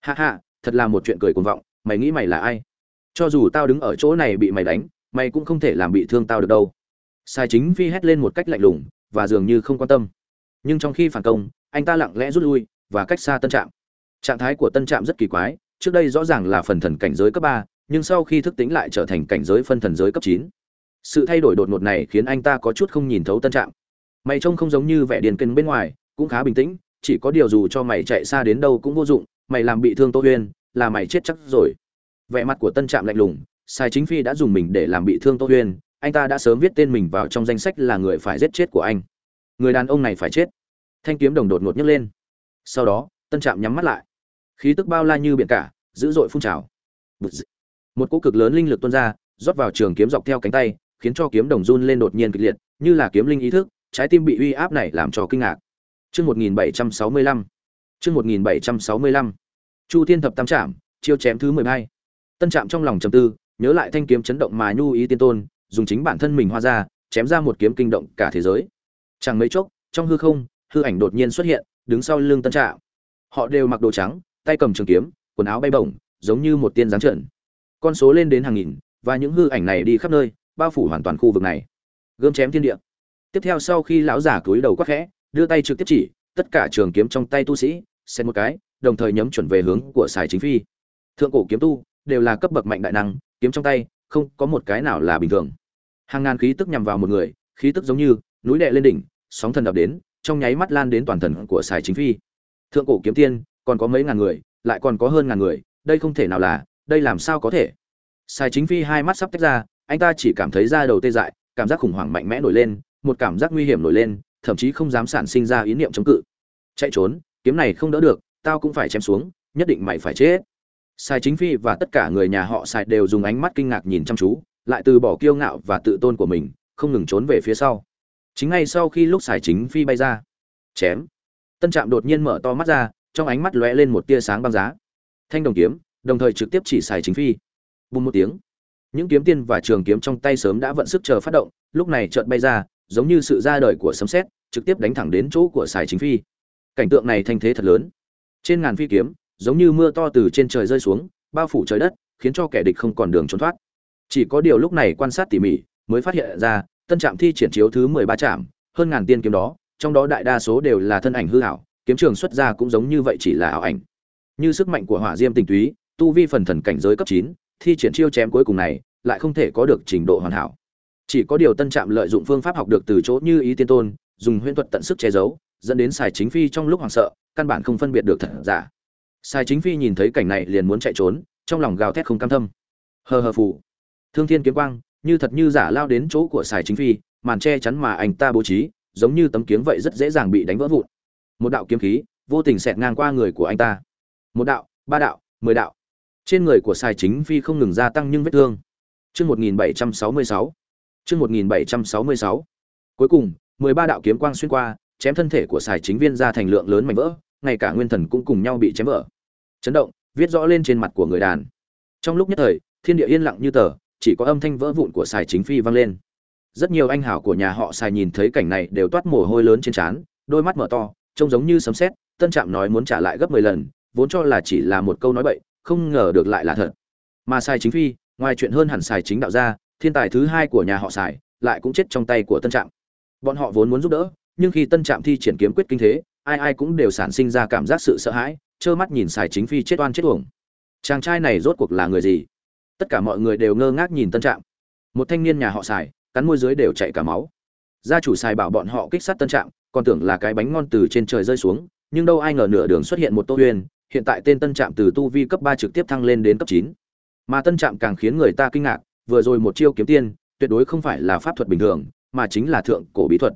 Hạ hạ thật là một chuyện cười cuồng vọng, mày nghĩ mày là ai? Cho dù tao đứng ở chỗ này bị mày đánh, mày cũng không thể làm bị thương tao được đâu. Sai chính phi hét lên một cách lạnh lùng, và dường như không quan tâm nhưng trong khi phản công, anh ta lặng lẽ rút lui và cách xa tân trạm. Trạng thái của tân trạm rất kỳ quái, trước đây rõ ràng là phần thần cảnh giới cấp ba, nhưng sau khi thức tính lại trở thành cảnh giới phân thần giới cấp chín. Sự thay đổi đột ngột này khiến anh ta có chút không nhìn thấu tân trạm. Mày trông không giống như vẻ điền kinh bên ngoài, cũng khá bình tĩnh, chỉ có điều dù cho mày chạy xa đến đâu cũng vô dụng, mày làm bị thương tô huyên, là mày chết chắc rồi. Vẻ mặt của tân trạm lạnh lùng, sai chính phi đã dùng mình để làm bị thương tô huyên, anh ta đã sớm viết tên mình vào trong danh sách là người phải giết chết của anh người đàn ông này phải chết thanh kiếm đồng đột ngột nhấc lên sau đó tân trạm nhắm mắt lại khí tức bao la như biển cả dữ dội phun trào một cỗ cực lớn linh lực tuôn ra rót vào trường kiếm dọc theo cánh tay khiến cho kiếm đồng run lên đột nhiên kịch liệt như là kiếm linh ý thức trái tim bị uy áp này làm cho kinh ngạc Chương 1765. Chương 1765. Chu Thiên thập tam trạm, chiêu chém thứ 12. Tân Trạm trong lòng trầm tư, nhớ lại thanh kiếm chấn động mà nhu ý tiên tôn, dùng chính bản thân mình hoa ra, chém ra một kiếm kinh động cả thế giới. Chẳng mấy chốc, trong hư không, hư ảnh đột nhiên xuất hiện, đứng sau lưng Tân Trạm. Họ đều mặc đồ trắng, tay cầm trường kiếm, quần áo bay bổng, giống như một tiên giáng trận. Con số lên đến hàng nghìn, và những hư ảnh này đi khắp nơi, bao phủ hoàn toàn khu vực này. Gươm chém thiên địa. Tiếp theo sau khi lão giả cúi đầu quát khẽ, đưa tay trực tiếp chỉ tất cả trường kiếm trong tay tu sĩ xen một cái đồng thời nhắm chuẩn về hướng của sài chính phi thượng cổ kiếm tu đều là cấp bậc mạnh đại năng kiếm trong tay không có một cái nào là bình thường hàng ngàn khí tức nhằm vào một người khí tức giống như núi đệ lên đỉnh sóng thần đập đến, trong nháy mắt lan đến toàn thần của sài chính phi. Thượng cổ kiếm tiên, còn có mấy ngàn người, lại còn có hơn ngàn người, đây không thể nào là, đây làm sao có thể? Sài chính phi hai mắt sắp tách ra, anh ta chỉ cảm thấy da đầu tê dại, cảm giác khủng hoảng mạnh mẽ nổi lên, một cảm giác nguy hiểm nổi lên, thậm chí không dám sản sinh ra ý niệm chống cự. Chạy trốn, kiếm này không đỡ được, tao cũng phải chém xuống, nhất định mày phải chết. Sai chính phi và tất cả người nhà họ sai đều dùng ánh mắt kinh ngạc nhìn chăm chú, lại từ bỏ kiêu ngạo và tự tôn của mình, không ngừng trốn về phía sau chính ngay sau khi lúc xài chính phi bay ra, chém, tân trạm đột nhiên mở to mắt ra, trong ánh mắt lóe lên một tia sáng băng giá. Thanh đồng kiếm, đồng thời trực tiếp chỉ xài chính phi. Bùng một tiếng, những kiếm tiên và trường kiếm trong tay sớm đã vận sức chờ phát động, lúc này chợt bay ra, giống như sự ra đời của sấm sét, trực tiếp đánh thẳng đến chỗ của xài chính phi. Cảnh tượng này thanh thế thật lớn. Trên ngàn phi kiếm, giống như mưa to từ trên trời rơi xuống, bao phủ trời đất, khiến cho kẻ địch không còn đường trốn thoát. Chỉ có điều lúc này quan sát tỉ mỉ, mới phát hiện ra tân trạm thi triển chiếu thứ mười ba trạm, hơn ngàn tiên kiếm đó, trong đó đại đa số đều là thân ảnh hư hảo kiếm trường xuất ra cũng giống như vậy chỉ là ảo ảnh. Như sức mạnh của hỏa diêm tình túy, tu vi phần thần cảnh giới cấp chín, thi triển chiêu chém cuối cùng này, lại không thể có được trình độ hoàn hảo. Chỉ có điều tân trạm lợi dụng phương pháp học được từ chỗ như ý tiên tôn, dùng huyễn thuật tận sức che giấu, dẫn đến Sai chính phi trong lúc hoảng sợ, căn bản không phân biệt được thật giả. Sai chính phi nhìn thấy cảnh này liền muốn chạy trốn, trong lòng gào thét không cam tâm. Hờ hờ phù. Thương thiên kiếm quang như thật như giả lao đến chỗ của sài chính phi màn che chắn mà anh ta bố trí giống như tấm kiếm vậy rất dễ dàng bị đánh vỡ vụn một đạo kiếm khí vô tình xẹt ngang qua người của anh ta một đạo ba đạo mười đạo trên người của sài Chính Phi không ngừng gia tăng nhưng vết thương. Chương 1766. Chương 1766. Cuối cùng, 13 đạo kiếm quang xuyên qua, chém thân thể của sài Chính Viên ra thành lượng lớn mảnh vỡ, ngay cả nguyên thần cũng cùng nhau bị chém vỡ. Chấn động, viết rõ lên trên mặt của người đàn. Trong lúc nhất thời, thiên địa yên lặng như tờ, chỉ có âm thanh vỡ vụn của xài Chính Phi vang lên. Rất nhiều anh hảo của nhà họ xài nhìn thấy cảnh này đều toát mồ hôi lớn trên trán, đôi mắt mở to, trông giống như sấm sét, Tân Trạm nói muốn trả lại gấp 10 lần, vốn cho là chỉ là một câu nói bậy, không ngờ được lại là thật. Mà xài chính phi ngoài chuyện hơn hẳn xài chính đạo gia thiên tài thứ hai của nhà họ xài lại cũng chết trong tay của tân trạm. Bọn họ vốn muốn giúp đỡ nhưng khi tân trạm thi triển kiếm quyết kinh thế ai ai cũng đều sản sinh ra cảm giác sự sợ hãi trơ mắt nhìn xài chính phi chết oan chết uổng. Chàng trai này rốt cuộc là người gì? Tất cả mọi người đều ngơ ngác nhìn tân trạm. Một thanh niên nhà họ xài, cắn môi dưới đều chảy cả máu. Gia chủ xài bảo bọn họ kích sát tân trạm còn tưởng là cái bánh ngon từ trên trời rơi xuống nhưng đâu ai ngờ nửa đường xuất hiện một tô huyền hiện tại tên tân trạm từ tu vi cấp ba trực tiếp thăng lên đến cấp chín. Mà tân trạm càng khiến người ta kinh ngạc vừa rồi một chiêu kiếm tiên tuyệt đối không phải là pháp thuật bình thường mà chính là thượng cổ bí thuật.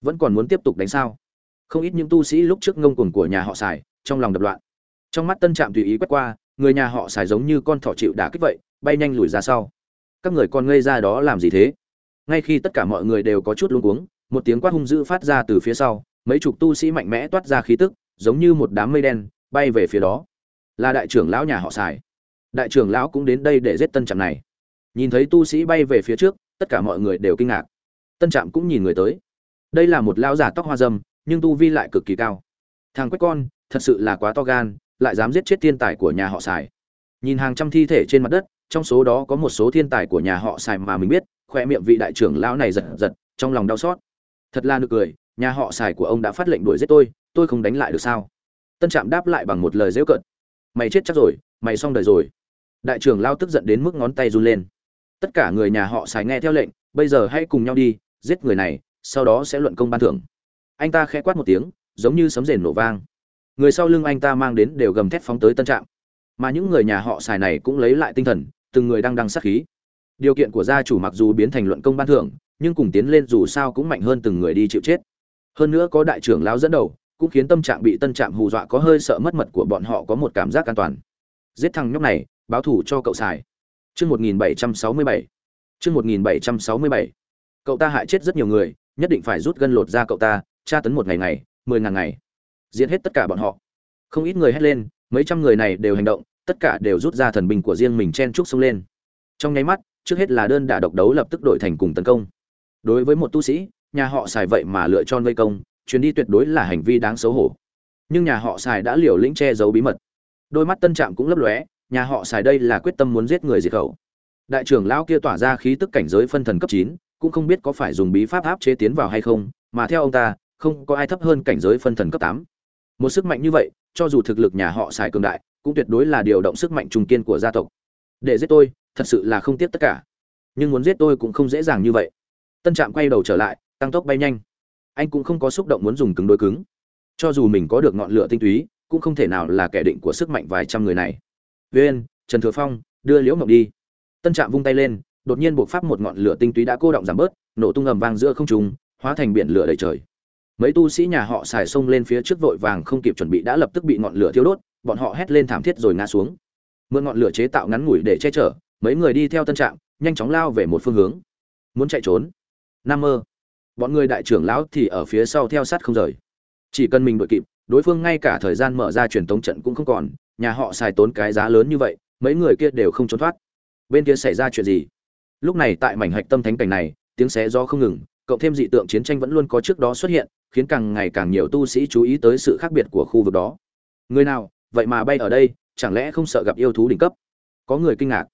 Vẫn còn muốn tiếp tục đánh sao? Không ít những tu sĩ lúc trước ngông cuồng của nhà họ xài trong lòng đập loạn. Trong mắt tân trạm tùy ý quét qua người nhà họ xài giống như con thỏ chịu đả kích vậy bay nhanh lùi ra sau. Các người còn ngây ra đó làm gì thế? Ngay khi tất cả mọi người đều có chút luống cuống, một tiếng quát hung dữ phát ra từ phía sau, mấy chục tu sĩ mạnh mẽ toát ra khí tức, giống như một đám mây đen, bay về phía đó. Là đại trưởng lão nhà họ sài. Đại trưởng lão cũng đến đây để giết tân trạm này. Nhìn thấy tu sĩ bay về phía trước, tất cả mọi người đều kinh ngạc. Tân trạm cũng nhìn người tới. Đây là một lão giả tóc hoa dâm, nhưng tu vi lại cực kỳ cao. Thằng quách con, thật sự là quá to gan, lại dám giết chết thiên tài của nhà họ sài. Nhìn hàng trăm thi thể trên mặt đất trong số đó có một số thiên tài của nhà họ xài mà mình biết, khoe miệng vị đại trưởng lão này giật giật, trong lòng đau xót. Thật là nực cười, nhà họ xài của ông đã phát lệnh đuổi giết tôi tôi không đánh lại được sao? Tân trạm đáp lại bằng một lời dễu cợt. Mày chết chắc rồi, mày xong đời rồi. Đại trưởng lao tức giận đến mức ngón tay run lên. Tất cả người nhà họ xài nghe theo lệnh, bây giờ hãy cùng nhau đi, giết người này, sau đó sẽ luận công ban thưởng. Anh ta khẽ quát một tiếng, giống như sấm rền nổ vang. Người sau lưng anh ta mang đến đều gầm thét phóng tới tân trạm mà những người nhà họ xài này cũng lấy lại tinh thần, từng người đang đăng sát khí. Điều kiện của gia chủ mặc dù biến thành luận công ban thưởng, nhưng cùng tiến lên dù sao cũng mạnh hơn từng người đi chịu chết. Hơn nữa có đại trưởng lão dẫn đầu, cũng khiến tâm trạng bị tân trạm hù dọa có hơi sợ mất mật của bọn họ có một cảm giác an toàn. Giết thằng nhóc này, báo thủ cho cậu xài chương một nghìn bảy trăm sáu mươi bảy. Chương một nghìn bảy trăm sáu mươi bảy. Cậu ta hại chết rất nhiều người, nhất định phải rút gân lột ra cậu ta, tra tấn một ngày ngày, mười ngàn ngày. Giết hết tất cả bọn họ. Không ít người hét lên mấy trăm người này đều hành động, tất cả đều rút ra thần binh của riêng mình chen trúc xông lên. Trong nháy mắt, trước hết là đơn đả độc đấu lập tức đổi thành cùng tấn công. Đối với một tu sĩ, nhà họ xài vậy mà lựa chọn vây công, chuyến đi tuyệt đối là hành vi đáng xấu hổ. Nhưng nhà họ xài đã liều lĩnh che giấu bí mật. Đôi mắt tân trạm cũng lấp lóe, nhà họ xài đây là quyết tâm muốn giết người diệt khẩu. Đại trưởng lão kia tỏa ra khí tức cảnh giới phân thần cấp chín, cũng không biết có phải dùng bí pháp áp chế tiến vào hay không, mà theo ông ta, không có ai thấp hơn cảnh giới phân thần cấp tám. Một sức mạnh như vậy cho dù thực lực nhà họ xài cường đại, cũng tuyệt đối là điều động sức mạnh trung kiên của gia tộc. Để giết tôi, thật sự là không tiếc tất cả. Nhưng muốn giết tôi cũng không dễ dàng như vậy. Tân trạm quay đầu trở lại, tăng tốc bay nhanh. Anh cũng không có xúc động muốn dùng cứng đối cứng. Cho dù mình có được ngọn lửa tinh túy, cũng không thể nào là kẻ định của sức mạnh vài trăm người này. Viên trần thừa phong, đưa liễu ngọc đi. Tân trạm vung tay lên, đột nhiên buộc phát một ngọn lửa tinh túy đã cô động giảm bớt, nổ tung ầm vang giữa không trung, hóa thành biển lửa đầy trời mấy tu sĩ nhà họ xài xông lên phía trước vội vàng không kịp chuẩn bị đã lập tức bị ngọn lửa thiêu đốt, bọn họ hét lên thảm thiết rồi ngã xuống. Mượn ngọn lửa chế tạo ngắn ngủi để che chở, mấy người đi theo tân trạm, nhanh chóng lao về một phương hướng. Muốn chạy trốn? Nam mơ. Bọn người đại trưởng lão thì ở phía sau theo sát không rời. Chỉ cần mình đội kịp, đối phương ngay cả thời gian mở ra truyền tống trận cũng không còn, nhà họ xài tốn cái giá lớn như vậy, mấy người kia đều không trốn thoát. Bên kia xảy ra chuyện gì? Lúc này tại mảnh hạch tâm thánh cảnh này, tiếng xé do không ngừng, cộng thêm dị tượng chiến tranh vẫn luôn có trước đó xuất hiện khiến càng ngày càng nhiều tu sĩ chú ý tới sự khác biệt của khu vực đó. Người nào vậy mà bay ở đây chẳng lẽ không sợ gặp yêu thú đỉnh cấp? Có người kinh ngạc.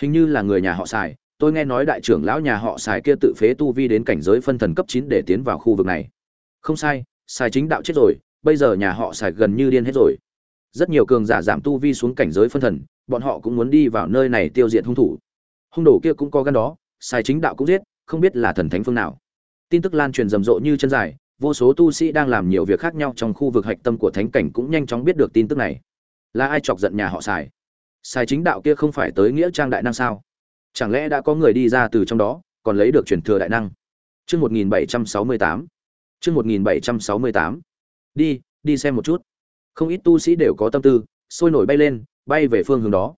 Hình như là người nhà họ Sài, tôi nghe nói đại trưởng lão nhà họ Sài kia tự phế tu vi đến cảnh giới phân thần cấp chín để tiến vào khu vực này. Không sai Sài chính đạo chết rồi bây giờ nhà họ Sài gần như điên hết rồi. Rất nhiều cường giả giảm tu vi xuống cảnh giới phân thần bọn họ cũng muốn đi vào nơi này tiêu diệt hung thủ. Hung đồ kia cũng có gan đó Sài chính đạo cũng giết không biết là thần thánh phương nào. Tin tức lan truyền rầm rộ như chân dài vô số tu sĩ đang làm nhiều việc khác nhau trong khu vực hạch tâm của thánh cảnh cũng nhanh chóng biết được tin tức này. Là ai chọc giận nhà họ xài xài chính đạo kia không phải tới nghĩa trang đại năng sao? Chẳng lẽ đã có người đi ra từ trong đó, còn lấy được truyền thừa đại năng? Chương một nghìn bảy trăm sáu mươi tám. Chương một nghìn bảy trăm sáu mươi tám. Đi đi xem một chút. Không ít tu sĩ đều có tâm tư, sôi nổi bay lên, bay về phương hướng đó.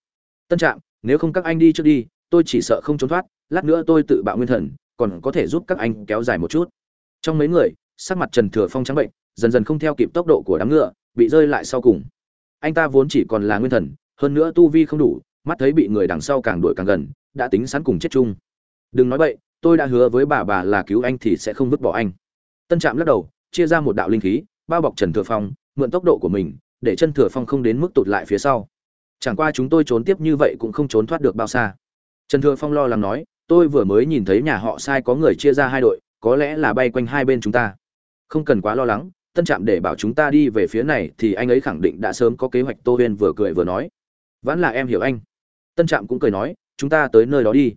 Tân trạm, nếu không các anh đi trước đi, tôi chỉ sợ không trốn thoát, lát nữa tôi tự bạo nguyên thần, còn có thể giúp các anh kéo dài một chút. Trong mấy người sắc mặt trần thừa phong trắng bệnh, dần dần không theo kịp tốc độ của đám ngựa, bị rơi lại sau cùng. Anh ta vốn chỉ còn là nguyên thần, hơn nữa tu vi không đủ, mắt thấy bị người đằng sau càng đuổi càng gần, đã tính sẵn cùng chết chung. Đừng nói vậy, tôi đã hứa với bà bà là cứu anh thì sẽ không vứt bỏ anh. Tân trạm lắc đầu, chia ra một đạo linh khí, bao bọc trần thừa phong, mượn tốc độ của mình, để chân thừa phong không đến mức tụt lại phía sau. Chẳng qua chúng tôi trốn tiếp như vậy cũng không trốn thoát được bao xa. Trần thừa phong lo lắng nói, tôi vừa mới nhìn thấy nhà họ sai có người chia ra hai đội, có lẽ là bay quanh hai bên chúng ta không cần quá lo lắng, tân trạm để bảo chúng ta đi về phía này thì anh ấy khẳng định đã sớm có kế hoạch, tô huyên vừa cười vừa nói. Vẫn là em hiểu anh. Tân trạm cũng cười nói, chúng ta tới nơi đó đi.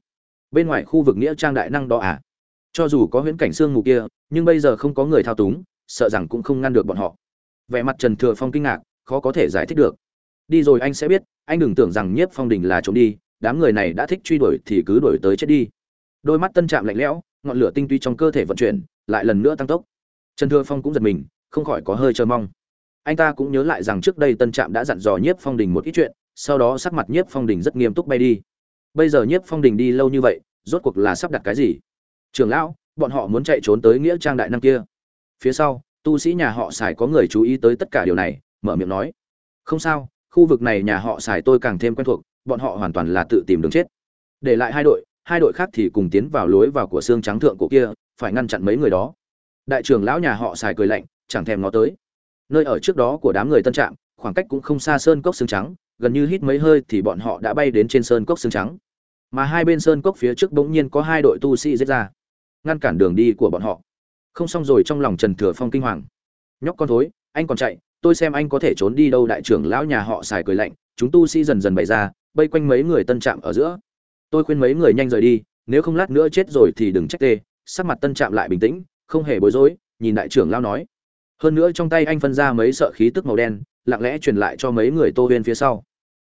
Bên ngoài khu vực nghĩa trang đại năng đó à? Cho dù có huyễn cảnh sương mù kia, nhưng bây giờ không có người thao túng, sợ rằng cũng không ngăn được bọn họ. Vẻ mặt trần thừa phong kinh ngạc, khó có thể giải thích được. Đi rồi anh sẽ biết, anh đừng tưởng rằng nhiếp phong đình là trốn đi, đám người này đã thích truy đuổi thì cứ đuổi tới chết đi. Đôi mắt tân trạm lạnh lẽo, ngọn lửa tinh tuy trong cơ thể vận chuyển, lại lần nữa tăng tốc trần thừa phong cũng giật mình, không khỏi có hơi chờ mong. Anh ta cũng nhớ lại rằng trước đây tân trạm đã dặn dò nhiếp phong đình một ít chuyện, sau đó sắc mặt nhiếp phong đình rất nghiêm túc bay đi. Bây giờ nhiếp phong đình đi lâu như vậy, rốt cuộc là sắp đặt cái gì? Trường lão, bọn họ muốn chạy trốn tới nghĩa trang đại năng kia. Phía sau, tu sĩ nhà họ Sải có người chú ý tới tất cả điều này, mở miệng nói. Không sao, khu vực này nhà họ Sải tôi càng thêm quen thuộc, bọn họ hoàn toàn là tự tìm đường chết. Để lại hai đội hai đội khác thì cùng tiến vào lối vào của xương trắng thượng cổ kia, phải ngăn chặn mấy người đó đại trưởng lão nhà họ xài cười lạnh, chẳng thèm ngó tới. Nơi ở trước đó của đám người tân trạm, khoảng cách cũng không xa sơn cốc xương trắng, gần như hít mấy hơi thì bọn họ đã bay đến trên sơn cốc xương trắng. Mà hai bên sơn cốc phía trước bỗng nhiên có hai đội tu sĩ giết ra, ngăn cản đường đi của bọn họ. Không xong rồi trong lòng trần thừa phong kinh hoàng. Nhóc con thối, anh còn chạy, tôi xem anh có thể trốn đi đâu. Đại trưởng lão nhà họ xài cười lạnh, chúng tu sĩ dần dần bày ra, bay quanh mấy người tân trạm ở giữa. Tôi khuyên mấy người nhanh rời đi, nếu không lát nữa chết rồi thì đừng trách tê. Sắc mặt tân trạm lại bình tĩnh không hề bối rối, nhìn đại trưởng lão nói. Hơn nữa trong tay anh phân ra mấy sợ khí tức màu đen, lặng lẽ truyền lại cho mấy người tô huyên phía sau.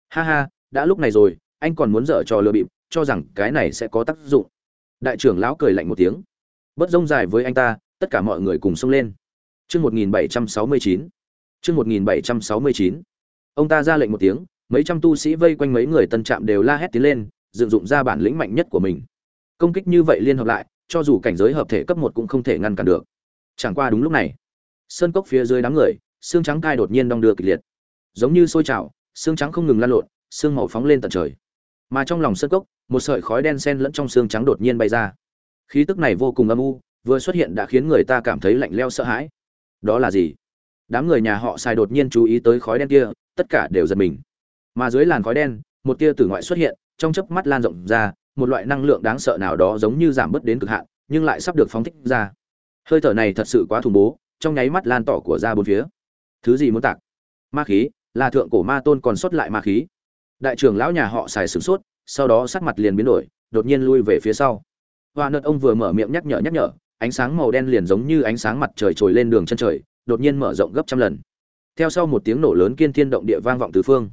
Ha ha, đã lúc này rồi, anh còn muốn dở trò lừa bịp, cho rằng cái này sẽ có tác dụng. Đại trưởng lão cười lạnh một tiếng. Bớt rông dài với anh ta, tất cả mọi người cùng xông lên. Chương một nghìn bảy trăm sáu mươi chín. Chương một nghìn bảy trăm sáu mươi chín. Ông ta ra lệnh một tiếng, mấy trăm tu sĩ vây quanh mấy người tân trạm đều la hét tiến lên, dựng dụng ra bản lĩnh mạnh nhất của mình. Công kích như vậy liên hợp lại cho dù cảnh giới hợp thể cấp một cũng không thể ngăn cản được. Chẳng qua đúng lúc này, sơn cốc phía dưới đám người, xương trắng cai đột nhiên đong đưa kịch liệt. Giống như sôi trào, xương trắng không ngừng lan lộn, xương màu phóng lên tận trời. Mà trong lòng sơn cốc, một sợi khói đen xen lẫn trong xương trắng đột nhiên bay ra. Khí tức này vô cùng âm u, vừa xuất hiện đã khiến người ta cảm thấy lạnh leo sợ hãi. Đó là gì? Đám người nhà họ xài đột nhiên chú ý tới khói đen kia, tất cả đều giật mình. Mà dưới làn khói đen, một tia tử ngoại xuất hiện, trong chớp mắt lan rộng ra một loại năng lượng đáng sợ nào đó giống như giảm bớt đến cực hạn, nhưng lại sắp được phóng thích ra. Hơi thở này thật sự quá thủng bố, trong nháy mắt lan tỏ của ra bốn phía. Thứ gì muốn tạc? Ma khí, là thượng cổ ma tôn còn xuất lại ma khí. Đại trưởng lão nhà họ xài sửng sốt, sau đó sắc mặt liền biến đổi, đột nhiên lui về phía sau. Hoa nợt ông vừa mở miệng nhắc nhở nhắc nhở, ánh sáng màu đen liền giống như ánh sáng mặt trời trồi lên đường chân trời, đột nhiên mở rộng gấp trăm lần. Theo sau một tiếng nổ lớn kiên thiên động địa vang vọng tứ phương.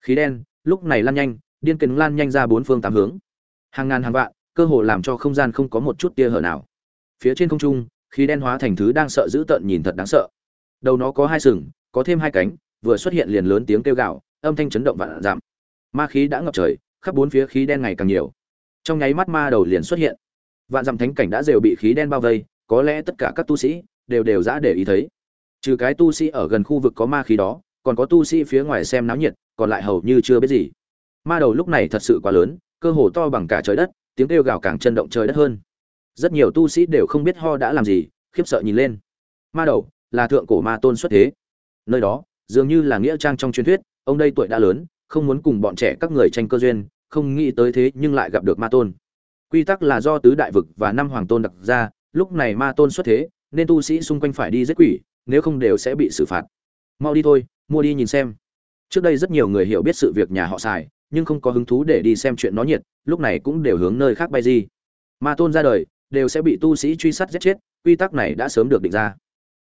Khí đen, lúc này lan nhanh, điên kình lan nhanh ra bốn phương tám hướng hàng ngàn hàng vạn, cơ hồ làm cho không gian không có một chút tia hở nào. Phía trên không trung, khí đen hóa thành thứ đang sợ dữ tợn nhìn thật đáng sợ. Đầu nó có hai sừng, có thêm hai cánh, vừa xuất hiện liền lớn tiếng kêu gào, âm thanh chấn động vạn giảm ma khí đã ngập trời, khắp bốn phía khí đen ngày càng nhiều. Trong nháy mắt ma đầu liền xuất hiện. Vạn dặm thánh cảnh đã đều bị khí đen bao vây, có lẽ tất cả các tu sĩ đều đều dã để ý thấy. Trừ cái tu sĩ ở gần khu vực có ma khí đó, còn có tu sĩ phía ngoài xem náo nhiệt, còn lại hầu như chưa biết gì. Ma đầu lúc này thật sự quá lớn cơ hồ to bằng cả trời đất, tiếng kêu gào càng chân động trời đất hơn. Rất nhiều tu sĩ đều không biết ho đã làm gì, khiếp sợ nhìn lên. Ma đầu, là thượng cổ ma tôn xuất thế. Nơi đó, dường như là nghĩa trang trong truyền thuyết, ông đây tuổi đã lớn, không muốn cùng bọn trẻ các người tranh cơ duyên, không nghĩ tới thế nhưng lại gặp được ma tôn. Quy tắc là do tứ đại vực và năm hoàng tôn đặt ra, lúc này ma tôn xuất thế, nên tu sĩ xung quanh phải đi giết quỷ, nếu không đều sẽ bị xử phạt. Mau đi thôi, mua đi nhìn xem. Trước đây rất nhiều người hiểu biết sự việc nhà họ xài nhưng không có hứng thú để đi xem chuyện nó nhiệt, lúc này cũng đều hướng nơi khác bay di ma tôn ra đời, đều sẽ bị tu sĩ truy sát giết chết, quy tắc này đã sớm được định ra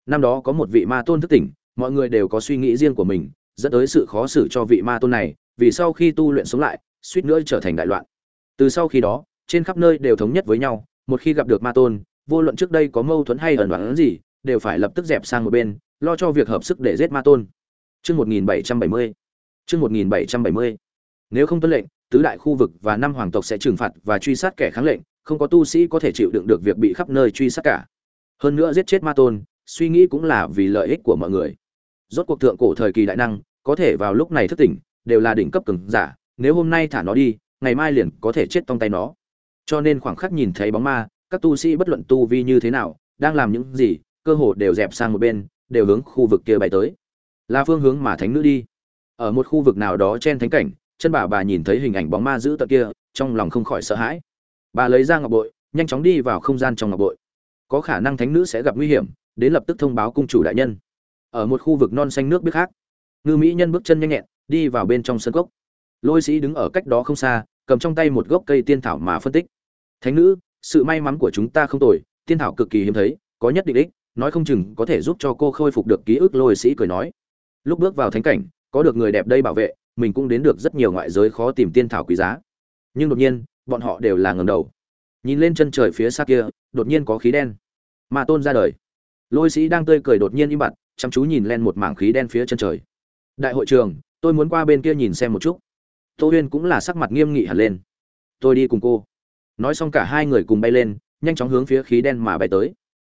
năm đó có một vị ma tôn thức tỉnh, mọi người đều có suy nghĩ riêng của mình, dẫn tới sự khó xử cho vị ma tôn này, vì sau khi tu luyện sống lại, suýt nữa trở thành đại loạn từ sau khi đó, trên khắp nơi đều thống nhất với nhau, một khi gặp được ma tôn, vô luận trước đây có mâu thuẫn hay ẩn đoán gì, đều phải lập tức dẹp sang một bên, lo cho việc hợp sức để giết ma tôn Chương 1770. Chương 1770. Nếu không tuân lệnh, tứ đại khu vực và năm hoàng tộc sẽ trừng phạt và truy sát kẻ kháng lệnh, không có tu sĩ có thể chịu đựng được việc bị khắp nơi truy sát cả. Hơn nữa giết chết ma tôn, suy nghĩ cũng là vì lợi ích của mọi người. Rốt cuộc thượng cổ thời kỳ đại năng, có thể vào lúc này thức tỉnh, đều là đỉnh cấp cường giả, nếu hôm nay thả nó đi, ngày mai liền có thể chết trong tay nó. Cho nên khoảng khắc nhìn thấy bóng ma, các tu sĩ bất luận tu vi như thế nào, đang làm những gì, cơ hồ đều dẹp sang một bên, đều hướng khu vực kia bay tới là phương hướng mà thánh nữ đi ở một khu vực nào đó trên thánh cảnh chân bà bà nhìn thấy hình ảnh bóng ma giữ tận kia, trong lòng không khỏi sợ hãi. Bà lấy ra ngọc bội, nhanh chóng đi vào không gian trong ngọc bội. Có khả năng thánh nữ sẽ gặp nguy hiểm, đến lập tức thông báo cung chủ đại nhân. Ở một khu vực non xanh nước biết khác, ngư mỹ nhân bước chân nhanh nhẹn, đi vào bên trong sân cốc. Lôi sĩ đứng ở cách đó không xa, cầm trong tay một gốc cây tiên thảo mà phân tích. Thánh nữ, sự may mắn của chúng ta không tồi, tiên thảo cực kỳ hiếm thấy, có nhất định ích, nói không chừng có thể giúp cho cô khôi phục được ký ức, lôi sĩ cười nói. Lúc bước vào thánh cảnh, có được người đẹp đây bảo vệ mình cũng đến được rất nhiều ngoại giới khó tìm tiên thảo quý giá. Nhưng đột nhiên, bọn họ đều là ngầm đầu. Nhìn lên chân trời phía xa kia, đột nhiên có khí đen. Ma tôn ra đời. Lôi sĩ đang tươi cười đột nhiên im bặt, chăm chú nhìn lên một mảng khí đen phía chân trời. Đại hội trường, tôi muốn qua bên kia nhìn xem một chút. Tô huyên cũng là sắc mặt nghiêm nghị hẳn lên. Tôi đi cùng cô. Nói xong cả hai người cùng bay lên, nhanh chóng hướng phía khí đen mà bay tới.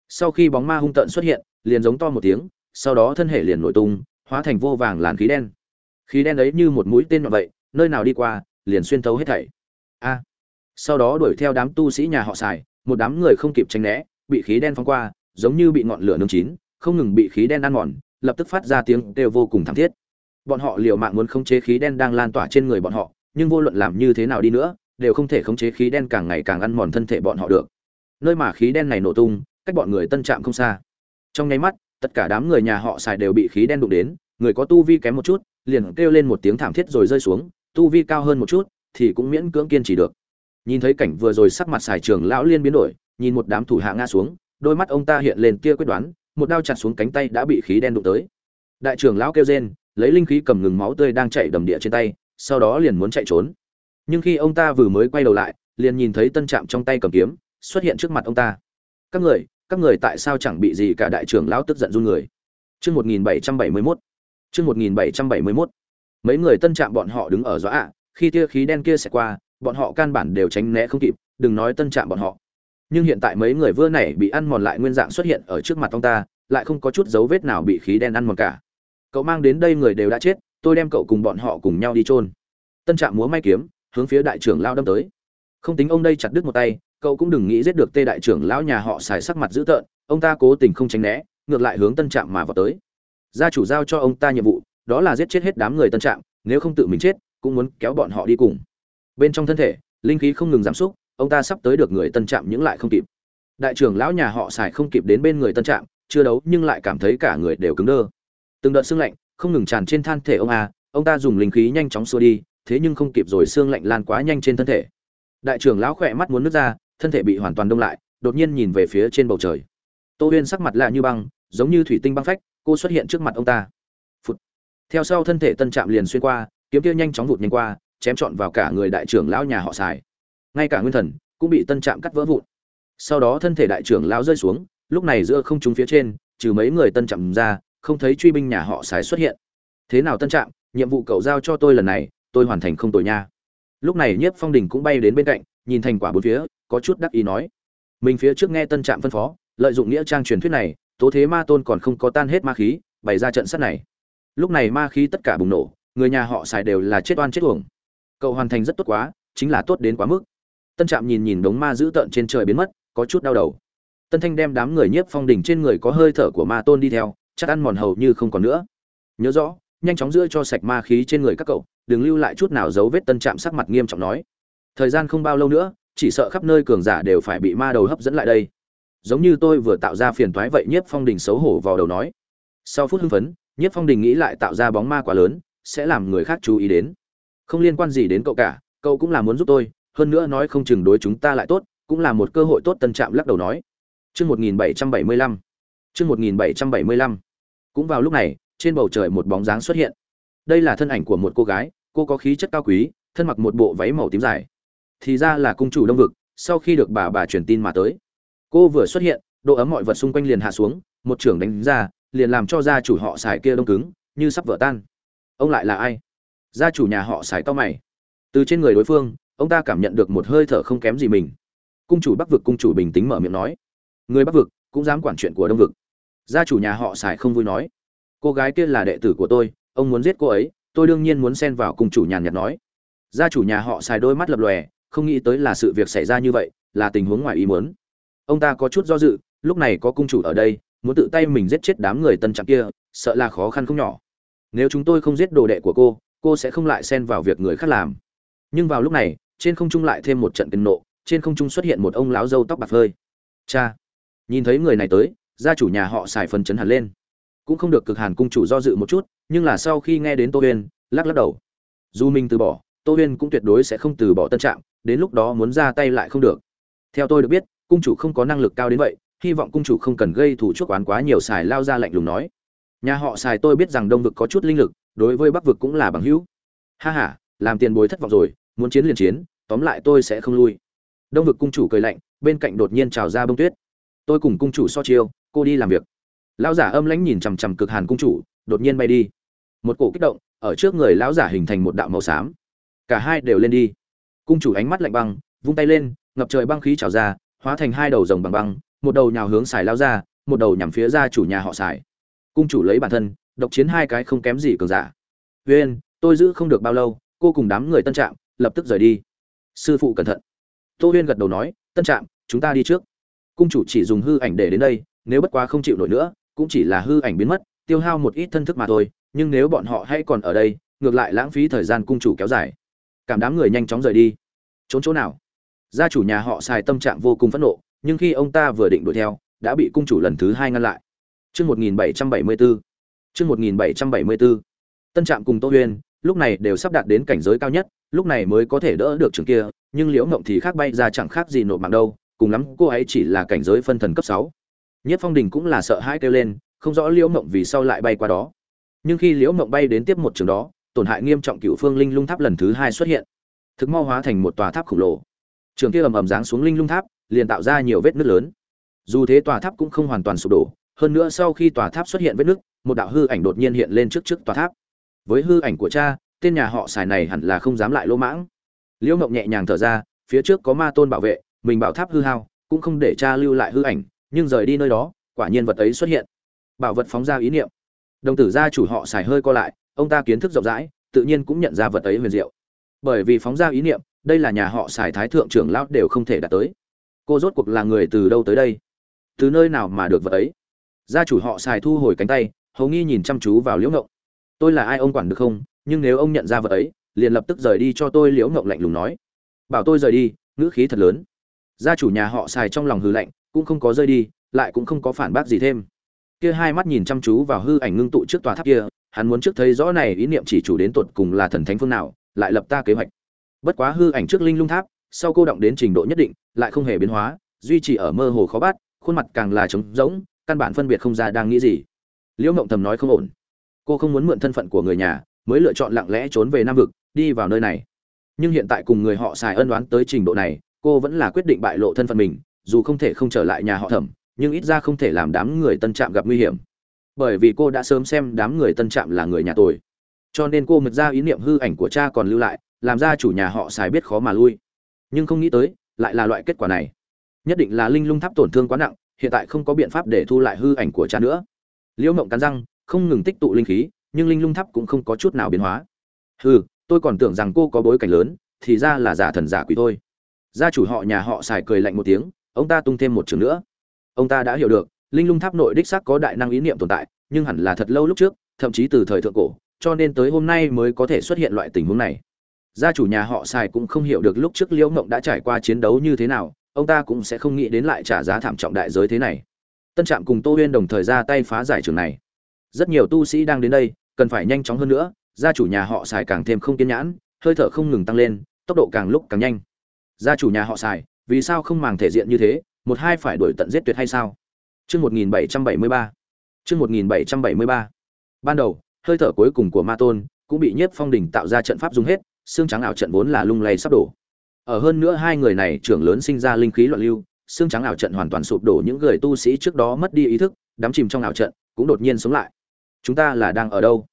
Sau khi bóng ma hung tợn xuất hiện, liền giống to một tiếng, sau đó thân thể liền nổi tung, hóa thành vô vàng làn khí đen khí đen ấy như một mũi tên nhọn vậy, nơi nào đi qua, liền xuyên thấu hết thảy. A. Sau đó đuổi theo đám tu sĩ nhà họ xài một đám người không kịp tránh né, bị khí đen phóng qua, giống như bị ngọn lửa nướng chín, không ngừng bị khí đen ăn mòn, lập tức phát ra tiếng đều vô cùng thảm thiết. Bọn họ liều mạng muốn khống chế khí đen đang lan tỏa trên người bọn họ, nhưng vô luận làm như thế nào đi nữa, đều không thể khống chế khí đen càng ngày càng ăn mòn thân thể bọn họ được. Nơi mà khí đen này nổ tung, cách bọn người tân trạm không xa. Trong nháy mắt, tất cả đám người nhà họ xài đều bị khí đen đụng đến, người có tu vi kém một chút liền kêu lên một tiếng thảm thiết rồi rơi xuống, tu vi cao hơn một chút, thì cũng miễn cưỡng kiên trì được. Nhìn thấy cảnh vừa rồi sắc mặt xài trường lão liên biến đổi, nhìn một đám thủ hạ ngã xuống, đôi mắt ông ta hiện lên kia quyết đoán, một đao chặt xuống cánh tay đã bị khí đen đụng tới. Đại trưởng lão kêu rên, lấy linh khí cầm ngừng máu tươi đang chạy đầm địa trên tay, sau đó liền muốn chạy trốn. Nhưng khi ông ta vừa mới quay đầu lại, liền nhìn thấy tân trạm trong tay cầm kiếm, xuất hiện trước mặt ông ta. Các người các người tại sao chẳng bị gì cả đại trưởng lão tức giận run người? Chương một nghìn bảy trăm bảy mươi mốt chương một nghìn bảy trăm bảy mươi mốt. Mấy người tân trạm bọn họ đứng ở rõ ạ, khi tia khí đen kia sẽ qua, bọn họ căn bản đều tránh né không kịp, đừng nói tân trạm bọn họ. Nhưng hiện tại mấy người vừa này bị ăn mòn lại nguyên dạng xuất hiện ở trước mặt ông ta, lại không có chút dấu vết nào bị khí đen ăn mòn cả. Cậu mang đến đây người đều đã chết, tôi đem cậu cùng bọn họ cùng nhau đi chôn. Tân trạm múa may kiếm, hướng phía đại trưởng lao đâm tới. Không tính ông đây chặt đứt một tay, cậu cũng đừng nghĩ giết được tê đại trưởng lão nhà họ xài sắc mặt dữ tợn, ông ta cố tình không tránh né, ngược lại hướng tân trạm mà vào tới gia chủ giao cho ông ta nhiệm vụ đó là giết chết hết đám người tân trạm nếu không tự mình chết cũng muốn kéo bọn họ đi cùng. Bên trong thân thể linh khí không ngừng giảm sút, ông ta sắp tới được người tân trạm những lại không kịp. Đại trưởng lão nhà họ xài không kịp đến bên người tân trạm chưa đấu nhưng lại cảm thấy cả người đều cứng đơ. Từng đợt xương lạnh không ngừng tràn trên thân thể ông a ông ta dùng linh khí nhanh chóng xua đi thế nhưng không kịp rồi xương lạnh lan quá nhanh trên thân thể. Đại trưởng lão khỏe mắt muốn nước ra thân thể bị hoàn toàn đông lại đột nhiên nhìn về phía trên bầu trời. Tô huyên sắc mặt lạ như băng giống như thủy tinh băng phách cô xuất hiện trước mặt ông ta. Phụt. theo sau thân thể tân trạm liền xuyên qua, kiếm kia nhanh chóng vụt nhanh qua, chém trọn vào cả người đại trưởng lão nhà họ xài ngay cả nguyên thần cũng bị tân trạm cắt vỡ vụn. Sau đó thân thể đại trưởng lão rơi xuống, lúc này giữa không trung phía trên, trừ mấy người tân trạm ra, không thấy truy binh nhà họ xài xuất hiện. Thế nào tân trạm, nhiệm vụ cậu giao cho tôi lần này, tôi hoàn thành không tội nha. Lúc này nhiếp phong đình cũng bay đến bên cạnh, nhìn thành quả bốn phía, có chút đắc ý nói. Mình phía trước nghe tân trạm phân phó, lợi dụng nghĩa trang truyền thuyết này tố thế ma tôn còn không có tan hết ma khí, bày ra trận sát này. Lúc này ma khí tất cả bùng nổ, người nhà họ xài đều là chết oan chết uổng. Cậu hoàn thành rất tốt quá, chính là tốt đến quá mức. Tân trạm nhìn nhìn đống ma dữ tợn trên trời biến mất, có chút đau đầu. Tân thanh đem đám người nhiếp phong đỉnh trên người có hơi thở của ma tôn đi theo, chắc ăn mòn hầu như không còn nữa. Nhớ rõ, nhanh chóng giữa cho sạch ma khí trên người các cậu, đừng lưu lại chút nào dấu vết, tân trạm sắc mặt nghiêm trọng nói. Thời gian không bao lâu nữa, chỉ sợ khắp nơi cường giả đều phải bị ma đầu hấp dẫn lại đây giống như tôi vừa tạo ra phiền toái vậy nhiếp phong đình xấu hổ vào đầu nói sau phút hưng phấn nhiếp phong đình nghĩ lại tạo ra bóng ma quá lớn sẽ làm người khác chú ý đến không liên quan gì đến cậu cả cậu cũng là muốn giúp tôi hơn nữa nói không chừng đối chúng ta lại tốt cũng là một cơ hội tốt tân trạm lắc đầu nói Chương 1775. Chương 1775. Cũng vào lúc này, trên bầu trời một bóng dáng xuất hiện. Đây là thân ảnh của một cô gái, cô có khí chất cao quý, thân mặc một bộ váy màu tím dài. Thì ra là cung chủ Đông vực, sau khi được bà bà truyền tin mà tới cô vừa xuất hiện, độ ấm mọi vật xung quanh liền hạ xuống, một trưởng đánh ra, liền làm cho gia chủ họ xài kia đông cứng, như sắp vỡ tan. Ông lại là ai? Gia chủ nhà họ xài to mày. Từ trên người đối phương, ông ta cảm nhận được một hơi thở không kém gì mình. Cung chủ bắc vực cung chủ bình tĩnh mở miệng nói. Người bắc vực, cũng dám quản chuyện của đông vực. Gia chủ nhà họ xài không vui nói. Cô gái kia là đệ tử của tôi, ông muốn giết cô ấy, tôi đương nhiên muốn xen vào cung chủ nhàn nhạt nói. Gia chủ nhà họ xài đôi mắt lập lòe, không nghĩ tới là sự việc xảy ra như vậy, là tình huống ngoài ý muốn ông ta có chút do dự, lúc này có cung chủ ở đây, muốn tự tay mình giết chết đám người tân trạng kia, sợ là khó khăn không nhỏ. Nếu chúng tôi không giết đồ đệ của cô cô sẽ không lại xen vào việc người khác làm. Nhưng vào lúc này, trên không trung lại thêm một trận kinh nộ, trên không trung xuất hiện một ông lão râu tóc bạc hơi. Cha! Nhìn thấy người này tới, gia chủ nhà họ xài phần chấn hẳn lên. Cũng không được cực hàn cung chủ do dự một chút, nhưng là sau khi nghe đến tô huyên, lắc lắc đầu. Dù mình từ bỏ, tô huyên cũng tuyệt đối sẽ không từ bỏ tân trạng đến lúc đó muốn ra tay lại không được. Theo tôi được biết cung chủ không có năng lực cao đến vậy, hy vọng cung chủ không cần gây thủ chuốc oán quá nhiều xài lao ra lạnh lùng nói. Nhà họ xài tôi biết rằng đông vực có chút linh lực, đối với bắc vực cũng là bằng hữu. Ha h a làm tiền bối thất vọng rồi, muốn chiến liền chiến, tóm lại tôi sẽ không lui. Đông vực cung chủ cười lạnh, bên cạnh đột nhiên trào ra bông tuyết. Tôi cùng cung chủ so chiêu, cô đi làm việc. Lão giả âm lãnh nhìn chằm chằm cực hàn cung chủ, đột nhiên bay đi. Một cổ kích động, ở trước người lão giả hình thành một đạo màu xám. Cả hai đều lên đi. Cung chủ ánh mắt lạnh băng, vung tay lên, ngập trời băng khí trào ra hóa thành hai đầu rồng bằng băng, một đầu nhào hướng xài lao ra, một đầu nhằm phía ra chủ nhà họ xài. Cung chủ lấy bản thân, độc chiến hai cái không kém gì cường giả. Uyên, tôi giữ không được bao lâu, cô cùng đám người tân trạm, lập tức rời đi. Sư phụ cẩn thận. Tô huyên gật đầu nói, tân trạm, chúng ta đi trước. Cung chủ chỉ dùng hư ảnh để đến đây, nếu bất quá không chịu nổi nữa, cũng chỉ là hư ảnh biến mất, tiêu hao một ít thân thức mà thôi, nhưng nếu bọn họ hay còn ở đây, ngược lại lãng phí thời gian cung chủ kéo dài. Cảm đám người nhanh chóng rời đi. Trốn chỗ nào? Gia chủ nhà họ xài tâm trạng vô cùng phẫn nộ nhưng khi ông ta vừa định đuổi theo đã bị cung chủ lần thứ hai ngăn lại Chương 1774. Chương 1774. Tân Trạm cùng Tô Huyên, lúc này đều sắp đạt đến cảnh giới cao nhất, lúc này mới có thể đỡ được trường kia, nhưng Liễu Ngộng thì khác bay ra chẳng khác gì nộp mạng đâu, cùng lắm cô ấy chỉ là cảnh giới phân thần cấp 6. Nhất Phong Đình cũng là sợ hãi kêu lên, không rõ Liễu Ngộng vì sao lại bay qua đó. Nhưng khi Liễu Ngộng bay đến tiếp một trường đó, tổn hại nghiêm trọng Cửu Phương Linh Lung Tháp lần thứ hai xuất hiện. Thực mau hóa thành một tòa tháp khổng lồ. Trường kia ầm ầm giáng xuống Linh Lung Tháp, liền tạo ra nhiều vết nứt lớn. Dù thế tòa tháp cũng không hoàn toàn sụp đổ, hơn nữa sau khi tòa tháp xuất hiện vết nứt, một đạo hư ảnh đột nhiên hiện lên trước trước tòa tháp. Với hư ảnh của cha, tên nhà họ xài này hẳn là không dám lại lỗ mãng. Liễu mộng nhẹ nhàng thở ra, phía trước có ma tôn bảo vệ, mình bảo tháp hư hao, cũng không để cha lưu lại hư ảnh, nhưng rời đi nơi đó, quả nhiên vật ấy xuất hiện. Bảo vật phóng ra ý niệm. Đồng tử gia chủ họ xài hơi co lại, ông ta kiến thức rộng rãi, tự nhiên cũng nhận ra vật ấy huyền diệu. Bởi vì phóng ra ý niệm, đây là nhà họ xài thái thượng trưởng lão đều không thể đạt tới. Cô rốt cuộc là người từ đâu tới đây? Từ nơi nào mà được vật ấy? gia chủ họ xài thu hồi cánh tay, hầu nghi nhìn chăm chú vào liễu ngộng tôi là ai ông quản được không nhưng nếu ông nhận ra vật ấy, liền lập tức rời đi cho tôi, liễu ngộng lạnh lùng nói bảo tôi rời đi, ngữ khí thật lớn gia chủ nhà họ xài trong lòng hư lạnh, cũng không có rơi đi, lại cũng không có phản bác gì thêm kia hai mắt nhìn chăm chú vào hư ảnh ngưng tụ trước tòa tháp kia, hắn muốn trước thấy rõ này ý niệm chỉ chủ đến tột cùng là thần thánh phương nào, lại lập ta kế hoạch bất quá hư ảnh trước linh lung tháp, sau cô động đến trình độ nhất định, lại không hề biến hóa, duy trì ở mơ hồ khó bắt, khuôn mặt càng là trống rỗng, căn bản phân biệt không ra đang nghĩ gì. Liễu mộng thầm nói không ổn. Cô không muốn mượn thân phận của người nhà, mới lựa chọn lặng lẽ trốn về nam vực, đi vào nơi này. Nhưng hiện tại cùng người họ xài ân đoán tới trình độ này, cô vẫn là quyết định bại lộ thân phận mình, dù không thể không trở lại nhà họ thẩm, nhưng ít ra không thể làm đám người tân trạm gặp nguy hiểm. Bởi vì cô đã sớm xem đám người tân trạm là người nhà tôi cho nên cô mật ra ý niệm hư ảnh của cha còn lưu lại làm ra chủ nhà họ xài biết khó mà lui. Nhưng không nghĩ tới, lại là loại kết quả này. Nhất định là linh lung tháp tổn thương quá nặng, hiện tại không có biện pháp để thu lại hư ảnh của cha nữa. Liễu mộng cắn răng, không ngừng tích tụ linh khí, nhưng linh lung tháp cũng không có chút nào biến hóa. Hừ, tôi còn tưởng rằng cô có bối cảnh lớn, thì ra là giả thần giả quỷ thôi. Gia chủ họ nhà họ xài cười lạnh một tiếng, ông ta tung thêm một trường nữa. Ông ta đã hiểu được, linh lung tháp nội đích xác có đại năng ý niệm tồn tại, nhưng hẳn là thật lâu lúc trước, thậm chí từ thời thượng cổ, cho nên tới hôm nay mới có thể xuất hiện loại tình huống này gia chủ nhà họ xài cũng không hiểu được lúc trước liễu mộng đã trải qua chiến đấu như thế nào, ông ta cũng sẽ không nghĩ đến lại trả giá thảm trọng đại giới thế này. Tân trạm cùng tô huyên đồng thời ra tay phá giải trường này. Rất nhiều tu sĩ đang đến đây, cần phải nhanh chóng hơn nữa, gia chủ nhà họ xài càng thêm không kiên nhãn hơi thở không ngừng tăng lên, tốc độ càng lúc càng nhanh. Gia chủ nhà họ xài vì sao không màng thể diện như thế, một hai phải đuổi tận giết tuyệt hay sao? Chương một nghìn bảy trăm bảy mươi ba. Chương một nghìn bảy trăm bảy mươi ba. Ban đầu, hơi thở cuối cùng của ma tôn cũng bị nhiếp phong đỉnh tạo ra trận pháp dùng hết xương trắng ảo trận vốn là lung lay sắp đổ. Ở hơn nữa hai người này trưởng lớn sinh ra linh khí loạn lưu, xương trắng ảo trận hoàn toàn sụp đổ những người tu sĩ trước đó mất đi ý thức, đắm chìm trong ảo trận, cũng đột nhiên sống lại. Chúng ta là đang ở đâu?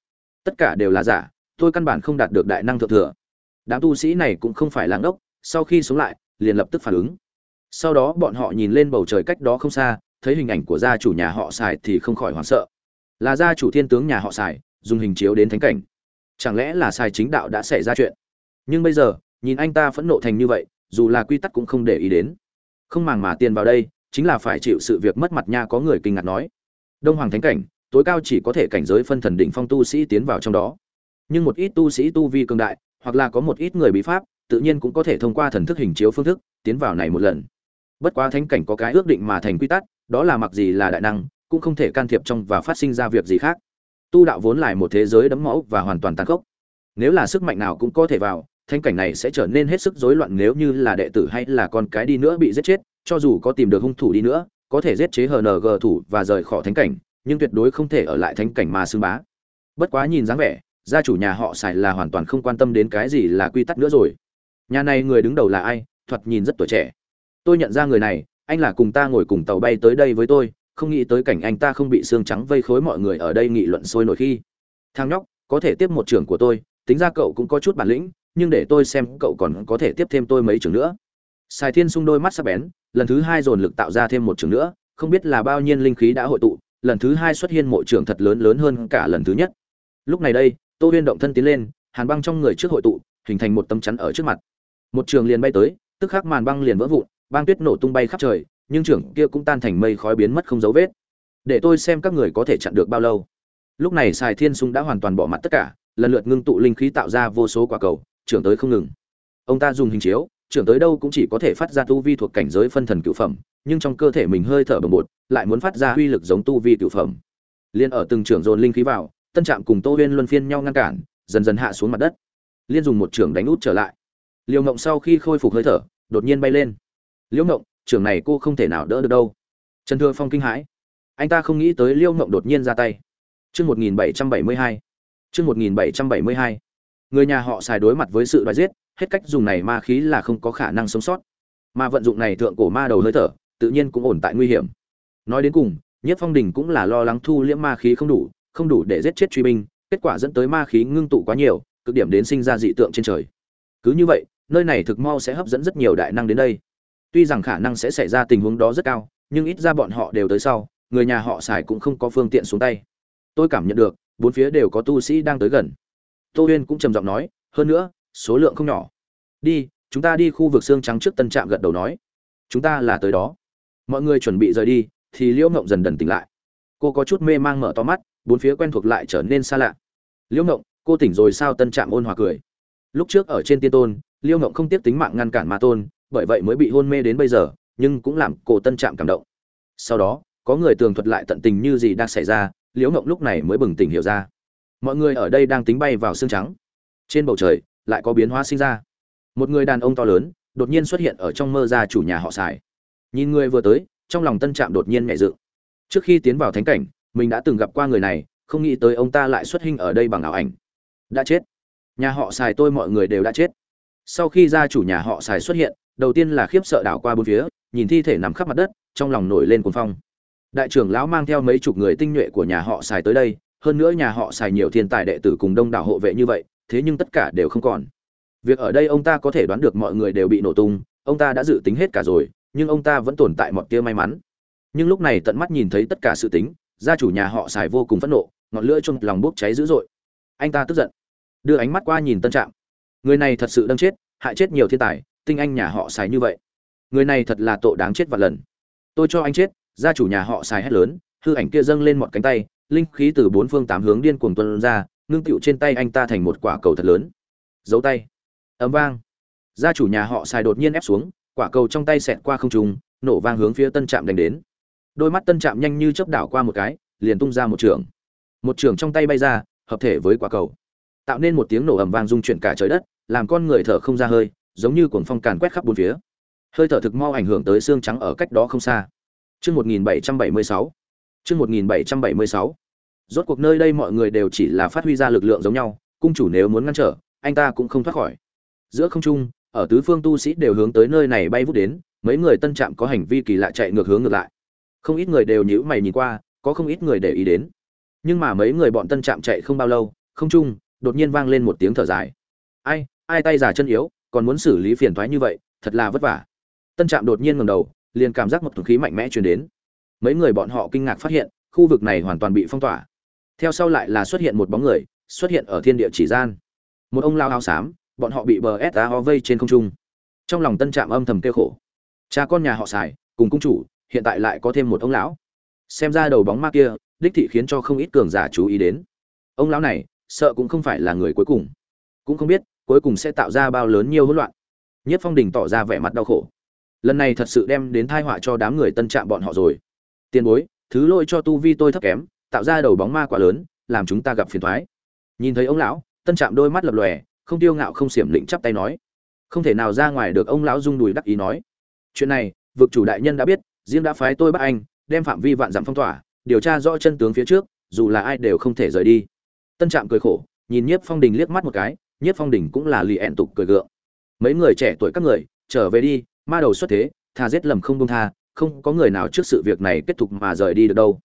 Tất cả đều là giả, tôi căn bản không đạt được đại năng thượng thừa. Đám tu sĩ này cũng không phải là ngốc, sau khi sống lại, liền lập tức phản ứng. Sau đó bọn họ nhìn lên bầu trời cách đó không xa, thấy hình ảnh của gia chủ nhà họ xài thì không khỏi hoảng sợ. Là gia chủ thiên tướng nhà họ xài dùng hình chiếu đến thánh cảnh. Chẳng lẽ là xài chính đạo đã xảy ra chuyện? Nhưng bây giờ, nhìn anh ta phẫn nộ thành như vậy, dù là quy tắc cũng không để ý đến. Không màng mà tiền vào đây, chính là phải chịu sự việc mất mặt nha, có người kinh ngạc nói. Đông hoàng thánh cảnh, tối cao chỉ có thể cảnh giới phân thần đỉnh phong tu sĩ tiến vào trong đó. Nhưng một ít tu sĩ tu vi cường đại, hoặc là có một ít người bí pháp, tự nhiên cũng có thể thông qua thần thức hình chiếu phương thức, tiến vào này một lần. Bất quá thánh cảnh có cái ước định mà thành quy tắc, đó là mặc gì là đại năng, cũng không thể can thiệp trong và phát sinh ra việc gì khác. Tu đạo vốn là một thế giới đấm máu và hoàn toàn tàn khốc. Nếu là sức mạnh nào cũng có thể vào thanh cảnh này sẽ trở nên hết sức rối loạn nếu như là đệ tử hay là con cái đi nữa bị giết chết, cho dù có tìm được hung thủ đi nữa, có thể giết chế hng thủ và rời khỏi thánh cảnh, nhưng tuyệt đối không thể ở lại thánh cảnh mà xưng bá. Bất quá nhìn dáng vẻ, gia chủ nhà họ xài là hoàn toàn không quan tâm đến cái gì là quy tắc nữa rồi. Nhà này người đứng đầu là ai? Thoạt nhìn rất tuổi trẻ. Tôi nhận ra người này, anh là cùng ta ngồi cùng tàu bay tới đây với tôi, không nghĩ tới cảnh anh ta không bị xương trắng vây khối mọi người ở đây nghị luận sôi nổi khi. Thang nhóc, có thể tiếp một trưởng của tôi, tính ra cậu cũng có chút bản lĩnh nhưng để tôi xem cậu còn có thể tiếp thêm tôi mấy trường nữa. Sài thiên sung đôi mắt sắc bén, lần thứ hai dồn lực tạo ra thêm một trường nữa, không biết là bao nhiêu linh khí đã hội tụ, lần thứ hai xuất hiện mộ trường thật lớn lớn hơn cả lần thứ nhất. Lúc này đây, tô huyên động thân tiến lên, hàn băng trong người trước hội tụ, hình thành một tấm chắn ở trước mặt. Một trường liền bay tới, tức khắc màn băng liền vỡ vụn, băng tuyết nổ tung bay khắp trời, nhưng trưởng kia cũng tan thành mây khói biến mất không dấu vết. Để tôi xem các người có thể chặn được bao lâu. Lúc này sài thiên sung đã hoàn toàn bỏ mặt tất cả, lần lượt ngưng tụ linh khí tạo ra vô số quả cầu trưởng tới không ngừng. Ông ta dùng hình chiếu, trưởng tới đâu cũng chỉ có thể phát ra tu vi thuộc cảnh giới phân thần cựu phẩm, nhưng trong cơ thể mình hơi thở bồng bột, lại muốn phát ra uy lực giống tu vi cựu phẩm. Liên ở từng trưởng dồn linh khí vào, tân trạm cùng tô huyên luân phiên nhau ngăn cản, dần dần hạ xuống mặt đất. Liên dùng một trưởng đánh út trở lại. Liều ngộng sau khi khôi phục hơi thở, đột nhiên bay lên. Liễu ngộng, trưởng này cô không thể nào đỡ được đâu. Trần thừa phong kinh hãi. Anh ta không nghĩ tới liêu ngộng đột nhiên ra tay. Chương một nghìn bảy trăm bảy mươi hai. Chương một nghìn bảy trăm bảy mươi hai người nhà họ xài đối mặt với sự đoạt giết, hết cách dùng này ma khí là không có khả năng sống sót. Mà vận dụng này thượng cổ ma đầu hơi thở, tự nhiên cũng ổn tại nguy hiểm. Nói đến cùng, nhất phong đình cũng là lo lắng thu liễm ma khí không đủ không đủ để giết chết truy binh, kết quả dẫn tới ma khí ngưng tụ quá nhiều, cực điểm đến sinh ra dị tượng trên trời. Cứ như vậy, nơi này thực mau sẽ hấp dẫn rất nhiều đại năng đến đây. Tuy rằng khả năng sẽ xảy ra tình huống đó rất cao, nhưng ít ra bọn họ đều tới sau, người nhà họ xài cũng không có phương tiện xuống tay. Tôi cảm nhận được, bốn phía đều có tu sĩ đang tới gần tô huyên cũng trầm giọng nói, hơn nữa, số lượng không nhỏ. Đi, chúng ta đi khu vực xương trắng trước tân trạm gật đầu nói. Chúng ta là tới đó. Mọi người chuẩn bị rời đi, thì liễu ngộng dần dần tỉnh lại. Cô có chút mê mang mở to mắt, bốn phía quen thuộc lại trở nên xa lạ. Liễu ngộng, cô tỉnh rồi sao? Tân trạm ôn hòa cười. Lúc trước ở trên tiên tôn, liễu ngộng không tiếp tính mạng ngăn cản ma tôn, bởi vậy mới bị hôn mê đến bây giờ, nhưng cũng làm cô tân trạm cảm động. Sau đó, có người tường thuật lại tận tình như gì đang xảy ra, liễu ngộng lúc này mới bừng tỉnh hiểu ra mọi người ở đây đang tính bay vào xương trắng. Trên bầu trời, lại có biến hóa sinh ra. Một người đàn ông to lớn, đột nhiên xuất hiện ở trong mơ ra chủ nhà họ xài nhìn người vừa tới, trong lòng tân trạm đột nhiên nhẹ dự trước khi tiến vào thánh cảnh, mình đã từng gặp qua người này, không nghĩ tới ông ta lại xuất hình ở đây bằng ảo ảnh. Đã chết. Nhà họ xài tôi mọi người đều đã chết. Sau khi gia chủ nhà họ xài xuất hiện, đầu tiên là khiếp sợ đảo qua bốn phía, nhìn thi thể nằm khắp mặt đất, trong lòng nổi lên cuồng phong. Đại trưởng lão mang theo mấy chục người tinh nhuệ của nhà họ xài tới đây hơn nữa nhà họ xài nhiều thiên tài đệ tử cùng đông đảo hộ vệ như vậy, thế nhưng tất cả đều không còn. Việc ở đây ông ta có thể đoán được mọi người đều bị nổ tung, ông ta đã dự tính hết cả rồi, nhưng ông ta vẫn tồn tại một tia may mắn. Nhưng lúc này tận mắt nhìn thấy tất cả sự tính, gia chủ nhà họ xài vô cùng phẫn nộ, ngọn lửa trong lòng bốc cháy dữ dội. Anh ta tức giận, đưa ánh mắt qua nhìn tân trạm. Người này thật sự đâm chết, hại chết nhiều thiên tài, tinh anh nhà họ xài như vậy. Người này thật là tội đáng chết vạn lần. Tôi cho anh chết, gia chủ nhà họ xài hét lớn, hư ảnh kia dâng lên một cánh tay linh khí từ bốn phương tám hướng điên cuồng tuân ra, ngưng tựu trên tay anh ta thành một quả cầu thật lớn. Giấu tay. Ấm vang. Gia chủ nhà họ xài đột nhiên ép xuống, quả cầu trong tay xẹt qua không trung, nổ vang hướng phía tân trạm đánh đến. Đôi mắt tân trạm nhanh như chớp đảo qua một cái, liền tung ra một trường. Một trường trong tay bay ra, hợp thể với quả cầu. Tạo nên một tiếng nổ ầm vang rung chuyển cả trời đất, làm con người thở không ra hơi, giống như cuồng phong càn quét khắp bốn phía. Hơi thở thực mau ảnh hưởng tới xương trắng ở cách đó không xa. Chương 1776 chương 1776 rốt cuộc nơi đây mọi người đều chỉ là phát huy ra lực lượng giống nhau, cung chủ nếu muốn ngăn trở, anh ta cũng không thoát khỏi. Giữa không trung, ở tứ phương tu sĩ đều hướng tới nơi này bay vút đến, mấy người tân trạm có hành vi kỳ lạ chạy ngược hướng ngược lại. Không ít người đều nhíu mày nhìn qua, có không ít người để ý đến. Nhưng mà mấy người bọn tân trạm chạy không bao lâu, không trung, đột nhiên vang lên một tiếng thở dài. Ai ai tay già chân yếu, còn muốn xử lý phiền toái như vậy, thật là vất vả. Tân trạm đột nhiên ngẩng đầu, liền cảm giác một luồng khí mạnh mẽ truyền đến mấy người bọn họ kinh ngạc phát hiện, khu vực này hoàn toàn bị phong tỏa. Theo sau lại là xuất hiện một bóng người, xuất hiện ở thiên địa chỉ gian. Một ông lao áo xám, bọn họ bị bờ sao vây trên không trung. Trong lòng tân trạm âm thầm kêu khổ. Cha con nhà họ xài cùng cung chủ, hiện tại lại có thêm một ông lão. Xem ra đầu bóng ma kia, đích thị khiến cho không ít cường giả chú ý đến. Ông lão này, sợ cũng không phải là người cuối cùng. Cũng không biết, cuối cùng sẽ tạo ra bao lớn nhiều hỗn loạn. Nhất phong đình tỏ ra vẻ mặt đau khổ. Lần này thật sự đem đến thai họa cho đám người tân trạm bọn họ rồi tiền bối, thứ lỗi cho tu vi tôi thấp kém, tạo ra đầu bóng ma quá lớn, làm chúng ta gặp phiền thoái. Nhìn thấy ông lão, tân trạm đôi mắt lập lòe, không tiêu ngạo không xiểm lĩnh chắp tay nói. Không thể nào ra ngoài được, ông lão rung đùi đắc ý nói. Chuyện này, vực chủ đại nhân đã biết riêng đã phái tôi bắt anh, đem phạm vi vạn dặm phong tỏa, điều tra rõ chân tướng phía trước, dù là ai đều không thể rời đi. Tân trạm cười khổ, nhìn nhiếp phong đình liếc mắt một cái, nhiếp phong đình cũng là lì ẹn tục cười gượng. Mấy người trẻ tuổi các người, trở về đi, ma đầu xuất thế, tha giết lầm không công tha không có người nào trước sự việc này kết thúc mà rời đi được đâu.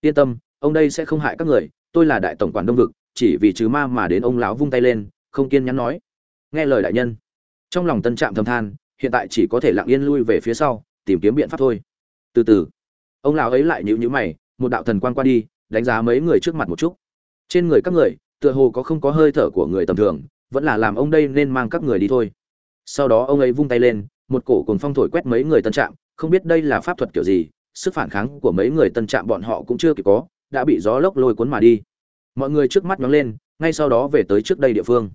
Yên tâm, ông đây sẽ không hại các người, tôi là đại tổng quản đông vực, chỉ vì trừ ma mà đến ông lão vung tay lên, không kiên nhắn nói. Nghe lời đại nhân. Trong lòng tân trạm thầm than, hiện tại chỉ có thể lặng yên lui về phía sau, tìm kiếm biện pháp thôi. Từ từ. Ông lão ấy lại nhíu nhíu mày, một đạo thần quan qua đi, đánh giá mấy người trước mặt một chút. Trên người các người, tựa hồ có không có hơi thở của người tầm thường, vẫn là làm ông đây nên mang các người đi thôi. Sau đó ông ấy vung tay lên, một cổ cồn phong thổi quét mấy người tân trạm không biết đây là pháp thuật kiểu gì, sức phản kháng của mấy người tân trạm bọn họ cũng chưa kịp có, đã bị gió lốc lôi cuốn mà đi. Mọi người trước mắt nhóng lên, ngay sau đó về tới trước đây địa phương.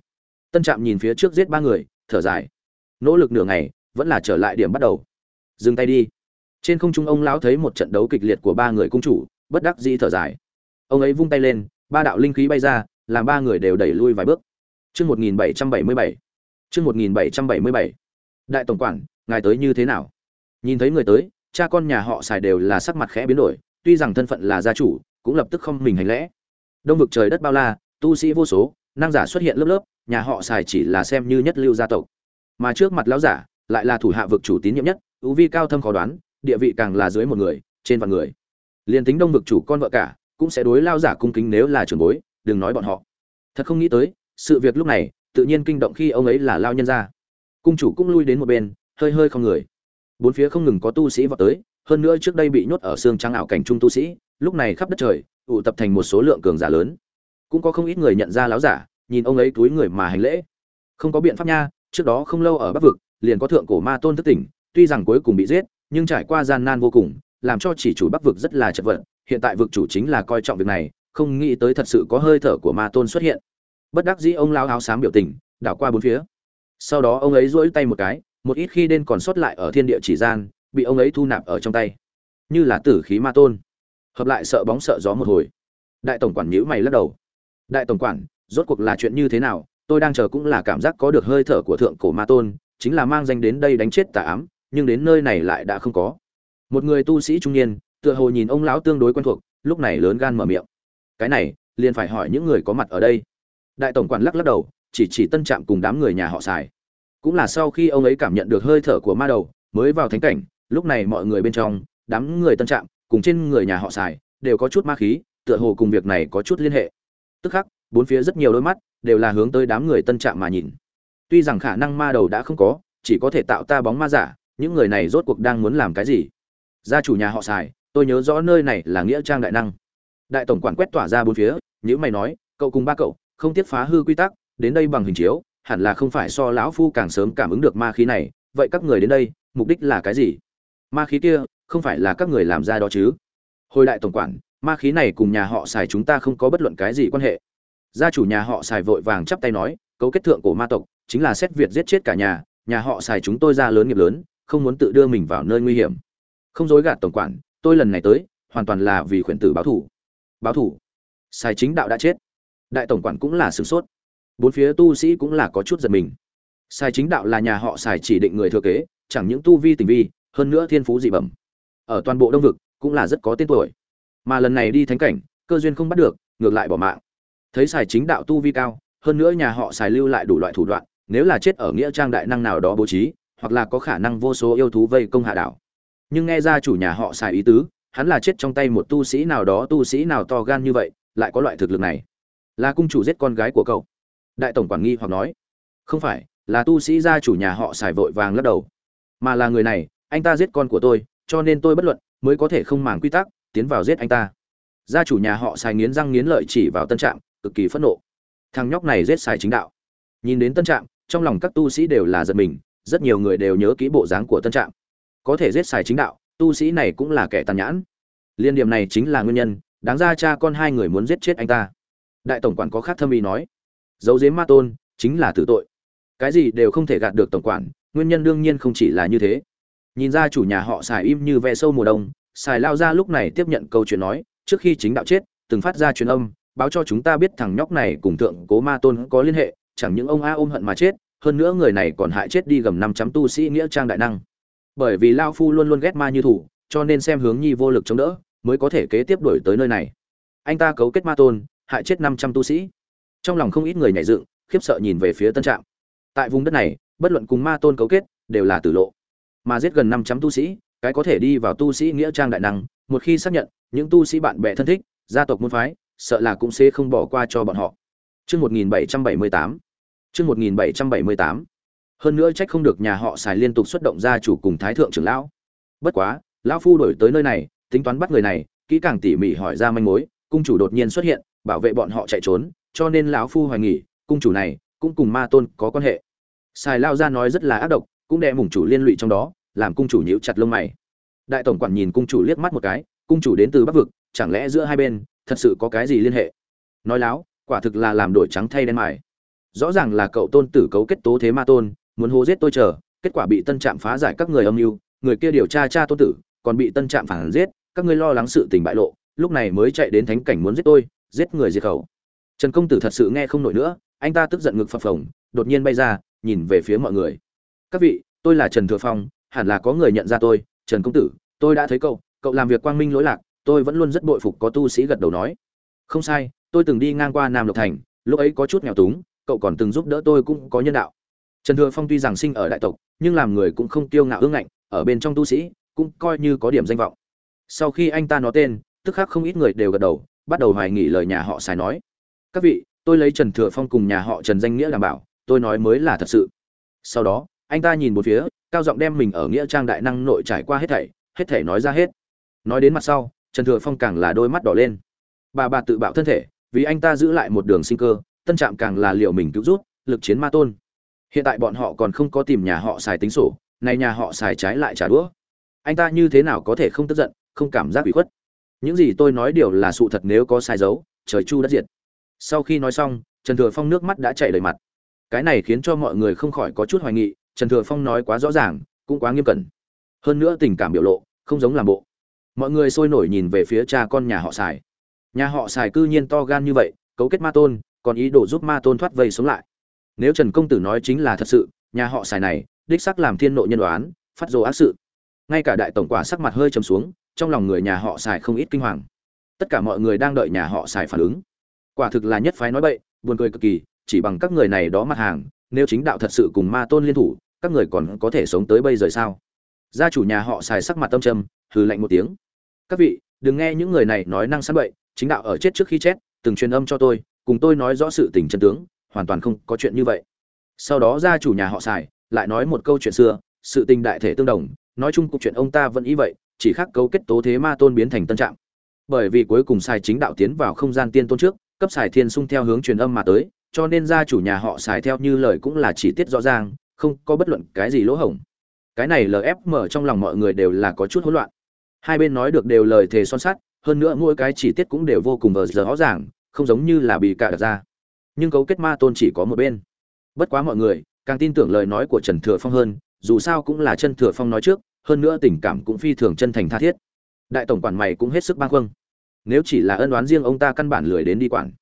Tân trạm nhìn phía trước giết ba người, thở dài. Nỗ lực nửa ngày, vẫn là trở lại điểm bắt đầu. Dừng tay đi. Trên không trung ông lão thấy một trận đấu kịch liệt của ba người cung chủ, bất đắc dĩ thở dài. Ông ấy vung tay lên, ba đạo linh khí bay ra, làm ba người đều đẩy lui vài bước. Chương một nghìn bảy trăm bảy mươi bảy. Chương một nghìn bảy trăm bảy mươi bảy. Đại tổng quản, ngài tới như thế nào? Nhìn thấy người tới, cha con nhà họ xài đều là sắc mặt khẽ biến đổi, tuy rằng thân phận là gia chủ, cũng lập tức không mình hành lẽ đông vực trời đất bao la, tu sĩ vô số, năng giả xuất hiện lớp lớp, nhà họ xài chỉ là xem như nhất lưu gia tộc. Mà trước mặt lão giả, lại là thủ hạ vực chủ tín nhiệm nhất, ưu vi cao thâm khó đoán, địa vị càng là dưới một người, trên vạn người. Liền tính đông vực chủ con vợ cả, cũng sẽ đối lao giả cung kính nếu là trường bối, đừng nói bọn họ. Thật không nghĩ tới, sự việc lúc này, tự nhiên kinh động khi ông ấy là lao nhân ra cung chủ cũng lui đến một bên, hơi hơi không người bốn phía không ngừng có tu sĩ vào tới, hơn nữa trước đây bị nhốt ở xương trắng ảo cảnh trung tu sĩ, lúc này khắp đất trời, tụ tập thành một số lượng cường giả lớn. Cũng có không ít người nhận ra láo giả, nhìn ông ấy túi người mà hành lễ. Không có biện pháp nha, trước đó không lâu ở bắc vực, liền có thượng cổ ma tôn thức tỉnh, tuy rằng cuối cùng bị giết, nhưng trải qua gian nan vô cùng, làm cho chỉ chủ bắc vực rất là chật vật, hiện tại vực chủ chính là coi trọng việc này, không nghĩ tới thật sự có hơi thở của ma tôn xuất hiện. Bất đắc dĩ ông lao áo xám biểu tình, đảo qua bốn phía. Sau đó ông ấy duỗi tay một cái một ít khi đen còn sót lại ở thiên địa chỉ gian, bị ông ấy thu nạp ở trong tay. Như là tử khí ma tôn. Hợp lại sợ bóng sợ gió một hồi. Đại tổng quản nhíu mày lắc đầu. Đại tổng quản, rốt cuộc là chuyện như thế nào? Tôi đang chờ cũng là cảm giác có được hơi thở của thượng cổ ma tôn, chính là mang danh đến đây đánh chết tà ám, nhưng đến nơi này lại đã không có. Một người tu sĩ trung niên, tựa hồ nhìn ông lão tương đối quen thuộc, lúc này lớn gan mở miệng. Cái này, liền phải hỏi những người có mặt ở đây. Đại tổng quản lắc lắc đầu, chỉ chỉ tân trạm cùng đám người nhà họ xài cũng là sau khi ông ấy cảm nhận được hơi thở của ma đầu, mới vào thánh cảnh, lúc này mọi người bên trong, đám người tân trạm, cùng trên người nhà họ xài đều có chút ma khí, tựa hồ cùng việc này có chút liên hệ. Tức khắc, bốn phía rất nhiều đôi mắt, đều là hướng tới đám người tân trạm mà nhìn. Tuy rằng khả năng ma đầu đã không có, chỉ có thể tạo ta bóng ma giả, những người này rốt cuộc đang muốn làm cái gì? Gia chủ nhà họ xài tôi nhớ rõ nơi này là nghĩa trang đại năng. Đại tổng quản quét tỏa ra bốn phía những mày nói, cậu cùng ba cậu, không tiếc phá hư quy tắc, đến đây bằng hình chiếu hẳn là không phải so lão phu càng sớm cảm ứng được ma khí này, vậy các người đến đây, mục đích là cái gì? Ma khí kia, không phải là các người làm ra đó chứ? Hồi đại tổng quản, ma khí này cùng nhà họ xài chúng ta không có bất luận cái gì quan hệ. Gia chủ nhà họ xài vội vàng chắp tay nói, cấu kết thượng của ma tộc, chính là xét việc giết chết cả nhà nhà họ xài chúng tôi ra lớn nghiệp lớn, không muốn tự đưa mình vào nơi nguy hiểm. Không dối gạt tổng quản, tôi lần này tới, hoàn toàn là vì khuyển tử báo thủ. Báo thủ. Xài chính đạo đã chết. Đại tổng quản cũng là sửng sốt bốn phía tu sĩ cũng là có chút giật mình. Xài chính đạo là nhà họ xài chỉ định người thừa kế, chẳng những tu vi tình vi, hơn nữa thiên phú dị bẩm. Ở toàn bộ đông vực, cũng là rất có tên tuổi. Mà lần này đi thánh cảnh, cơ duyên không bắt được, ngược lại bỏ mạng. Thấy xài chính đạo tu vi cao, hơn nữa nhà họ xài lưu lại đủ loại thủ đoạn, nếu là chết ở nghĩa trang đại năng nào đó bố trí, hoặc là có khả năng vô số yêu thú vây công hạ đảo. Nhưng nghe ra chủ nhà họ xài ý tứ, hắn là chết trong tay một tu sĩ nào đó, tu sĩ nào to gan như vậy, lại có loại thực lực này. Là cung chủ giết con gái của cậu đại tổng quản nghi hoặc nói, không phải, là tu sĩ gia chủ nhà họ xài vội vàng lắc đầu. Mà là người này, anh ta giết con của tôi, cho nên tôi bất luận, mới có thể không màng quy tắc, tiến vào giết anh ta. Gia chủ nhà họ xài nghiến răng nghiến lợi chỉ vào tân trạm, cực kỳ phẫn nộ. Thằng nhóc này giết xài chính đạo. Nhìn đến tân trạm, trong lòng các tu sĩ đều là giật mình, rất nhiều người đều nhớ kỹ bộ dáng của tân trạm. Có thể giết xài chính đạo, tu sĩ này cũng là kẻ tàn nhãn liên điểm này chính là nguyên nhân, đáng ra cha con hai người muốn giết chết anh ta. Đại tổng quản có khác thâm ý nói dấu dếm ma tôn chính là tử tội. Cái gì đều không thể gạt được tổng quản, nguyên nhân đương nhiên không chỉ là như thế. Nhìn ra chủ nhà họ xài im như ve sâu mùa đông xài lao ra lúc này tiếp nhận câu chuyện nói, trước khi chính đạo chết, từng phát ra truyền âm, báo cho chúng ta biết thằng nhóc này cùng thượng cố ma tôn có liên hệ, chẳng những ông a ôm hận mà chết, hơn nữa người này còn hại chết đi gầm năm trăm tu sĩ nghĩa trang đại năng. Bởi vì lao phu luôn luôn ghét ma như thủ, cho nên xem hướng nhi vô lực chống đỡ, mới có thể kế tiếp đổi tới nơi này. Anh ta cấu kết ma tôn, hại chết năm trăm tu sĩ trong lòng không ít người nhảy dựng khiếp sợ nhìn về phía tân trạm tại vùng đất này bất luận cùng ma tôn cấu kết đều là tử lộ mà giết gần năm trăm tu sĩ cái có thể đi vào tu sĩ nghĩa trang đại năng một khi xác nhận những tu sĩ bạn bè thân thích gia tộc môn phái sợ là cũng sẽ không bỏ qua cho bọn họ Chương 1778. Chương 1778. Hơn nữa trách không được nhà họ xài liên tục xuất động gia chủ cùng thái thượng trưởng lão. Bất quá, lão phu đổi tới nơi này, tính toán bắt người này, kỹ càng tỉ mỉ hỏi ra manh mối, cung chủ đột nhiên xuất hiện, bảo vệ bọn họ chạy trốn, cho nên lão phu hoài nghi, cung chủ này cũng cùng ma tôn có quan hệ. Xài lao ra nói rất là ác độc, cũng đè mủng chủ liên lụy trong đó, làm cung chủ nhíu chặt lông mày. Đại tổng quản nhìn cung chủ liếc mắt một cái, cung chủ đến từ Bắc vực, chẳng lẽ giữa hai bên thật sự có cái gì liên hệ? Nói láo, quả thực là làm đổi trắng thay đen mài rõ ràng là cậu tôn tử cấu kết tố thế ma tôn muốn hô giết tôi chờ kết quả bị tân trạm phá giải các người âm mưu người kia điều tra cha tôn tử còn bị tân trạm phản giết các ngươi lo lắng sự tình bại lộ lúc này mới chạy đến thánh cảnh muốn giết tôi giết người diệt khẩu trần công tử thật sự nghe không nổi nữa, anh ta tức giận ngực phập phồng, đột nhiên bay ra, nhìn về phía mọi người. Các vị, tôi là trần thừa phong, hẳn là có người nhận ra tôi, trần công tử, tôi đã thấy cậu cậu làm việc quang minh lỗi lạc, tôi vẫn luôn rất bội phục có tu sĩ gật đầu nói. Không sai, tôi từng đi ngang qua nam lộc thành, lúc ấy có chút nghèo túng, cậu còn từng giúp đỡ tôi cũng có nhân đạo. Trần thừa phong tuy rằng sinh ở đại tộc, nhưng làm người cũng không tiêu ngạo ương ngạnh, ở bên trong tu sĩ, cũng coi như có điểm danh vọng. Sau khi anh ta nói tên, tức khắc không ít người đều gật đầu, bắt đầu hoài nghỉ lời nhà họ xài nói các vị, tôi lấy trần thừa phong cùng nhà họ trần danh nghĩa đảm bảo, tôi nói mới là thật sự. Sau đó, anh ta nhìn một phía, cao giọng đem mình ở nghĩa trang đại năng nội trải qua hết thảy hết thảy nói ra hết. Nói đến mặt sau, trần thừa phong càng là đôi mắt đỏ lên. Bà bà tự bạo thân thể, vì anh ta giữ lại một đường sinh cơ, tân trạm càng là liệu mình cứu rút, lực chiến ma tôn. Hiện tại bọn họ còn không có tìm nhà họ xài tính sổ này nhà họ xài trái lại trả đũa. Anh ta như thế nào có thể không tức giận, không cảm giác bị khuất? Những gì tôi nói điều là sự thật nếu có sai dấu, trời chu đất diệt sau khi nói xong, trần thừa phong nước mắt đã chảy đầy mặt. Cái này khiến cho mọi người không khỏi có chút hoài nghị trần thừa phong nói quá rõ ràng, cũng quá nghiêm cẩn. Hơn nữa tình cảm biểu lộ, không giống làm bộ. Mọi người sôi nổi nhìn về phía cha con nhà họ xài nhà họ xài cư nhiên to gan như vậy, cấu kết ma tôn, còn ý đồ giúp ma tôn thoát vây sống lại. Nếu trần công tử nói chính là thật sự, nhà họ xài này, đích sắc làm thiên nội nhân đoán, phát dồ ác sự. Ngay cả đại tổng quả sắc mặt hơi trầm xuống, trong lòng người nhà họ xài không ít kinh hoàng. Tất cả mọi người đang đợi nhà họ xài phản ứng quả thực là nhất phái nói bậy, buồn cười cực kỳ, chỉ bằng các người này đó mặt hàng, nếu chính đạo thật sự cùng ma tôn liên thủ, các người còn có thể sống tới bây giờ sao? Gia chủ nhà họ xài sắc mặt tâm trầm, hừ lạnh một tiếng. Các vị, đừng nghe những người này nói năng sẵn bậy, chính đạo ở chết trước khi chết, từng truyền âm cho tôi, cùng tôi nói rõ sự tình chân tướng, hoàn toàn không có chuyện như vậy. Sau đó gia chủ nhà họ xài lại nói một câu chuyện xưa, sự tình đại thể tương đồng, nói chung cuộc chuyện ông ta vẫn ý vậy, chỉ khác cấu kết tố thế ma tôn biến thành tân trạng bởi vì cuối cùng sai chính đạo tiến vào không gian tiên tôn trước cấp xài thiên sung theo hướng truyền âm mà tới, cho nên gia chủ nhà họ xài theo như lời cũng là chỉ tiết rõ ràng, không có bất luận cái gì lỗ hổng. Cái này lfm trong lòng mọi người đều là có chút hỗn loạn. Hai bên nói được đều lời thề son sắt, hơn nữa mỗi cái chi tiết cũng đều vô cùng vờ giờ rõ ràng, không giống như là bị cả đặt ra. Nhưng cấu kết ma tôn chỉ có một bên. Bất quá mọi người, càng tin tưởng lời nói của trần thừa phong hơn, dù sao cũng là chân thừa phong nói trước, hơn nữa tình cảm cũng phi thường chân thành tha thiết. Đại tổng quản mày cũng hết sức băng khoâng nếu chỉ là ân đoán riêng ông ta căn bản lười đến đi quản.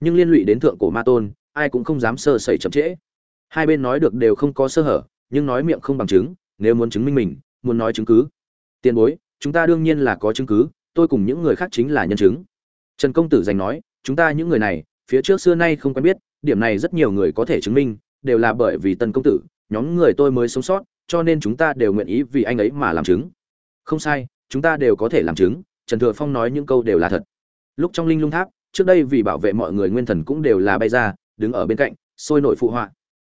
Nhưng liên lụy đến thượng cổ ma tôn, ai cũng không dám sơ sẩy chậm trễ. Hai bên nói được đều không có sơ hở, nhưng nói miệng không bằng chứng, nếu muốn chứng minh mình, muốn nói chứng cứ. Tiền bối, chúng ta đương nhiên là có chứng cứ, tôi cùng những người khác chính là nhân chứng. Trần công tử giành nói, chúng ta những người này, phía trước xưa nay không quen biết, điểm này rất nhiều người có thể chứng minh, đều là bởi vì tân công tử, nhóm người tôi mới sống sót, cho nên chúng ta đều nguyện ý vì anh ấy mà làm chứng. Không sai, chúng ta đều có thể làm chứng trần thừa phong nói những câu đều là thật. Lúc trong linh lung tháp, trước đây vì bảo vệ mọi người nguyên thần cũng đều là bay ra, đứng ở bên cạnh, sôi nổi phụ họa.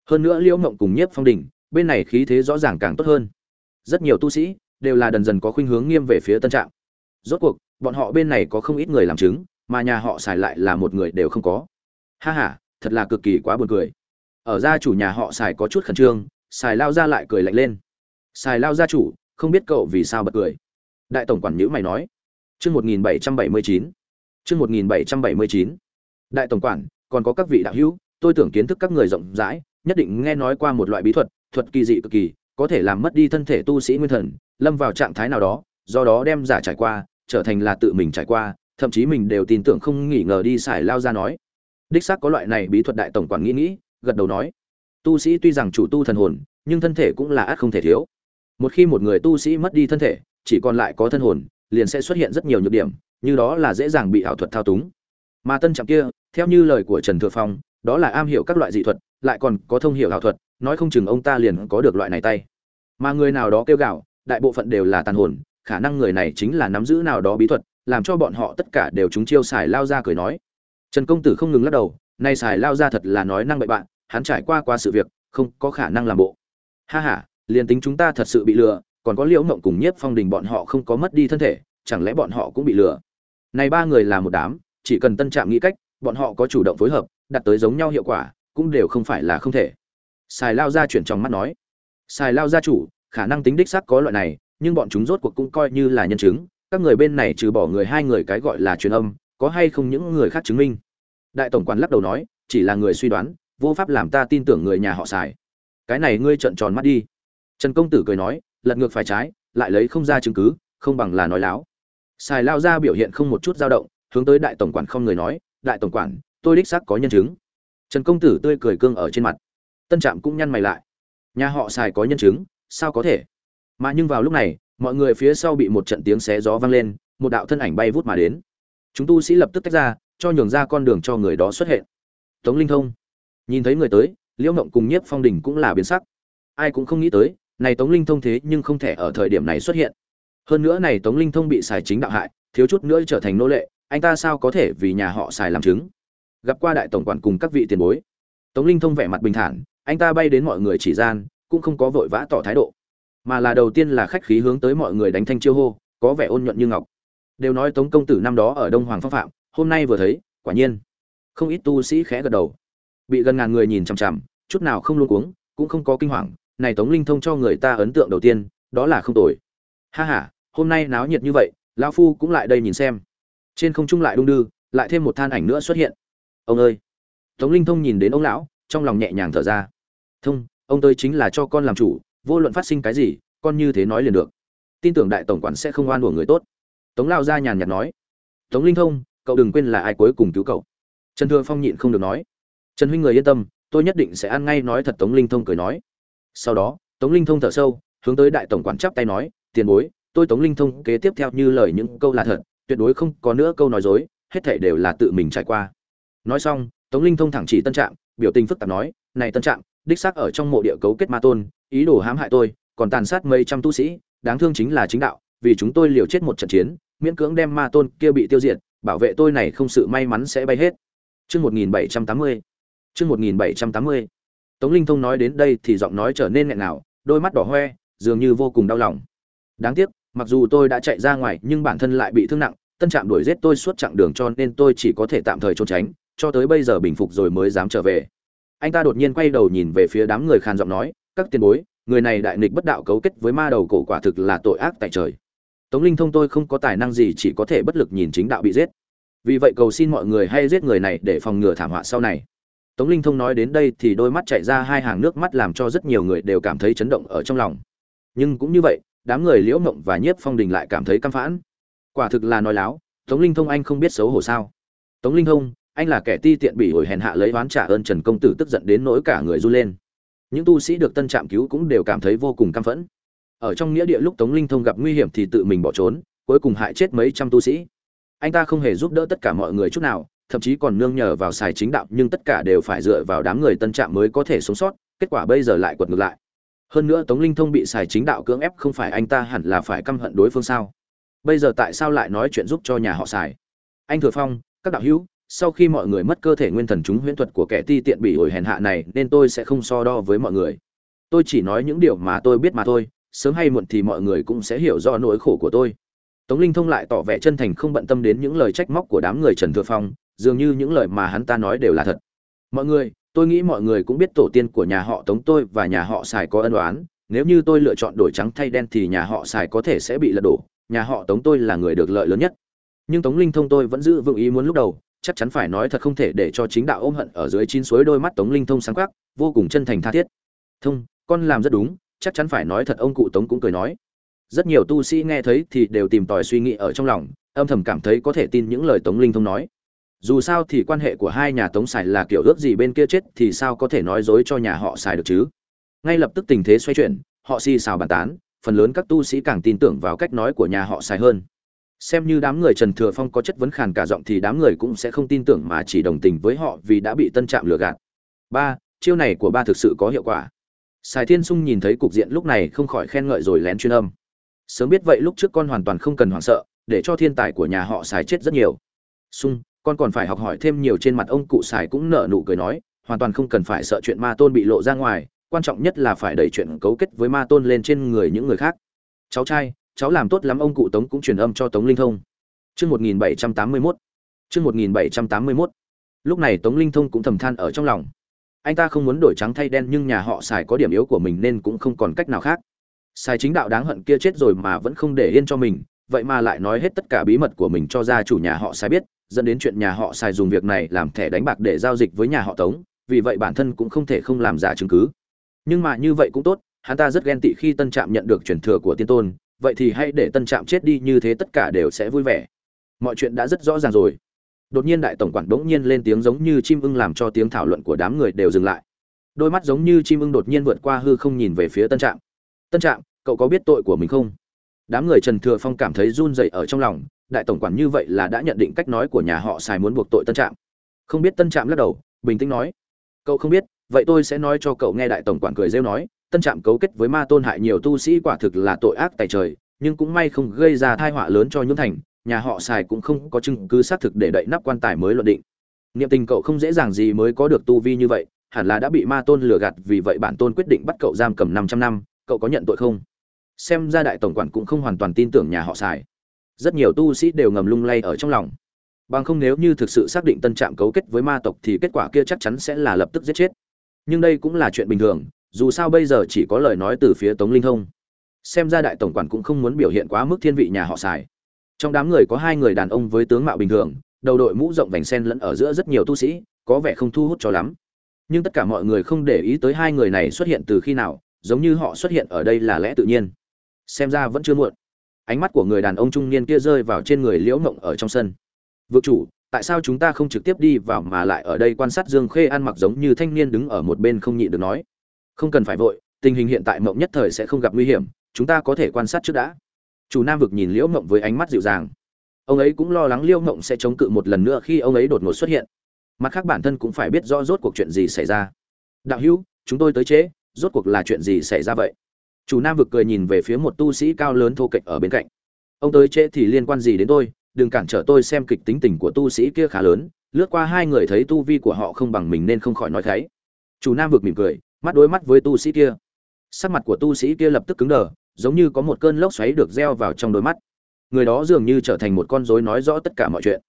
Hơn nữa liễu mộng cùng nhiếp phong Đình, bên này khí thế rõ ràng càng tốt hơn. Rất nhiều tu sĩ đều là dần dần có khuynh hướng nghiêm về phía tân trạng. rốt cuộc, bọn họ bên này có không ít người làm chứng, mà nhà họ xài lại là một người đều không có. Ha ha, thật là cực kỳ quá buồn cười. Ở gia chủ nhà họ xài có chút khẩn trương xài lao ra lại cười lạnh lên. Xài lao gia chủ, không biết cậu vì sao bật cười. Đại tổng quản nhữ mày nói chương một nghìn bảy trăm bảy mươi chín. Chương một nghìn bảy trăm bảy mươi chín. Đại tổng quản, còn có các vị đạo hữu, tôi tưởng kiến thức các người rộng rãi, nhất định nghe nói qua một loại bí thuật thuật kỳ dị cực kỳ, có thể làm mất đi thân thể tu sĩ nguyên thần, lâm vào trạng thái nào đó, do đó đem giả trải qua, trở thành là tự mình trải qua, thậm chí mình đều tin tưởng không nghi ngờ đi xài lao ra nói. Đích xác có loại này bí thuật đại tổng quản nghĩ nghĩ, gật đầu nói. Tu sĩ tuy rằng chủ tu thần hồn, nhưng thân thể cũng là át không thể thiếu. Một khi một người tu sĩ mất đi thân thể, chỉ còn lại có thân hồn liền sẽ xuất hiện rất nhiều nhược điểm, như đó là dễ dàng bị ảo thuật thao túng. Mà tân trạm kia, theo như lời của trần thừa phong, đó là am hiểu các loại dị thuật, lại còn có thông hiểu ảo thuật, nói không chừng ông ta liền có được loại này tay. Mà người nào đó kêu gạo đại bộ phận đều là tàn hồn, khả năng người này chính là nắm giữ nào đó bí thuật, làm cho bọn họ tất cả đều chúng chiêu xài lao ra cười nói. Trần công tử không ngừng lắc đầu, nay xài lao ra thật là nói năng bậy bạn, hắn trải qua qua sự việc, không có khả năng làm bộ. Ha ha, liền tính chúng ta thật sự bị lừa còn có liễu mộng cùng nhiếp phong đình bọn họ không có mất đi thân thể, chẳng lẽ bọn họ cũng bị lừa? Này ba người là một đám, chỉ cần tân trạm nghĩ cách, bọn họ có chủ động phối hợp đạt tới giống nhau hiệu quả, cũng đều không phải là không thể. Xài lao ra chuyển trong mắt nói xài lao gia chủ, khả năng tính đích xác có loại này, nhưng bọn chúng rốt cuộc cũng coi như là nhân chứng, các người bên này trừ bỏ người hai người cái gọi là truyền âm, có hay không những người khác chứng minh? Đại tổng quản lắc đầu nói, chỉ là người suy đoán, vô pháp làm ta tin tưởng người nhà họ xài cái này ngươi trợn tròn mắt đi. Trần công tử cười nói lật ngược phải trái, lại lấy không ra chứng cứ, không bằng là nói láo. Xài lao ra biểu hiện không một chút dao động, hướng tới đại tổng quản không người nói, đại tổng quản, tôi đích xác có nhân chứng. Trần công tử tươi cười cương ở trên mặt. Tân trạm cũng nhăn mày lại. Nhà họ xài có nhân chứng, sao có thể? Mà nhưng vào lúc này, mọi người phía sau bị một trận tiếng xé gió vang lên, một đạo thân ảnh bay vút mà đến. Chúng tu sĩ lập tức tách ra, cho nhường ra con đường cho người đó xuất hiện. Tống linh thông. Nhìn thấy người tới, liễu ngộng cùng nhiếp phong đình cũng là biến sắc. Ai cũng không nghĩ tới này tống linh thông thế nhưng không thể ở thời điểm này xuất hiện. Hơn nữa này tống linh thông bị xài chính đạo hại, thiếu chút nữa trở thành nô lệ, anh ta sao có thể vì nhà họ xài làm chứng? Gặp qua đại tổng quản cùng các vị tiền bối. Tống linh thông vẻ mặt bình thản, anh ta bay đến mọi người chỉ gian, cũng không có vội vã tỏ thái độ, mà là đầu tiên là khách khí hướng tới mọi người đánh thanh chiêu hô, có vẻ ôn nhuận như ngọc. Đều nói tống công tử năm đó ở đông hoàng phong phạm, hôm nay vừa thấy, quả nhiên, không ít tu sĩ khẽ gật đầu. Bị gần ngàn người nhìn chằm chằm, chút nào không luôn cuống, cũng không có kinh hoàng này tống linh thông cho người ta ấn tượng đầu tiên, đó là không tồi. Ha ha, hôm nay náo nhiệt như vậy, lão phu cũng lại đây nhìn xem. Trên không trung lại đung đưa, lại thêm một than ảnh nữa xuất hiện. Ông ơi! Tống linh thông nhìn đến ông lão, trong lòng nhẹ nhàng thở ra. Thông, ông tôi chính là cho con làm chủ, vô luận phát sinh cái gì, con như thế nói liền được. Tin tưởng đại tổng quản sẽ không oan của người tốt. Tống lao ra nhàn nhạt nói. Tống linh thông, cậu đừng quên là ai cuối cùng cứu cậu. Trần thừa phong nhịn không được nói. Trần huynh người yên tâm, tôi nhất định sẽ ăn ngay nói thật, tống linh thông cười nói sau đó, tống linh thông thở sâu, hướng tới đại tổng quản chắp tay nói, tiền bối, tôi tống linh thông kế tiếp theo như lời những câu là thật, tuyệt đối không có nữa câu nói dối, hết thảy đều là tự mình trải qua. Nói xong, tống linh thông thẳng chỉ tân trạm, biểu tình phức tạp nói, này tân trạm, đích xác ở trong mộ địa cấu kết ma tôn, ý đồ hãm hại tôi, còn tàn sát mấy trăm tu sĩ, đáng thương chính là chính đạo, vì chúng tôi liều chết một trận chiến, miễn cưỡng đem ma tôn kia bị tiêu diệt, bảo vệ tôi này không sự may mắn sẽ bay hết. Chương 1780 chương 1780 tống linh thông nói đến đây thì giọng nói trở nên nghẹn ngào, đôi mắt đỏ hoe, dường như vô cùng đau lòng. Đáng tiếc, mặc dù tôi đã chạy ra ngoài nhưng bản thân lại bị thương nặng, tân trạm đuổi giết tôi suốt chặng đường cho nên tôi chỉ có thể tạm thời trốn tránh, cho tới bây giờ bình phục rồi mới dám trở về. Anh ta đột nhiên quay đầu nhìn về phía đám người khàn giọng nói, các tiền bối, người này đại nghịch bất đạo cấu kết với ma đầu cổ quả thực là tội ác tại trời. Tống linh thông tôi không có tài năng gì chỉ có thể bất lực nhìn chính đạo bị giết. Vì vậy cầu xin mọi người hay giết người này để phòng ngừa thảm họa sau này tống linh thông nói đến đây thì đôi mắt chảy ra hai hàng nước mắt làm cho rất nhiều người đều cảm thấy chấn động ở trong lòng. Nhưng cũng như vậy, đám người liễu mộng và nhiếp phong đình lại cảm thấy căm phẫn. Quả thực là nói láo, tống linh thông anh không biết xấu hổ sao. Tống linh thông, anh là kẻ ti tiện bị ổi hèn hạ lấy oán trả ơn trần công tử tức giận đến nỗi cả người run lên. Những tu sĩ được tân trạm cứu cũng đều cảm thấy vô cùng căm phẫn. Ở trong nghĩa địa lúc tống linh thông gặp nguy hiểm thì tự mình bỏ trốn, cuối cùng hại chết mấy trăm tu sĩ. Anh ta không hề giúp đỡ tất cả mọi người chút nào thậm chí còn nương nhờ vào xài chính đạo, nhưng tất cả đều phải dựa vào đám người tân trạm mới có thể sống sót, kết quả bây giờ lại quật ngược lại. Hơn nữa tống linh thông bị xài chính đạo cưỡng ép không phải anh ta hẳn là phải căm hận đối phương sao? Bây giờ tại sao lại nói chuyện giúp cho nhà họ xài? Anh thừa phong, các đạo hữu, sau khi mọi người mất cơ thể nguyên thần chúng huyễn thuật của kẻ ti tiện bị ổi hèn hạ này, nên tôi sẽ không so đo với mọi người. Tôi chỉ nói những điều mà tôi biết mà thôi, sớm hay muộn thì mọi người cũng sẽ hiểu rõ nỗi khổ của tôi. Tống linh thông lại tỏ vẻ chân thành không bận tâm đến những lời trách móc của đám người trần thừa phong dường như những lời mà hắn ta nói đều là thật. Mọi người, tôi nghĩ mọi người cũng biết tổ tiên của nhà họ tống tôi và nhà họ sài có ân oán. Nếu như tôi lựa chọn đổi trắng thay đen thì nhà họ sài có thể sẽ bị lật đổ. Nhà họ tống tôi là người được lợi lớn nhất. Nhưng tống linh thông tôi vẫn giữ vững ý muốn lúc đầu. Chắc chắn phải nói thật không thể để cho chính đạo ôm hận ở dưới chín suối đôi mắt tống linh thông sáng quắc, vô cùng chân thành tha thiết. Thông, con làm rất đúng. Chắc chắn phải nói thật, ông cụ tống cũng cười nói. Rất nhiều tu sĩ nghe thấy thì đều tìm tòi suy nghĩ ở trong lòng. Âm thầm cảm thấy có thể tin những lời tống linh thông nói dù sao thì quan hệ của hai nhà tống xài là kiểu ước gì bên kia chết thì sao có thể nói dối cho nhà họ xài được chứ? Ngay lập tức tình thế xoay chuyển, họ xì xào bàn tán, phần lớn các tu sĩ càng tin tưởng vào cách nói của nhà họ xài hơn. Xem như đám người trần thừa phong có chất vấn khàn cả giọng thì đám người cũng sẽ không tin tưởng mà chỉ đồng tình với họ vì đã bị tân trạm lừa gạt. Ba, chiêu này của ba thực sự có hiệu quả. Sài thiên sung nhìn thấy cục diện lúc này không khỏi khen ngợi rồi lén chuyên âm. Sớm biết vậy lúc trước con hoàn toàn không cần hoảng sợ, để cho thiên tài của nhà họ xài chết rất nhiều. Sung con còn phải học hỏi thêm nhiều trên mặt ông cụ xài cũng nở nụ cười nói, hoàn toàn không cần phải sợ chuyện ma tôn bị lộ ra ngoài, quan trọng nhất là phải đẩy chuyện cấu kết với ma tôn lên trên người những người khác. Cháu trai, cháu làm tốt lắm, ông cụ tống cũng truyền âm cho tống linh thông. Chương một nghìn bảy trăm tám mươi mốt. Chương một nghìn bảy trăm tám mươi mốt. Lúc này tống linh thông cũng thầm than ở trong lòng. Anh ta không muốn đổi trắng thay đen, nhưng nhà họ xài có điểm yếu của mình nên cũng không còn cách nào khác. Xài chính đạo đáng hận kia chết rồi mà vẫn không để yên cho mình, vậy mà lại nói hết tất cả bí mật của mình cho gia chủ nhà họ xài biết dẫn đến chuyện nhà họ xài dùng việc này làm thẻ đánh bạc để giao dịch với nhà họ tống, vì vậy bản thân cũng không thể không làm giả chứng cứ. Nhưng mà như vậy cũng tốt, hắn ta rất ghen tị khi tân trạm nhận được truyền thừa của tiên tôn, vậy thì hãy để tân trạm chết đi, như thế tất cả đều sẽ vui vẻ. Mọi chuyện đã rất rõ ràng rồi. Đột nhiên đại tổng quản đ ỗ n g nhiên lên tiếng giống như chim ưng làm cho tiếng thảo luận của đám người đều dừng lại. Đôi mắt giống như chim ưng đột nhiên vượt qua hư không nhìn về phía tân trạm. Tân trạm, cậu có biết tội của mình không? Đám người trần thừa phong cảm thấy run dậy ở trong lòng đại tổng quản như vậy là đã nhận định cách nói của nhà họ xài muốn buộc tội tân trạm. Không biết tân trạm lắc đầu, bình tĩnh nói, cậu không biết, vậy tôi sẽ nói cho cậu nghe. Đại tổng quản cười rêu nói, tân trạm cấu kết với ma tôn hại nhiều tu sĩ quả thực là tội ác tài trời, nhưng cũng may không gây ra thai họa lớn cho nhưỡng thành, nhà họ xài cũng không có chứng cứ xác thực để đậy nắp quan tài mới luận định. Niệm tình cậu không dễ dàng gì mới có được tu vi như vậy, hẳn là đã bị ma tôn lừa gạt, vì vậy bản tôn quyết định bắt cậu giam cầm 500 năm, cậu có nhận tội không? Xem ra đại tổng quản cũng không hoàn toàn tin tưởng nhà họ xài rất nhiều tu sĩ đều ngầm lung lay ở trong lòng. Bằng không nếu như thực sự xác định tân trạm cấu kết với ma tộc thì kết quả kia chắc chắn sẽ là lập tức giết chết. Nhưng đây cũng là chuyện bình thường, dù sao bây giờ chỉ có lời nói từ phía tống linh thông. Xem ra đại tổng quản cũng không muốn biểu hiện quá mức thiên vị nhà họ xài trong đám người có hai người đàn ông với tướng mạo bình thường, đầu đội mũ rộng vành sen lẫn ở giữa rất nhiều tu sĩ, có vẻ không thu hút cho lắm. Nhưng tất cả mọi người không để ý tới hai người này xuất hiện từ khi nào, giống như họ xuất hiện ở đây là lẽ tự nhiên. Xem ra vẫn chưa muộn ánh mắt của người đàn ông trung niên kia rơi vào trên người liễu mộng ở trong sân. Vượt chủ tại sao chúng ta không trực tiếp đi vào mà lại ở đây quan sát dương khê ăn mặc giống như thanh niên đứng ở một bên không nhịn được nói? Không cần phải vội tình hình hiện tại mộng nhất thời sẽ không gặp nguy hiểm chúng ta có thể quan sát trước đã. Chủ nam vực nhìn liễu mộng với ánh mắt dịu dàng. Ông ấy cũng lo lắng liễu mộng sẽ chống cự một lần nữa khi ông ấy đột ngột xuất hiện. Mặt khác bản thân cũng phải biết rõ rốt cuộc chuyện gì xảy ra. Đạo hữu chúng tôi tới chế, rốt cuộc là chuyện gì xảy ra vậy? Chủ nam vực cười nhìn về phía một tu sĩ cao lớn thô kệch ở bên cạnh. Ông tới trễ thì liên quan gì đến tôi, đừng cản trở tôi xem kịch tính tình của tu sĩ kia khá lớn, lướt qua hai người thấy tu vi của họ không bằng mình nên không khỏi nói thấy. Chủ nam vực mỉm cười, mắt đối mắt với tu sĩ kia. Sắc mặt của tu sĩ kia lập tức cứng đờ, giống như có một cơn lốc xoáy được gieo vào trong đôi mắt. Người đó dường như trở thành một con rối nói rõ tất cả mọi chuyện.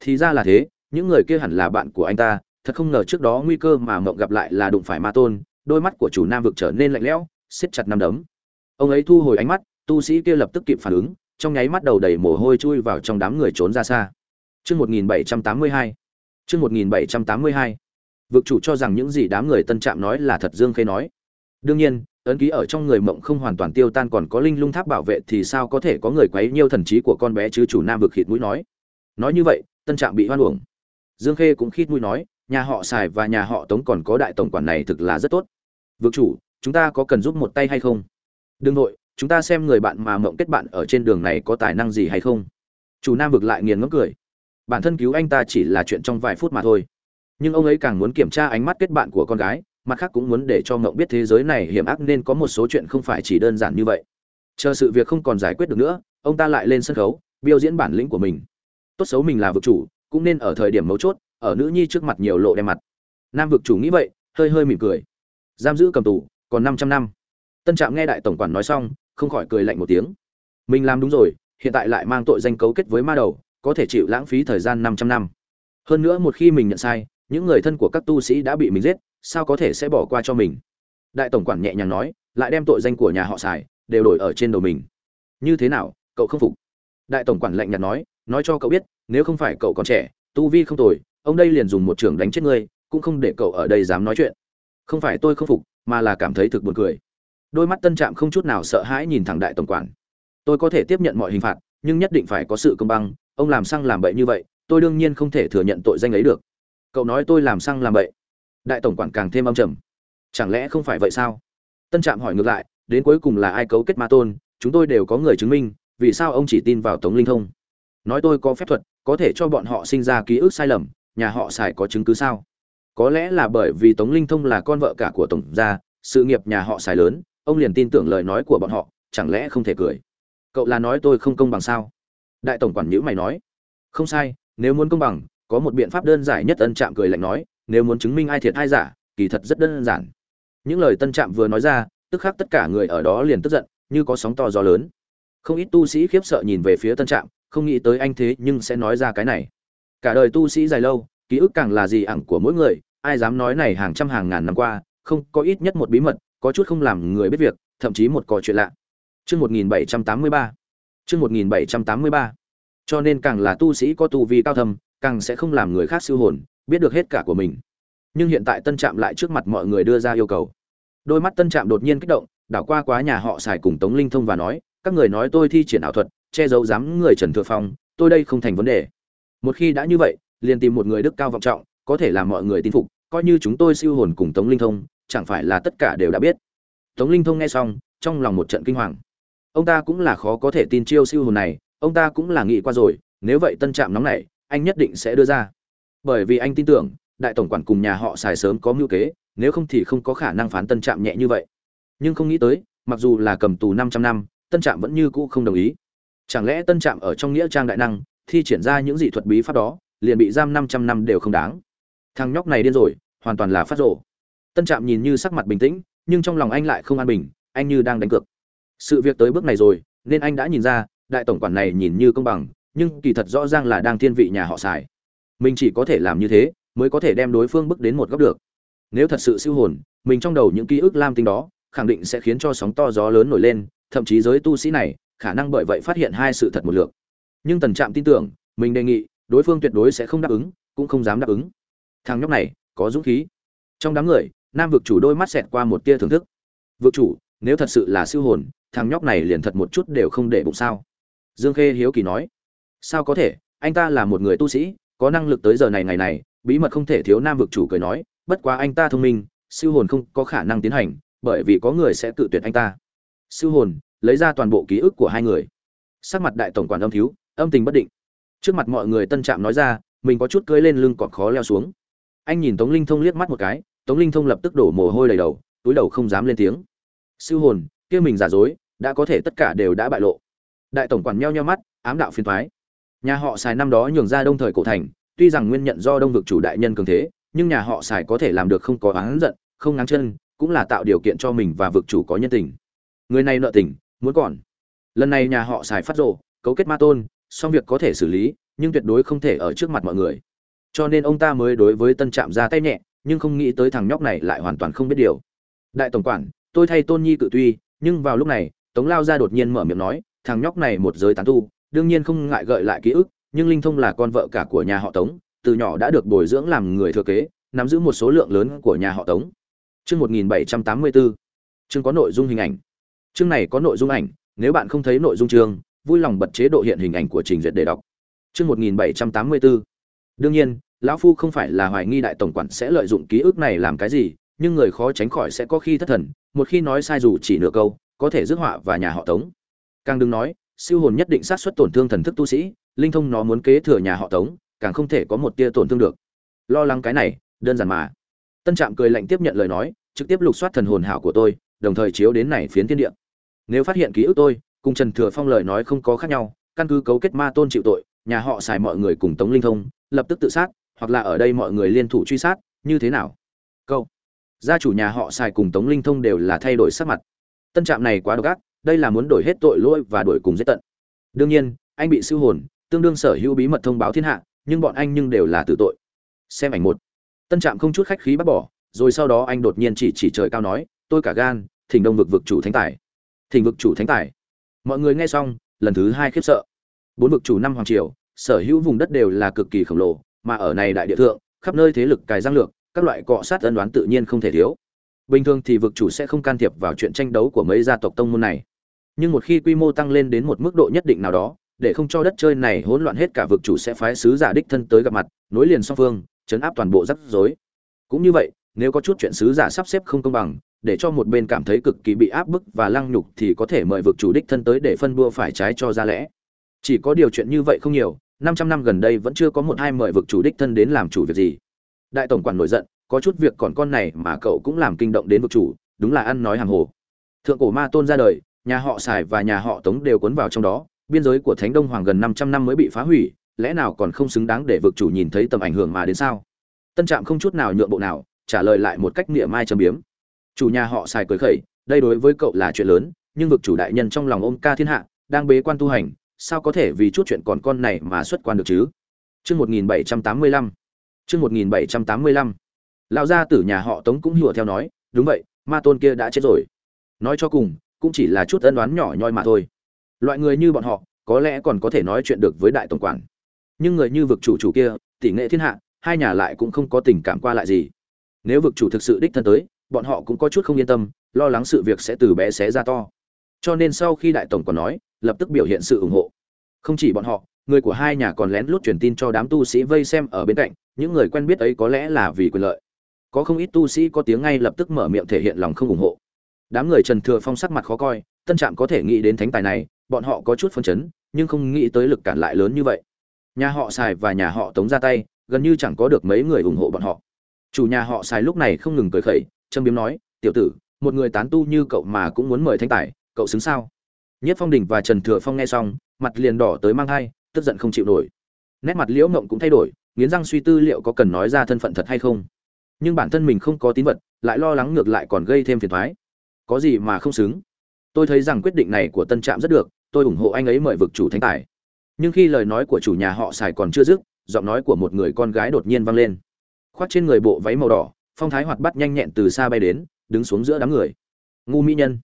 Thì ra là thế, những người kia hẳn là bạn của anh ta, thật không ngờ trước đó nguy cơ mà mộng gặp lại là đụng phải ma tôn, đôi mắt của chủ nam vực trở nên lạnh lẽo siết chặt năm đấm ông ấy thu hồi ánh mắt tu sĩ kia lập tức kịp phản ứng trong nháy mắt đầu đầy mồ hôi chui vào trong đám người trốn ra xa Chương 1782. Chương 1782. Vực chủ cho rằng những gì đám người tân trạm nói là thật Dương Khê nói. Đương nhiên, ấn ký ở trong người mộng không hoàn toàn tiêu tan còn có linh lung tháp bảo vệ thì sao có thể có người quấy nhiêu thần trí của con bé chứ chủ nam vực khịt mũi nói. Nói như vậy, tân trạm bị hoan uổng. Dương Khê cũng khịt mũi nói, nhà họ Sài và nhà họ Tống còn có đại tổng quản này thực là rất tốt. Vực chủ, chúng ta có cần giúp một tay hay không? đương nội, chúng ta xem người bạn mà mộng kết bạn ở trên đường này có tài năng gì hay không. Chủ nam vực lại nghiền ngấm cười. Bản thân cứu anh ta chỉ là chuyện trong vài phút mà thôi nhưng ông ấy càng muốn kiểm tra ánh mắt kết bạn của con gái mặt khác cũng muốn để cho mộng biết thế giới này hiểm ác nên có một số chuyện không phải chỉ đơn giản như vậy chờ sự việc không còn giải quyết được nữa ông ta lại lên sân khấu biểu diễn bản lĩnh của mình tốt xấu mình là vực chủ cũng nên ở thời điểm mấu chốt ở nữ nhi trước mặt nhiều lộ đem mặt nam vực chủ nghĩ vậy hơi hơi mỉm cười giam giữ cầm tù còn 500 năm. Tân trạm nghe đại tổng quản nói xong, không khỏi cười lạnh một tiếng. Mình làm đúng rồi, hiện tại lại mang tội danh cấu kết với ma đầu, có thể chịu lãng phí thời gian 500 năm. Hơn nữa một khi mình nhận sai, những người thân của các tu sĩ đã bị mình giết, sao có thể sẽ bỏ qua cho mình? Đại tổng quản nhẹ nhàng nói, lại đem tội danh của nhà họ xài đều đổi ở trên đầu mình. Như thế nào, cậu không phục? Đại tổng quản lạnh nhạt nói nói cho cậu biết, nếu không phải cậu còn trẻ, tu vi không tồi, ông đây liền dùng một trường đánh chết ngươi, cũng không để cậu ở đây dám nói chuyện. Không phải tôi không phục mà là cảm thấy thực buồn cười. Đôi mắt tân trạm không chút nào sợ hãi nhìn thẳng đại tổng quản. Tôi có thể tiếp nhận mọi hình phạt, nhưng nhất định phải có sự công bằng, ông làm xăng làm bậy như vậy, tôi đương nhiên không thể thừa nhận tội danh ấy được. Cậu nói tôi làm xăng làm bậy. Đại tổng quản càng thêm âm trầm. Chẳng lẽ không phải vậy sao? Tân trạm hỏi ngược lại, đến cuối cùng là ai cấu kết ma tôn, chúng tôi đều có người chứng minh, vì sao ông chỉ tin vào tống linh thông? Nói tôi có phép thuật, có thể cho bọn họ sinh ra ký ức sai lầm, nhà họ xài có chứng cứ sao? Có lẽ là bởi vì tống linh thông là con vợ cả của tổng gia, sự nghiệp nhà họ xài lớn, ông liền tin tưởng lời nói của bọn họ, chẳng lẽ không thể cười? Cậu là nói tôi không công bằng sao? Đại tổng quản nhữ mày nói. Không sai, nếu muốn công bằng, có một biện pháp đơn giản nhất tân trạm cười lạnh nói, nếu muốn chứng minh ai thiệt ai giả, kỳ thật rất đơn giản. Những lời tân trạm vừa nói ra, tức khắc tất cả người ở đó liền tức giận, như có sóng to gió lớn. Không ít tu sĩ khiếp sợ nhìn về phía tân trạm, không nghĩ tới anh thế nhưng sẽ nói ra cái này. Cả đời tu sĩ dài lâu ký ức càng là gì ẳng của mỗi người ai dám nói này hàng trăm hàng ngàn năm qua không có ít nhất một bí mật có chút không làm người biết việc thậm chí một cò chuyện lạ Chương 1783. Chương 1783. Cho nên càng là tu sĩ có tu vi cao thâm, càng sẽ không làm người khác siêu hồn, biết được hết cả của mình. Nhưng hiện tại Tân Trạm lại trước mặt mọi người đưa ra yêu cầu. Đôi mắt Tân Trạm đột nhiên kích động, đảo qua quá nhà họ xài cùng Tống Linh Thông và nói, các người nói tôi thi triển ảo thuật, che giấu dám người Trần Thừa Phong, tôi đây không thành vấn đề. Một khi đã như vậy, liền tìm một người đức cao vọng trọng, có thể làm mọi người tin phục, coi như chúng tôi siêu hồn cùng Tống Linh Thông, chẳng phải là tất cả đều đã biết. Tống Linh Thông nghe xong, trong lòng một trận kinh hoàng. Ông ta cũng là khó có thể tin chiêu siêu hồn này ông ta cũng là nghĩ qua rồi nếu vậy tân trạm nóng này anh nhất định sẽ đưa ra. Bởi vì anh tin tưởng đại tổng quản cùng nhà họ xài sớm có mưu kế nếu không thì không có khả năng phán tân trạm nhẹ như vậy. Nhưng không nghĩ tới mặc dù là cầm tù 500 năm tân trạm vẫn như cũ không đồng ý. Chẳng lẽ tân trạm ở trong nghĩa trang đại năng thi triển ra những dị thuật bí pháp đó liền bị giam 500 năm đều không đáng. Thằng nhóc này điên rồi, hoàn toàn là phát rồ. tân trạm nhìn như sắc mặt bình tĩnh, nhưng trong lòng anh lại không an bình, anh như đang đánh cược. Sự việc tới bước này rồi, nên anh đã nhìn ra, đại tổng quản này nhìn như công bằng, nhưng kỳ thật rõ ràng là đang thiên vị nhà họ xài. Mình chỉ có thể làm như thế, mới có thể đem đối phương bước đến một góc được. Nếu thật sự siêu hồn, mình trong đầu những ký ức lam tinh đó, khẳng định sẽ khiến cho sóng to gió lớn nổi lên, thậm chí giới tu sĩ này, khả năng bởi vậy phát hiện hai sự thật một lượt. Nhưng tần trạm tin tưởng, mình đề nghị đối phương tuyệt đối sẽ không đáp ứng, cũng không dám đáp ứng. Thằng nhóc này, có dũng khí. Trong đám người, nam vực chủ đôi mắt xẹt qua một tia thưởng thức. Vực chủ, nếu thật sự là siêu hồn, thằng nhóc này liền thật một chút đều không để bụng sao? Dương khê hiếu kỳ nói. Sao có thể? Anh ta là một người tu sĩ, có năng lực tới giờ này ngày này, bí mật không thể thiếu nam vực chủ cười nói. Bất quá anh ta thông minh, siêu hồn không có khả năng tiến hành, bởi vì có người sẽ tự tuyệt anh ta. Siêu hồn, lấy ra toàn bộ ký ức của hai người. Sắc mặt đại tổng quản âm thiếu, âm tình bất định trước mặt mọi người tân trạm nói ra, mình có chút cưỡi lên lưng còn khó leo xuống. Anh nhìn tống linh thông liếc mắt một cái, tống linh thông lập tức đổ mồ hôi đầy đầu, túi đầu không dám lên tiếng. Siêu hồn, kia mình giả dối, đã có thể tất cả đều đã bại lộ. Đại tổng quản nheo nheo mắt, ám đạo phiền thoái nhà họ xài năm đó nhường ra đông thời cổ thành, tuy rằng nguyên nhận do đông vực chủ đại nhân cường thế, nhưng nhà họ xài có thể làm được không có oán giận, không ngáng chân, cũng là tạo điều kiện cho mình và vực chủ có nhân tình. Người này nợ tình, muốn còn. Lần này nhà họ xài phát rộ cấu kết ma tôn song việc có thể xử lý, nhưng tuyệt đối không thể ở trước mặt mọi người. Cho nên ông ta mới đối với tân trạm ra tay nhẹ, nhưng không nghĩ tới thằng nhóc này lại hoàn toàn không biết điều. Đại tổng quản, tôi thay tôn nhi cự tuy, nhưng vào lúc này, tống lao ra đột nhiên mở miệng nói, thằng nhóc này một giới tán tu, đương nhiên không ngại gợi lại ký ức, nhưng linh thông là con vợ cả của nhà họ tống, từ nhỏ đã được bồi dưỡng làm người thừa kế, nắm giữ một số lượng lớn của nhà họ tống. Chương một nghìn bảy trăm tám mươi bốn. Chương có nội dung hình ảnh. Chương này có nội dung ảnh, nếu bạn không thấy nội dung chương vui lòng bật chế độ hiện hình ảnh của trình duyệt để đọc. Chương một nghìn bảy trăm tám mươi bốn đương nhiên, lão phu không phải là hoài nghi đại tổng quản sẽ lợi dụng ký ức này làm cái gì, nhưng người khó tránh khỏi sẽ có khi thất thần, một khi nói sai dù chỉ nửa câu, có thể rước họa và nhà họ tống. Càng đừng nói, siêu hồn nhất định sát xuất tổn thương thần thức tu sĩ, linh thông nó muốn kế thừa nhà họ tống, càng không thể có một tia tổn thương được. Lo lắng cái này, đơn giản mà. Tân trạm cười lạnh tiếp nhận lời nói, trực tiếp lục soát thần hồn hảo của tôi, đồng thời chiếu đến này phiến thiên địa. Nếu phát hiện ký ức tôi cùng trần thừa phong lời nói không có khác nhau, căn cứ cấu kết ma tôn chịu tội, nhà họ xài mọi người cùng tống linh thông, lập tức tự sát, hoặc là ở đây mọi người liên thủ truy sát, như thế nào? Câu. Gia chủ nhà họ xài cùng tống linh thông đều là thay đổi sắc mặt. Tân trạm này quá độc ác, đây là muốn đổi hết tội lỗi và đổi cùng giết tận. Đương nhiên, anh bị siêu hồn, tương đương sở hữu bí mật thông báo thiên hạ, nhưng bọn anh nhưng đều là tử tội. Xem ảnh một. Tân trạm không chút khách khí bác bỏ, rồi sau đó anh đột nhiên chỉ chỉ trời cao nói, tôi cả gan, thỉnh đông vực vực chủ thánh tài. Thỉnh vực chủ thánh tài mọi người nghe xong, lần thứ hai khiếp sợ. Bốn vực chủ năm hoàng triều, sở hữu vùng đất đều là cực kỳ khổng lồ, mà ở này đại địa thượng, khắp nơi thế lực, cài giang lược, các loại cọ sát ân đoán tự nhiên không thể thiếu. Bình thường thì vực chủ sẽ không can thiệp vào chuyện tranh đấu của mấy gia tộc tông môn này. Nhưng một khi quy mô tăng lên đến một mức độ nhất định nào đó, để không cho đất chơi này hỗn loạn hết cả vực chủ sẽ phái sứ giả đích thân tới gặp mặt, nối liền song phương, chấn áp toàn bộ rắc rối. Cũng như vậy, nếu có chút chuyện sứ giả sắp xếp không công bằng để cho một bên cảm thấy cực kỳ bị áp bức và lăng nhục thì có thể mời vực chủ đích thân tới để phân đua phải trái cho ra lẽ. Chỉ có điều chuyện như vậy không nhiều 500 năm gần đây vẫn chưa có một hai mời vực chủ đích thân đến làm chủ việc gì. Đại tổng quản nổi giận, có chút việc còn con này mà cậu cũng làm kinh động đến vực chủ, đúng là ăn nói hàng hồ. Thượng cổ ma tôn ra đời, nhà họ xài và nhà họ tống đều cuốn vào trong đó, biên giới của thánh đông hoàng gần 500 năm mới bị phá hủy, lẽ nào còn không xứng đáng để vực chủ nhìn thấy tầm ảnh hưởng mà đến sao? Tân trạm không chút nào nhượng bộ nào, trả lời lại một cách nghĩa mai châm biếm chủ nhà họ xài cười khẩy, đây đối với cậu là chuyện lớn, nhưng vực chủ đại nhân trong lòng ôm ca thiên hạ, đang bế quan tu hành, sao có thể vì chút chuyện còn con này mà xuất quan được chứ? Chương 1785 chương 1785 lão gia tử nhà họ tống cũng hùa theo nói, đúng vậy, ma tôn kia đã chết rồi. Nói cho cùng, cũng chỉ là chút ân đoán nhỏ nhoi mà thôi. Loại người như bọn họ, có lẽ còn có thể nói chuyện được với đại tổng quản. Nhưng người như vực chủ chủ kia, tỷ nghệ thiên hạ, hai nhà lại cũng không có tình cảm qua lại gì. Nếu vực chủ thực sự đích thân tới bọn họ cũng có chút không yên tâm, lo lắng sự việc sẽ từ bé xé ra to. Cho nên sau khi đại tổng còn nói, lập tức biểu hiện sự ủng hộ. Không chỉ bọn họ, người của hai nhà còn lén lút truyền tin cho đám tu sĩ vây xem ở bên cạnh, những người quen biết ấy có lẽ là vì quyền lợi. Có không ít tu sĩ có tiếng ngay lập tức mở miệng thể hiện lòng không ủng hộ. Đám người trần thừa phong sắc mặt khó coi, tân trạm có thể nghĩ đến thánh tài này, bọn họ có chút phân chấn, nhưng không nghĩ tới lực cản lại lớn như vậy. Nhà họ xài và nhà họ tống ra tay, gần như chẳng có được mấy người ủng hộ bọn họ. Chủ nhà họ xài lúc này không ngừng cười khẩy châm biếm nói, tiểu tử, một người tán tu như cậu mà cũng muốn mời thanh tài, cậu xứng sao? Nhất phong đình và trần thừa phong nghe xong, mặt liền đỏ tới mang hai tức giận không chịu nổi. Nét mặt liễu mộng cũng thay đổi, nghiến răng suy tư liệu có cần nói ra thân phận thật hay không. Nhưng bản thân mình không có tín vật, lại lo lắng ngược lại còn gây thêm phiền thoái có gì mà không xứng? Tôi thấy rằng quyết định này của tân trạm rất được, tôi ủng hộ anh ấy mời vực chủ thánh tài. Nhưng khi lời nói của chủ nhà họ xài còn chưa dứt, giọng nói của một người con gái đột nhiên vang lên. Khoác trên người bộ váy màu đỏ phong thái hoạt bắt nhanh nhẹn từ xa bay đến, đứng xuống giữa đám người. Ngu mỹ nhân.